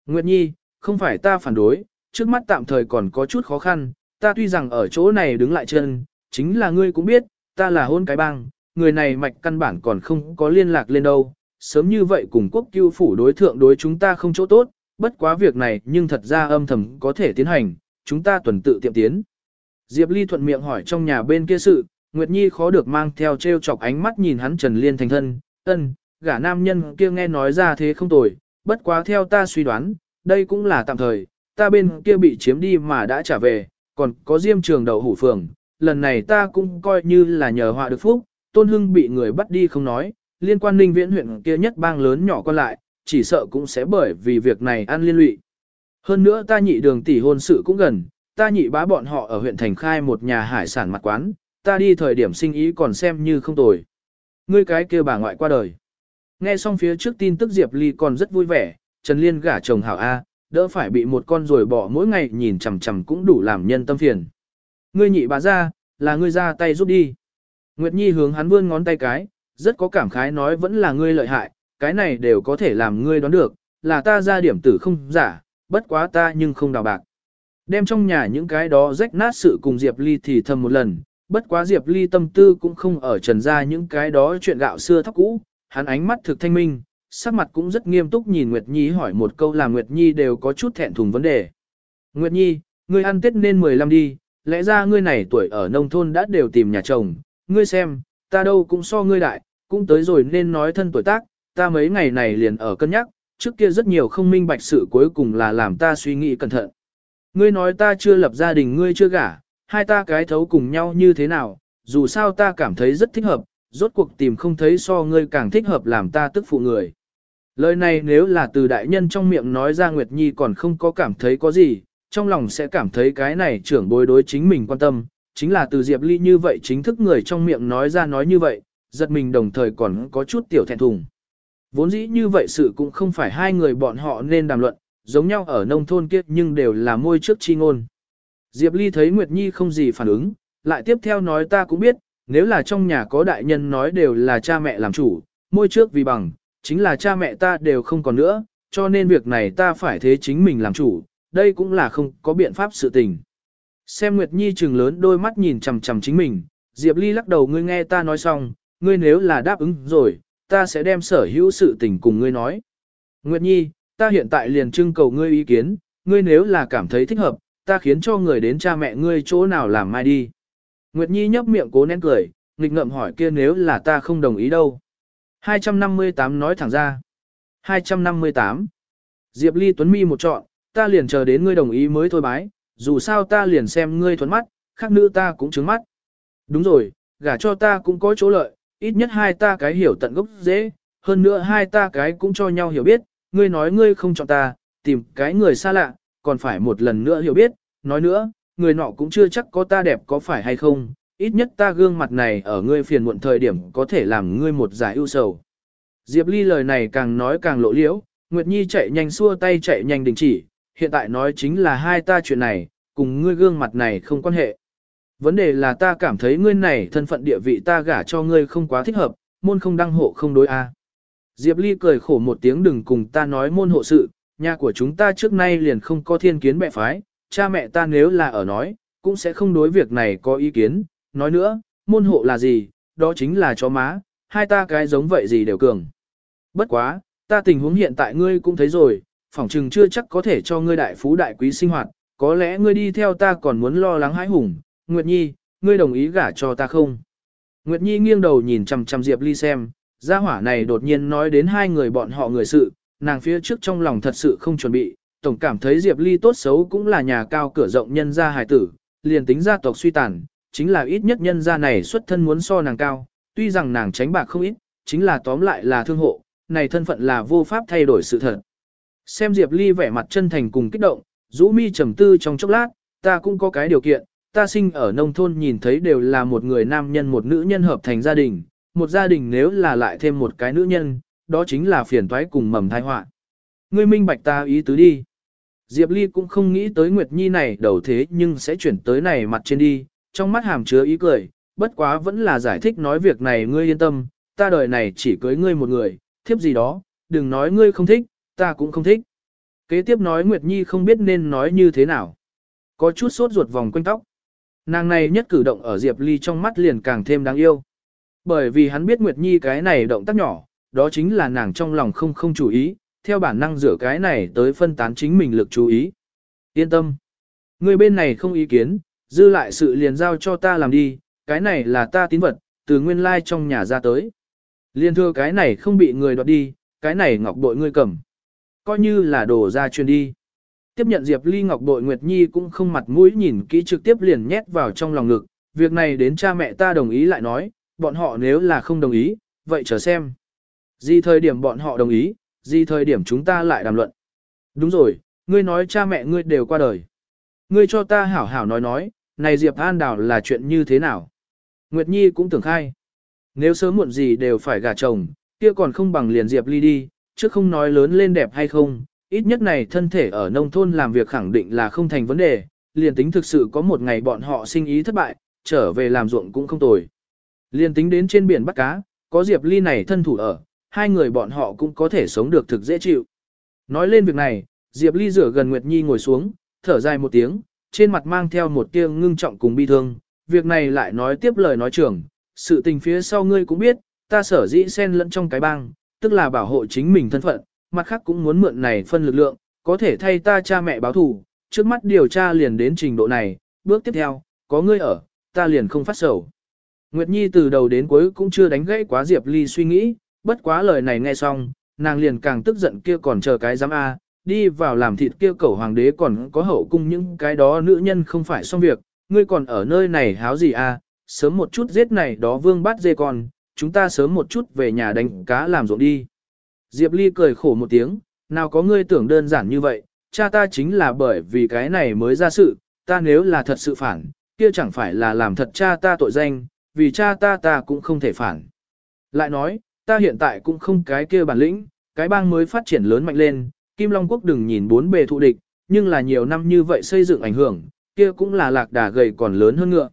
Nguyệt Nhi, không phải ta phản đối, trước mắt tạm thời còn có chút khó khăn, ta tuy rằng ở chỗ này đứng lại chân, chính là ngươi cũng biết, ta là hôn cái băng, người này mạch căn bản còn không có liên lạc lên đâu, sớm như vậy cùng quốc cưu phủ đối thượng đối chúng ta không chỗ tốt, bất quá việc này nhưng thật ra âm thầm có thể tiến hành, chúng ta tuần tự tiệm tiến. Diệp Ly thuận miệng hỏi trong nhà bên kia sự, Nguyệt Nhi khó được mang theo treo chọc ánh mắt nhìn hắn Trần Liên thành thân, ân, gả nam nhân kia nghe nói ra thế không tồi, bất quá theo ta suy đoán, đây cũng là tạm thời, ta bên kia bị chiếm đi mà đã trả về, còn có diêm trường đầu hủ phường, lần này ta cũng coi như là nhờ họa được phúc, tôn hưng bị người bắt đi không nói, liên quan ninh viễn huyện kia nhất bang lớn nhỏ còn lại, chỉ sợ cũng sẽ bởi vì việc này ăn liên lụy. Hơn nữa ta nhị đường tỷ hôn sự cũng gần, ta nhị bá bọn họ ở huyện Thành khai một nhà hải sản mặt quán, ta đi thời điểm sinh ý còn xem như không tồi. Ngươi cái kia bà ngoại qua đời. Nghe xong phía trước tin tức Diệp Ly còn rất vui vẻ, Trần Liên gả chồng hảo A, đỡ phải bị một con rồi bỏ mỗi ngày nhìn chằm chằm cũng đủ làm nhân tâm phiền. Ngươi nhị bà ra, là ngươi ra tay giúp đi. Nguyệt Nhi hướng hắn vươn ngón tay cái, rất có cảm khái nói vẫn là ngươi lợi hại, cái này đều có thể làm ngươi đoán được, là ta ra điểm tử không giả, bất quá ta nhưng không đào bạc. Đem trong nhà những cái đó rách nát sự cùng Diệp Ly thì thầm một lần, bất quá Diệp Ly tâm tư cũng không ở trần ra những cái đó chuyện gạo xưa thóc cũ, hắn ánh mắt thực thanh minh, sắc mặt cũng rất nghiêm túc nhìn Nguyệt Nhi hỏi một câu làm Nguyệt Nhi đều có chút thẹn thùng vấn đề. Nguyệt Nhi, ngươi ăn tết nên 15 đi, lẽ ra ngươi này tuổi ở nông thôn đã đều tìm nhà chồng, ngươi xem, ta đâu cũng so ngươi đại, cũng tới rồi nên nói thân tuổi tác, ta mấy ngày này liền ở cân nhắc, trước kia rất nhiều không minh bạch sự cuối cùng là làm ta suy nghĩ cẩn thận. Ngươi nói ta chưa lập gia đình ngươi chưa gả, hai ta cái thấu cùng nhau như thế nào, dù sao ta cảm thấy rất thích hợp, rốt cuộc tìm không thấy so ngươi càng thích hợp làm ta tức phụ người. Lời này nếu là từ đại nhân trong miệng nói ra Nguyệt Nhi còn không có cảm thấy có gì, trong lòng sẽ cảm thấy cái này trưởng bối đối chính mình quan tâm, chính là từ Diệp Ly như vậy chính thức người trong miệng nói ra nói như vậy, giật mình đồng thời còn có chút tiểu thẹn thùng. Vốn dĩ như vậy sự cũng không phải hai người bọn họ nên đàm luận, giống nhau ở nông thôn kia nhưng đều là môi trước chi ngôn. Diệp Ly thấy Nguyệt Nhi không gì phản ứng, lại tiếp theo nói ta cũng biết, nếu là trong nhà có đại nhân nói đều là cha mẹ làm chủ, môi trước vì bằng, chính là cha mẹ ta đều không còn nữa, cho nên việc này ta phải thế chính mình làm chủ, đây cũng là không có biện pháp sự tình. Xem Nguyệt Nhi trừng lớn đôi mắt nhìn chằm chằm chính mình, Diệp Ly lắc đầu ngươi nghe ta nói xong, ngươi nếu là đáp ứng rồi, ta sẽ đem sở hữu sự tình cùng ngươi nói. Nguyệt Nhi, ta hiện tại liền trưng cầu ngươi ý kiến, ngươi nếu là cảm thấy thích hợp, ta khiến cho người đến cha mẹ ngươi chỗ nào làm mai đi. Nguyệt Nhi nhấp miệng cố nén cười, nghịch ngợm hỏi kia nếu là ta không đồng ý đâu. 258 nói thẳng ra. 258. Diệp Ly Tuấn Mi một chọn, ta liền chờ đến ngươi đồng ý mới thôi bái, dù sao ta liền xem ngươi thuấn mắt, khác nữ ta cũng trứng mắt. Đúng rồi, gả cho ta cũng có chỗ lợi, ít nhất hai ta cái hiểu tận gốc dễ, hơn nữa hai ta cái cũng cho nhau hiểu biết, ngươi nói ngươi không chọn ta, tìm cái người xa lạ, còn phải một lần nữa hiểu biết, nói nữa, người nọ cũng chưa chắc có ta đẹp có phải hay không, ít nhất ta gương mặt này ở ngươi phiền muộn thời điểm có thể làm ngươi một giải ưu sầu. Diệp Ly lời này càng nói càng lộ liễu, Nguyệt Nhi chạy nhanh xua tay chạy nhanh đình chỉ, hiện tại nói chính là hai ta chuyện này, cùng ngươi gương mặt này không quan hệ. Vấn đề là ta cảm thấy ngươi này thân phận địa vị ta gả cho ngươi không quá thích hợp, môn không đăng hộ không đối a. Diệp Ly cười khổ một tiếng đừng cùng ta nói môn hộ sự, nhà của chúng ta trước nay liền không có thiên kiến mẹ phái, cha mẹ ta nếu là ở nói, cũng sẽ không đối việc này có ý kiến, nói nữa, môn hộ là gì, đó chính là chó má, hai ta cái giống vậy gì đều cường. Bất quá, ta tình huống hiện tại ngươi cũng thấy rồi, phỏng chừng chưa chắc có thể cho ngươi đại phú đại quý sinh hoạt, có lẽ ngươi đi theo ta còn muốn lo lắng hãi hùng, Nguyệt Nhi, ngươi đồng ý gả cho ta không? Nguyệt Nhi nghiêng đầu nhìn chằm chằm Diệp Ly xem, gia hỏa này đột nhiên nói đến hai người bọn họ người sự, nàng phía trước trong lòng thật sự không chuẩn bị, tổng cảm thấy Diệp Ly tốt xấu cũng là nhà cao cửa rộng nhân gia hài tử, liền tính gia tộc suy tàn, chính là ít nhất nhân gia này xuất thân muốn so nàng cao, tuy rằng nàng tránh bạc không ít, chính là tóm lại là thương hộ, này thân phận là vô pháp thay đổi sự thật. Xem Diệp Ly vẻ mặt chân thành cùng kích động, rũ mi trầm tư trong chốc lát, ta cũng có cái điều kiện, ta sinh ở nông thôn nhìn thấy đều là một người nam nhân một nữ nhân hợp thành gia đình, một gia đình nếu là lại thêm một cái nữ nhân, đó chính là phiền toái cùng mầm thai họa. Ngươi minh bạch ta ý tứ đi. Diệp Ly cũng không nghĩ tới Nguyệt Nhi này đầu thế nhưng sẽ chuyển tới này mặt trên đi, trong mắt hàm chứa ý cười, bất quá vẫn là giải thích nói việc này ngươi yên tâm, ta đời này chỉ cưới ngươi một người, thiếp gì đó, đừng nói ngươi không thích, ta cũng không thích. Kế tiếp nói Nguyệt Nhi không biết nên nói như thế nào. Có chút sốt ruột vòng quanh tóc. Nàng này nhất cử động ở Diệp Ly trong mắt liền càng thêm đáng yêu. Bởi vì hắn biết Nguyệt Nhi cái này động tác nhỏ, đó chính là nàng trong lòng không không chú ý, theo bản năng rửa cái này tới phân tán chính mình lực chú ý. Yên tâm. Người bên này không ý kiến, dư lại sự liền giao cho ta làm đi, cái này là ta tín vật, từ nguyên lai like trong nhà ra tới. Liên thưa cái này không bị người đoạt đi, cái này ngọc bội ngươi cầm. Coi như là đổ ra truyền đi. Tiếp nhận Diệp Ly ngọc bội Nguyệt Nhi cũng không mặt mũi nhìn kỹ trực tiếp liền nhét vào trong lòng ngực. Việc này đến cha mẹ ta đồng ý lại nói, bọn họ nếu là không đồng ý, vậy chờ xem. Gì thời điểm bọn họ đồng ý, gì thời điểm chúng ta lại đàm luận. Đúng rồi, ngươi nói cha mẹ ngươi đều qua đời. Ngươi cho ta hảo hảo nói nói, này Diệp An Đào là chuyện như thế nào? Nguyệt Nhi cũng tưởng khai. Nếu sớm muộn gì đều phải gả chồng, kia còn không bằng liền Diệp Ly đi, chứ không nói lớn lên đẹp hay không, ít nhất này thân thể ở nông thôn làm việc khẳng định là không thành vấn đề, liền tính thực sự có một ngày bọn họ sinh ý thất bại, trở về làm ruộng cũng không tồi. Liền tính đến trên biển bắt cá, có Diệp Ly này thân thủ ở, hai người bọn họ cũng có thể sống được thực dễ chịu. Nói lên việc này, Diệp Ly rửa gần Nguyệt Nhi ngồi xuống, thở dài một tiếng, trên mặt mang theo một tia ngưng trọng cùng bi thương, việc này lại nói tiếp lời nói trưởng, sự tình phía sau ngươi cũng biết, ta sở dĩ xen lẫn trong cái bang, tức là bảo hộ chính mình thân phận, mặt khác cũng muốn mượn này phân lực lượng, có thể thay ta cha mẹ báo thù, trước mắt điều tra liền đến trình độ này, bước tiếp theo, có ngươi ở, ta liền không phát sầu. Nguyệt Nhi từ đầu đến cuối cũng chưa đánh gãy quá Diệp Ly suy nghĩ, bất quá lời này nghe xong, nàng liền càng tức giận kia còn chờ cái giám A, đi vào làm thịt kia cẩu hoàng đế còn có hậu cung những cái đó nữ nhân không phải xong việc, ngươi còn ở nơi này háo gì à? sớm một chút giết này đó vương bắt dê con, chúng ta sớm một chút về nhà đánh cá làm ruộng đi. Diệp Ly cười khổ một tiếng, nào có ngươi tưởng đơn giản như vậy, cha ta chính là bởi vì cái này mới ra sự, ta nếu là thật sự phản, kia chẳng phải là làm thật cha ta tội danh, vì cha ta ta cũng không thể phản. Lại nói, ta hiện tại cũng không cái kia bản lĩnh, cái bang mới phát triển lớn mạnh lên, Kim Long Quốc đừng nhìn bốn bề thụ địch, nhưng là nhiều năm như vậy xây dựng ảnh hưởng, kia cũng là lạc đà gầy còn lớn hơn ngựa.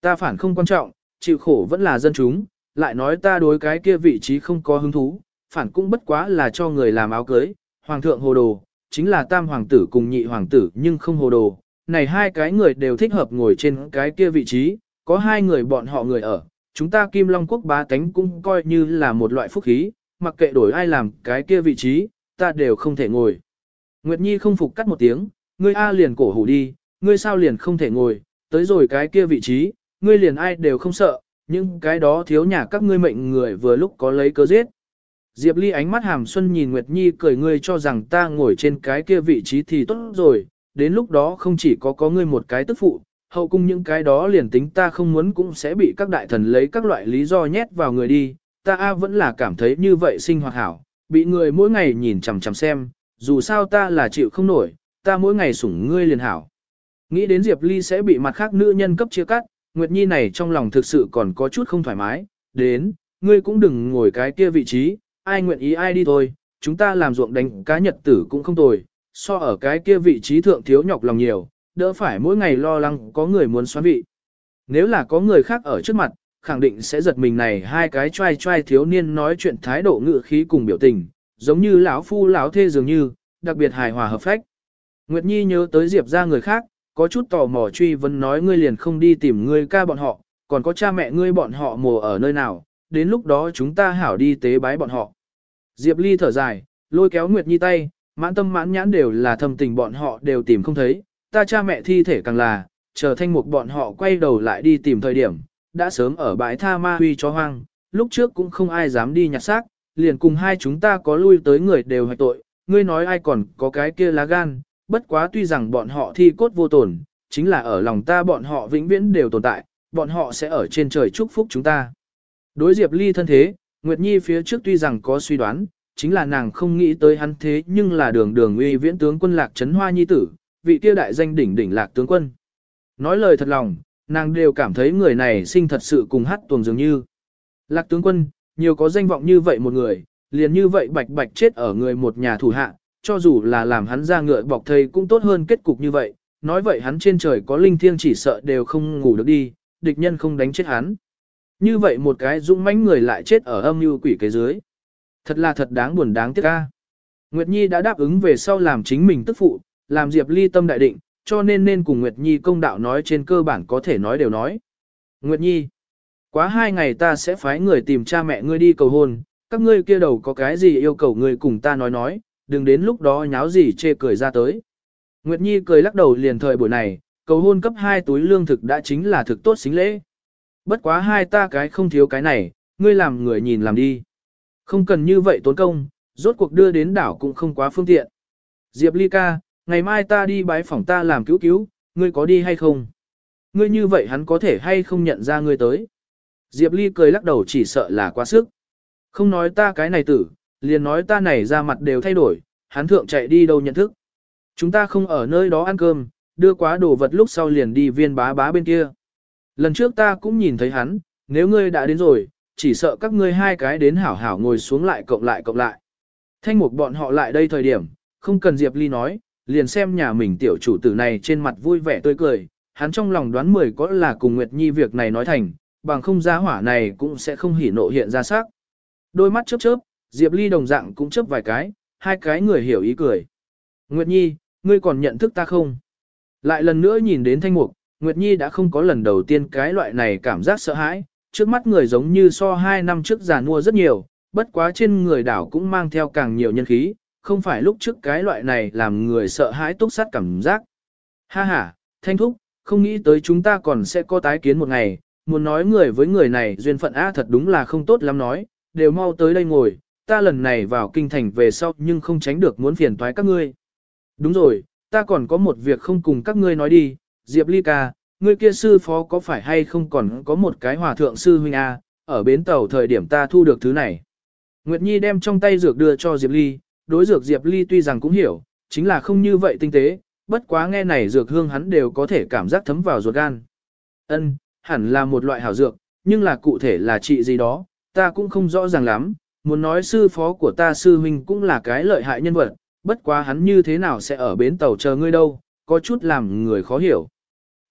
Ta phản không quan trọng, chịu khổ vẫn là dân chúng, lại nói ta đối cái kia vị trí không có hứng thú, phản cũng bất quá là cho người làm áo cưới, hoàng thượng hồ đồ, chính là tam hoàng tử cùng nhị hoàng tử nhưng không hồ đồ. Này hai cái người đều thích hợp ngồi trên cái kia vị trí, có hai người bọn họ người ở, chúng ta Kim Long Quốc bá tánh cũng coi như là một loại phúc khí, mặc kệ đổi ai làm cái kia vị trí, ta đều không thể ngồi. Nguyệt Nhi không phục cắt một tiếng, ngươi A liền cổ hủ đi, ngươi sao liền không thể ngồi, tới rồi cái kia vị trí, ngươi liền ai đều không sợ, nhưng cái đó thiếu nhà các ngươi mệnh người vừa lúc có lấy cớ giết. Diệp Ly ánh mắt hàm xuân nhìn Nguyệt Nhi cười ngươi cho rằng ta ngồi trên cái kia vị trí thì tốt rồi, đến lúc đó không chỉ có có ngươi một cái tức phụ, hậu cung những cái đó liền tính ta không muốn cũng sẽ bị các đại thần lấy các loại lý do nhét vào người đi, ta A vẫn là cảm thấy như vậy sinh hoạt hảo, bị người mỗi ngày nhìn chằm chằm xem, dù sao ta là chịu không nổi, ta mỗi ngày sủng ngươi liền hảo. Nghĩ đến Diệp Ly sẽ bị mặt khác nữ nhân cấp chia cắt, Nguyệt Nhi này trong lòng thực sự còn có chút không thoải mái, đến, ngươi cũng đừng ngồi cái kia vị trí, ai nguyện ý ai đi thôi, chúng ta làm ruộng đánh cá nhật tử cũng không tồi, so ở cái kia vị trí thượng thiếu nhọc lòng nhiều, đỡ phải mỗi ngày lo lắng có người muốn xoán vị. Nếu là có người khác ở trước mặt, khẳng định sẽ giật mình này hai cái trai trai thiếu niên nói chuyện thái độ ngự khí cùng biểu tình, giống như lão phu lão thê dường như, đặc biệt hài hòa hợp phách. Nguyệt Nhi nhớ tới Diệp ra người khác, có chút tò mò truy vấn nói ngươi liền không đi tìm ngươi ca bọn họ, còn có cha mẹ ngươi bọn họ mồ ở nơi nào, đến lúc đó chúng ta hảo đi tế bái bọn họ. Diệp Ly thở dài, lôi kéo Nguyệt Nhi tay, mãn tâm mãn nhãn đều là thầm tình bọn họ đều tìm không thấy, ta cha mẹ thi thể càng là, chờ thanh mục bọn họ quay đầu lại đi tìm thời điểm, đã sớm ở bãi tha ma huy cho hoang, lúc trước cũng không ai dám đi nhặt xác, liền cùng hai chúng ta có lui tới người đều hoạch tội, ngươi nói ai còn có cái kia lá gan, bất quá tuy rằng bọn họ thi cốt vô tổn, chính là ở lòng ta bọn họ vĩnh viễn đều tồn tại, bọn họ sẽ ở trên trời chúc phúc chúng ta. Đối Diệp Ly thân thế, Nguyệt Nhi phía trước tuy rằng có suy đoán, chính là nàng không nghĩ tới hắn thế nhưng là đường đường uy viễn tướng quân lạc trấn hoa nhi tử, vị kia đại danh đỉnh đỉnh lạc tướng quân. Nói lời thật lòng, nàng đều cảm thấy người này sinh thật sự cùng hát tuồng dường như. Lạc tướng quân, nhiều có danh vọng như vậy một người, liền như vậy bạch bạch chết ở người một nhà thủ hạ, cho dù là làm hắn ra ngựa bọc thầy cũng tốt hơn kết cục như vậy, nói vậy hắn trên trời có linh thiêng chỉ sợ đều không ngủ được đi, địch nhân không đánh chết hắn. Như vậy một cái dũng mãnh người lại chết ở âm mưu quỷ kế dưới. Thật là thật đáng buồn đáng tiếc ca. Nguyệt Nhi đã đáp ứng về sau làm chính mình tức phụ, làm Diệp Ly tâm đại định, cho nên nên cùng Nguyệt Nhi công đạo nói trên cơ bản có thể nói đều nói. Nguyệt Nhi, quá hai ngày ta sẽ phái người tìm cha mẹ ngươi đi cầu hôn, các ngươi kia đầu có cái gì yêu cầu ngươi cùng ta nói nói, đừng đến lúc đó nháo gì chê cười ra tới. Nguyệt Nhi cười lắc đầu liền thời buổi này, cầu hôn cấp hai túi lương thực đã chính là thực tốt xính lễ. Bất quá hai ta cái không thiếu cái này, ngươi làm người nhìn làm đi. Không cần như vậy tốn công, rốt cuộc đưa đến đảo cũng không quá phương tiện. Diệp Ly ca, ngày mai ta đi bái phỏng ta làm cứu cứu, ngươi có đi hay không? Ngươi như vậy hắn có thể hay không nhận ra ngươi tới? Diệp Ly cười lắc đầu chỉ sợ là quá sức. Không nói ta cái này tử, liền nói ta này ra mặt đều thay đổi, hắn thượng chạy đi đâu nhận thức. Chúng ta không ở nơi đó ăn cơm, đưa quá đồ vật lúc sau liền đi viên bá bá bên kia. Lần trước ta cũng nhìn thấy hắn, nếu ngươi đã đến rồi, chỉ sợ các ngươi hai cái đến hảo hảo ngồi xuống lại cộng lại cộng lại. Thanh mục bọn họ lại đây thời điểm, không cần Diệp Ly nói, liền xem nhà mình tiểu chủ tử này trên mặt vui vẻ tươi cười, hắn trong lòng đoán mười có là cùng Nguyệt Nhi việc này nói thành, bằng không giá hỏa này cũng sẽ không hỉ nộ hiện ra sắc. Đôi mắt chớp chớp, Diệp Ly đồng dạng cũng chớp vài cái, hai cái người hiểu ý cười. Nguyệt Nhi, ngươi còn nhận thức ta không? Lại lần nữa nhìn đến thanh mục, Nguyệt Nhi đã không có lần đầu tiên cái loại này cảm giác sợ hãi, trước mắt người giống như so hai năm trước già mua rất nhiều, bất quá trên người đảo cũng mang theo càng nhiều nhân khí, không phải lúc trước cái loại này làm người sợ hãi túc sát cảm giác. Ha ha, thanh thúc, không nghĩ tới chúng ta còn sẽ có tái kiến một ngày, muốn nói người với người này duyên phận á thật đúng là không tốt lắm nói, đều mau tới đây ngồi, ta lần này vào kinh thành về sau nhưng không tránh được muốn phiền toái các ngươi. Đúng rồi, ta còn có một việc không cùng các ngươi nói đi, Diệp Ly ca, ngươi kia sư phó có phải hay không còn có một cái hòa thượng sư huynh A, ở bến tàu thời điểm ta thu được thứ này. Nguyệt Nhi đem trong tay dược đưa cho Diệp Ly, đối dược Diệp Ly tuy rằng cũng hiểu, chính là không như vậy tinh tế, bất quá nghe này dược hương hắn đều có thể cảm giác thấm vào ruột gan. Ân, hẳn là một loại hảo dược, nhưng là cụ thể là trị gì đó, ta cũng không rõ ràng lắm, muốn nói sư phó của ta sư huynh cũng là cái lợi hại nhân vật, bất quá hắn như thế nào sẽ ở bến tàu chờ ngươi đâu, có chút làm người khó hiểu.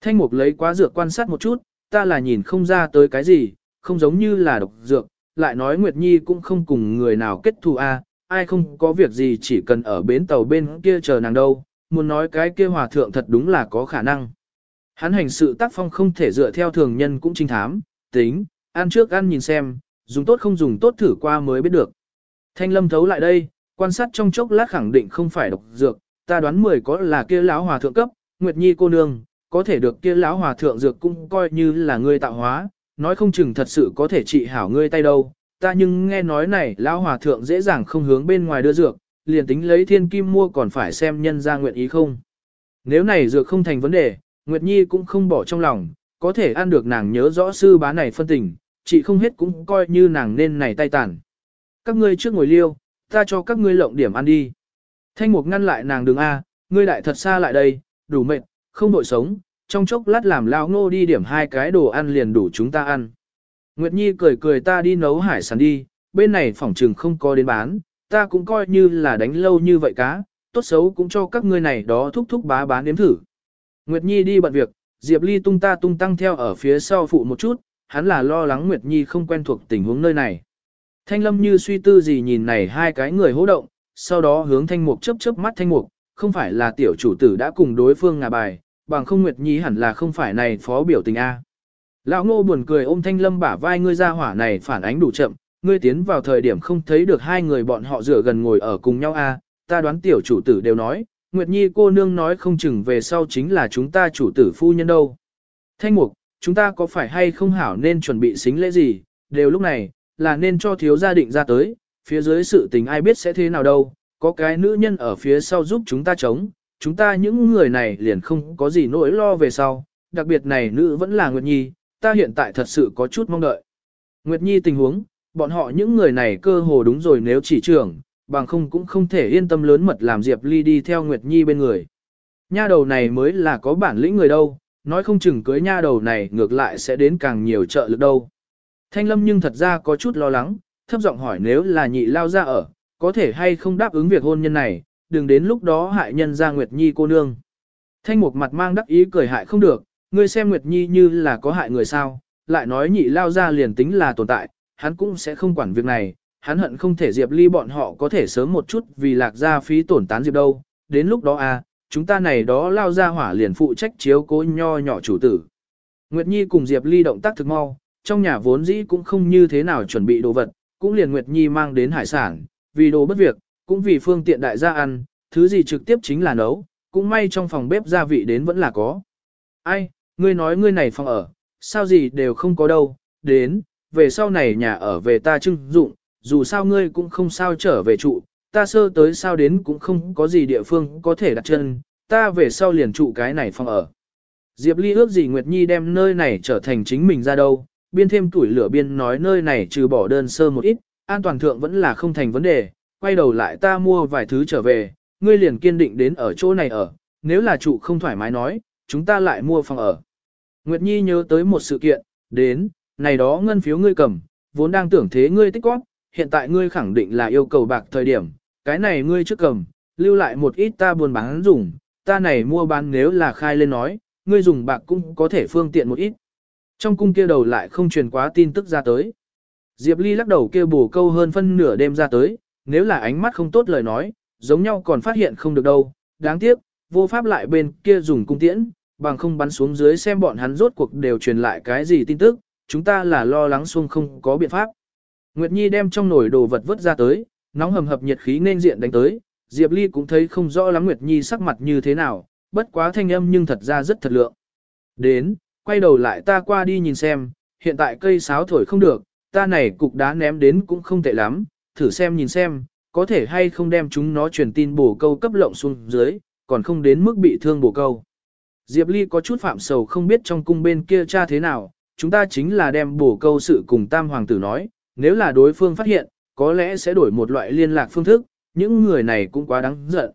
Thanh mục lấy quá dược quan sát một chút, ta là nhìn không ra tới cái gì, không giống như là độc dược, lại nói Nguyệt Nhi cũng không cùng người nào kết thù a, ai không có việc gì chỉ cần ở bến tàu bên kia chờ nàng đâu, muốn nói cái kia hòa thượng thật đúng là có khả năng. Hắn hành sự tác phong không thể dựa theo thường nhân cũng trinh thám, tính, ăn trước ăn nhìn xem, dùng tốt không dùng tốt thử qua mới biết được. Thanh lâm thấu lại đây, quan sát trong chốc lát khẳng định không phải độc dược, ta đoán 10 có là kia lão hòa thượng cấp, Nguyệt Nhi cô nương, có thể được kia lão hòa thượng dược cũng coi như là ngươi tạo hóa, nói không chừng thật sự có thể trị hảo ngươi tay đâu. Ta nhưng nghe nói này lão hòa thượng dễ dàng không hướng bên ngoài đưa dược, liền tính lấy thiên kim mua còn phải xem nhân ra nguyện ý không. Nếu này dược không thành vấn đề, Nguyệt Nhi cũng không bỏ trong lòng, có thể ăn được nàng nhớ rõ sư bá này phân tình, chị không hết cũng coi như nàng nên này tay tàn. Các ngươi trước ngồi liêu, ta cho các ngươi lộng điểm ăn đi. Thanh mục ngăn lại nàng đường A, ngươi lại thật xa lại đây, đủ mệt, không đội sống, trong chốc lát làm lao ngô đi điểm hai cái đồ ăn liền đủ chúng ta ăn. Nguyệt Nhi cười cười ta đi nấu hải sản đi, bên này phòng trừng không có đến bán, ta cũng coi như là đánh lâu như vậy cá, tốt xấu cũng cho các ngươi này đó thúc thúc bá bán nếm thử. Nguyệt Nhi đi bận việc, Diệp Ly tung ta tung tăng theo ở phía sau phụ một chút, hắn là lo lắng Nguyệt Nhi không quen thuộc tình huống nơi này. Thanh Lâm như suy tư gì nhìn này hai cái người hỗ động, sau đó hướng Thanh Mục chớp chớp mắt Thanh Mục, không phải là tiểu chủ tử đã cùng đối phương ngả bài, bằng không Nguyệt Nhi hẳn là không phải này phó biểu tình A. Lão ngô buồn cười ôm Thanh Lâm bả vai ngươi ra hỏa này phản ánh đủ chậm, ngươi tiến vào thời điểm không thấy được hai người bọn họ rửa gần ngồi ở cùng nhau A, ta đoán tiểu chủ tử đều nói, Nguyệt Nhi cô nương nói không chừng về sau chính là chúng ta chủ tử phu nhân đâu. Thanh mục, chúng ta có phải hay không hảo nên chuẩn bị xính lễ gì, đều lúc này, là nên cho thiếu gia định ra tới, phía dưới sự tình ai biết sẽ thế nào đâu, có cái nữ nhân ở phía sau giúp chúng ta chống, chúng ta những người này liền không có gì nỗi lo về sau, đặc biệt này nữ vẫn là Nguyệt Nhi, ta hiện tại thật sự có chút mong đợi. Nguyệt Nhi tình huống, bọn họ những người này cơ hồ đúng rồi nếu chỉ trưởng, bằng không cũng không thể yên tâm lớn mật làm Diệp Ly đi theo Nguyệt Nhi bên người. Nha đầu này mới là có bản lĩnh người đâu, nói không chừng cưới nha đầu này ngược lại sẽ đến càng nhiều trợ lực đâu. Thanh Lâm nhưng thật ra có chút lo lắng, thấp giọng hỏi nếu là nhị lao ra ở, có thể hay không đáp ứng việc hôn nhân này, đừng đến lúc đó hại nhân ra Nguyệt Nhi cô nương. Thanh Mục mặt mang đắc ý cười hại không được, ngươi xem Nguyệt Nhi như là có hại người sao, lại nói nhị lao ra liền tính là tồn tại, hắn cũng sẽ không quản việc này, hắn hận không thể Diệp Ly bọn họ có thể sớm một chút vì lạc ra phí tổn tán Diệp đâu, đến lúc đó à, chúng ta này đó lao ra hỏa liền phụ trách chiếu cố nho nhỏ chủ tử. Nguyệt Nhi cùng Diệp Ly động tác thực mau, trong nhà vốn dĩ cũng không như thế nào chuẩn bị đồ vật, cũng liền Nguyệt Nhi mang đến hải sản, vì đồ bất việc, cũng vì phương tiện đại gia ăn, thứ gì trực tiếp chính là nấu, cũng may trong phòng bếp gia vị đến vẫn là có. Ai, ngươi nói ngươi này phòng ở, sao gì đều không có đâu, đến, về sau này nhà ở về ta trưng dụng, dù sao ngươi cũng không sao trở về trụ, ta sơ tới sao đến cũng không có gì địa phương có thể đặt chân, ta về sau liền trụ cái này phòng ở. Diệp Ly ước gì Nguyệt Nhi đem nơi này trở thành chính mình ra đâu, biên thêm tuổi lửa biên nói nơi này trừ bỏ đơn sơ một ít, an toàn thượng vẫn là không thành vấn đề, quay đầu lại ta mua vài thứ trở về, ngươi liền kiên định đến ở chỗ này ở, nếu là trụ không thoải mái nói, chúng ta lại mua phòng ở. Nguyệt Nhi nhớ tới một sự kiện, đến, này đó ngân phiếu ngươi cầm, vốn đang tưởng thế ngươi tích góp, hiện tại ngươi khẳng định là yêu cầu bạc thời điểm, cái này ngươi trước cầm, lưu lại một ít ta buồn bán dùng, ta này mua bán nếu là khai lên nói, ngươi dùng bạc cũng có thể phương tiện một ít. Trong cung kia đầu lại không truyền quá tin tức ra tới. Diệp Ly lắc đầu kêu bổ câu hơn phân nửa đêm ra tới, nếu là ánh mắt không tốt lời nói, giống nhau còn phát hiện không được đâu, đáng tiếc, vô pháp lại bên kia dùng cung tiễn, bằng không bắn xuống dưới xem bọn hắn rốt cuộc đều truyền lại cái gì tin tức, chúng ta là lo lắng xuông không có biện pháp. Nguyệt Nhi đem trong nồi đồ vật vứt ra tới, nóng hầm hập nhiệt khí nên diện đánh tới, Diệp Ly cũng thấy không rõ lắm Nguyệt Nhi sắc mặt như thế nào, bất quá thanh âm nhưng thật ra rất thật lượng. Đến, quay đầu lại ta qua đi nhìn xem, hiện tại cây sáo thổi không được, ta này cục đá ném đến cũng không tệ lắm, thử xem nhìn xem, có thể hay không đem chúng nó truyền tin bổ câu cấp lộng xuống dưới, còn không đến mức bị thương bổ câu. Diệp Ly có chút phạm sầu không biết trong cung bên kia cha thế nào, chúng ta chính là đem bổ câu sự cùng tam hoàng tử nói, nếu là đối phương phát hiện, có lẽ sẽ đổi một loại liên lạc phương thức, những người này cũng quá đáng giận.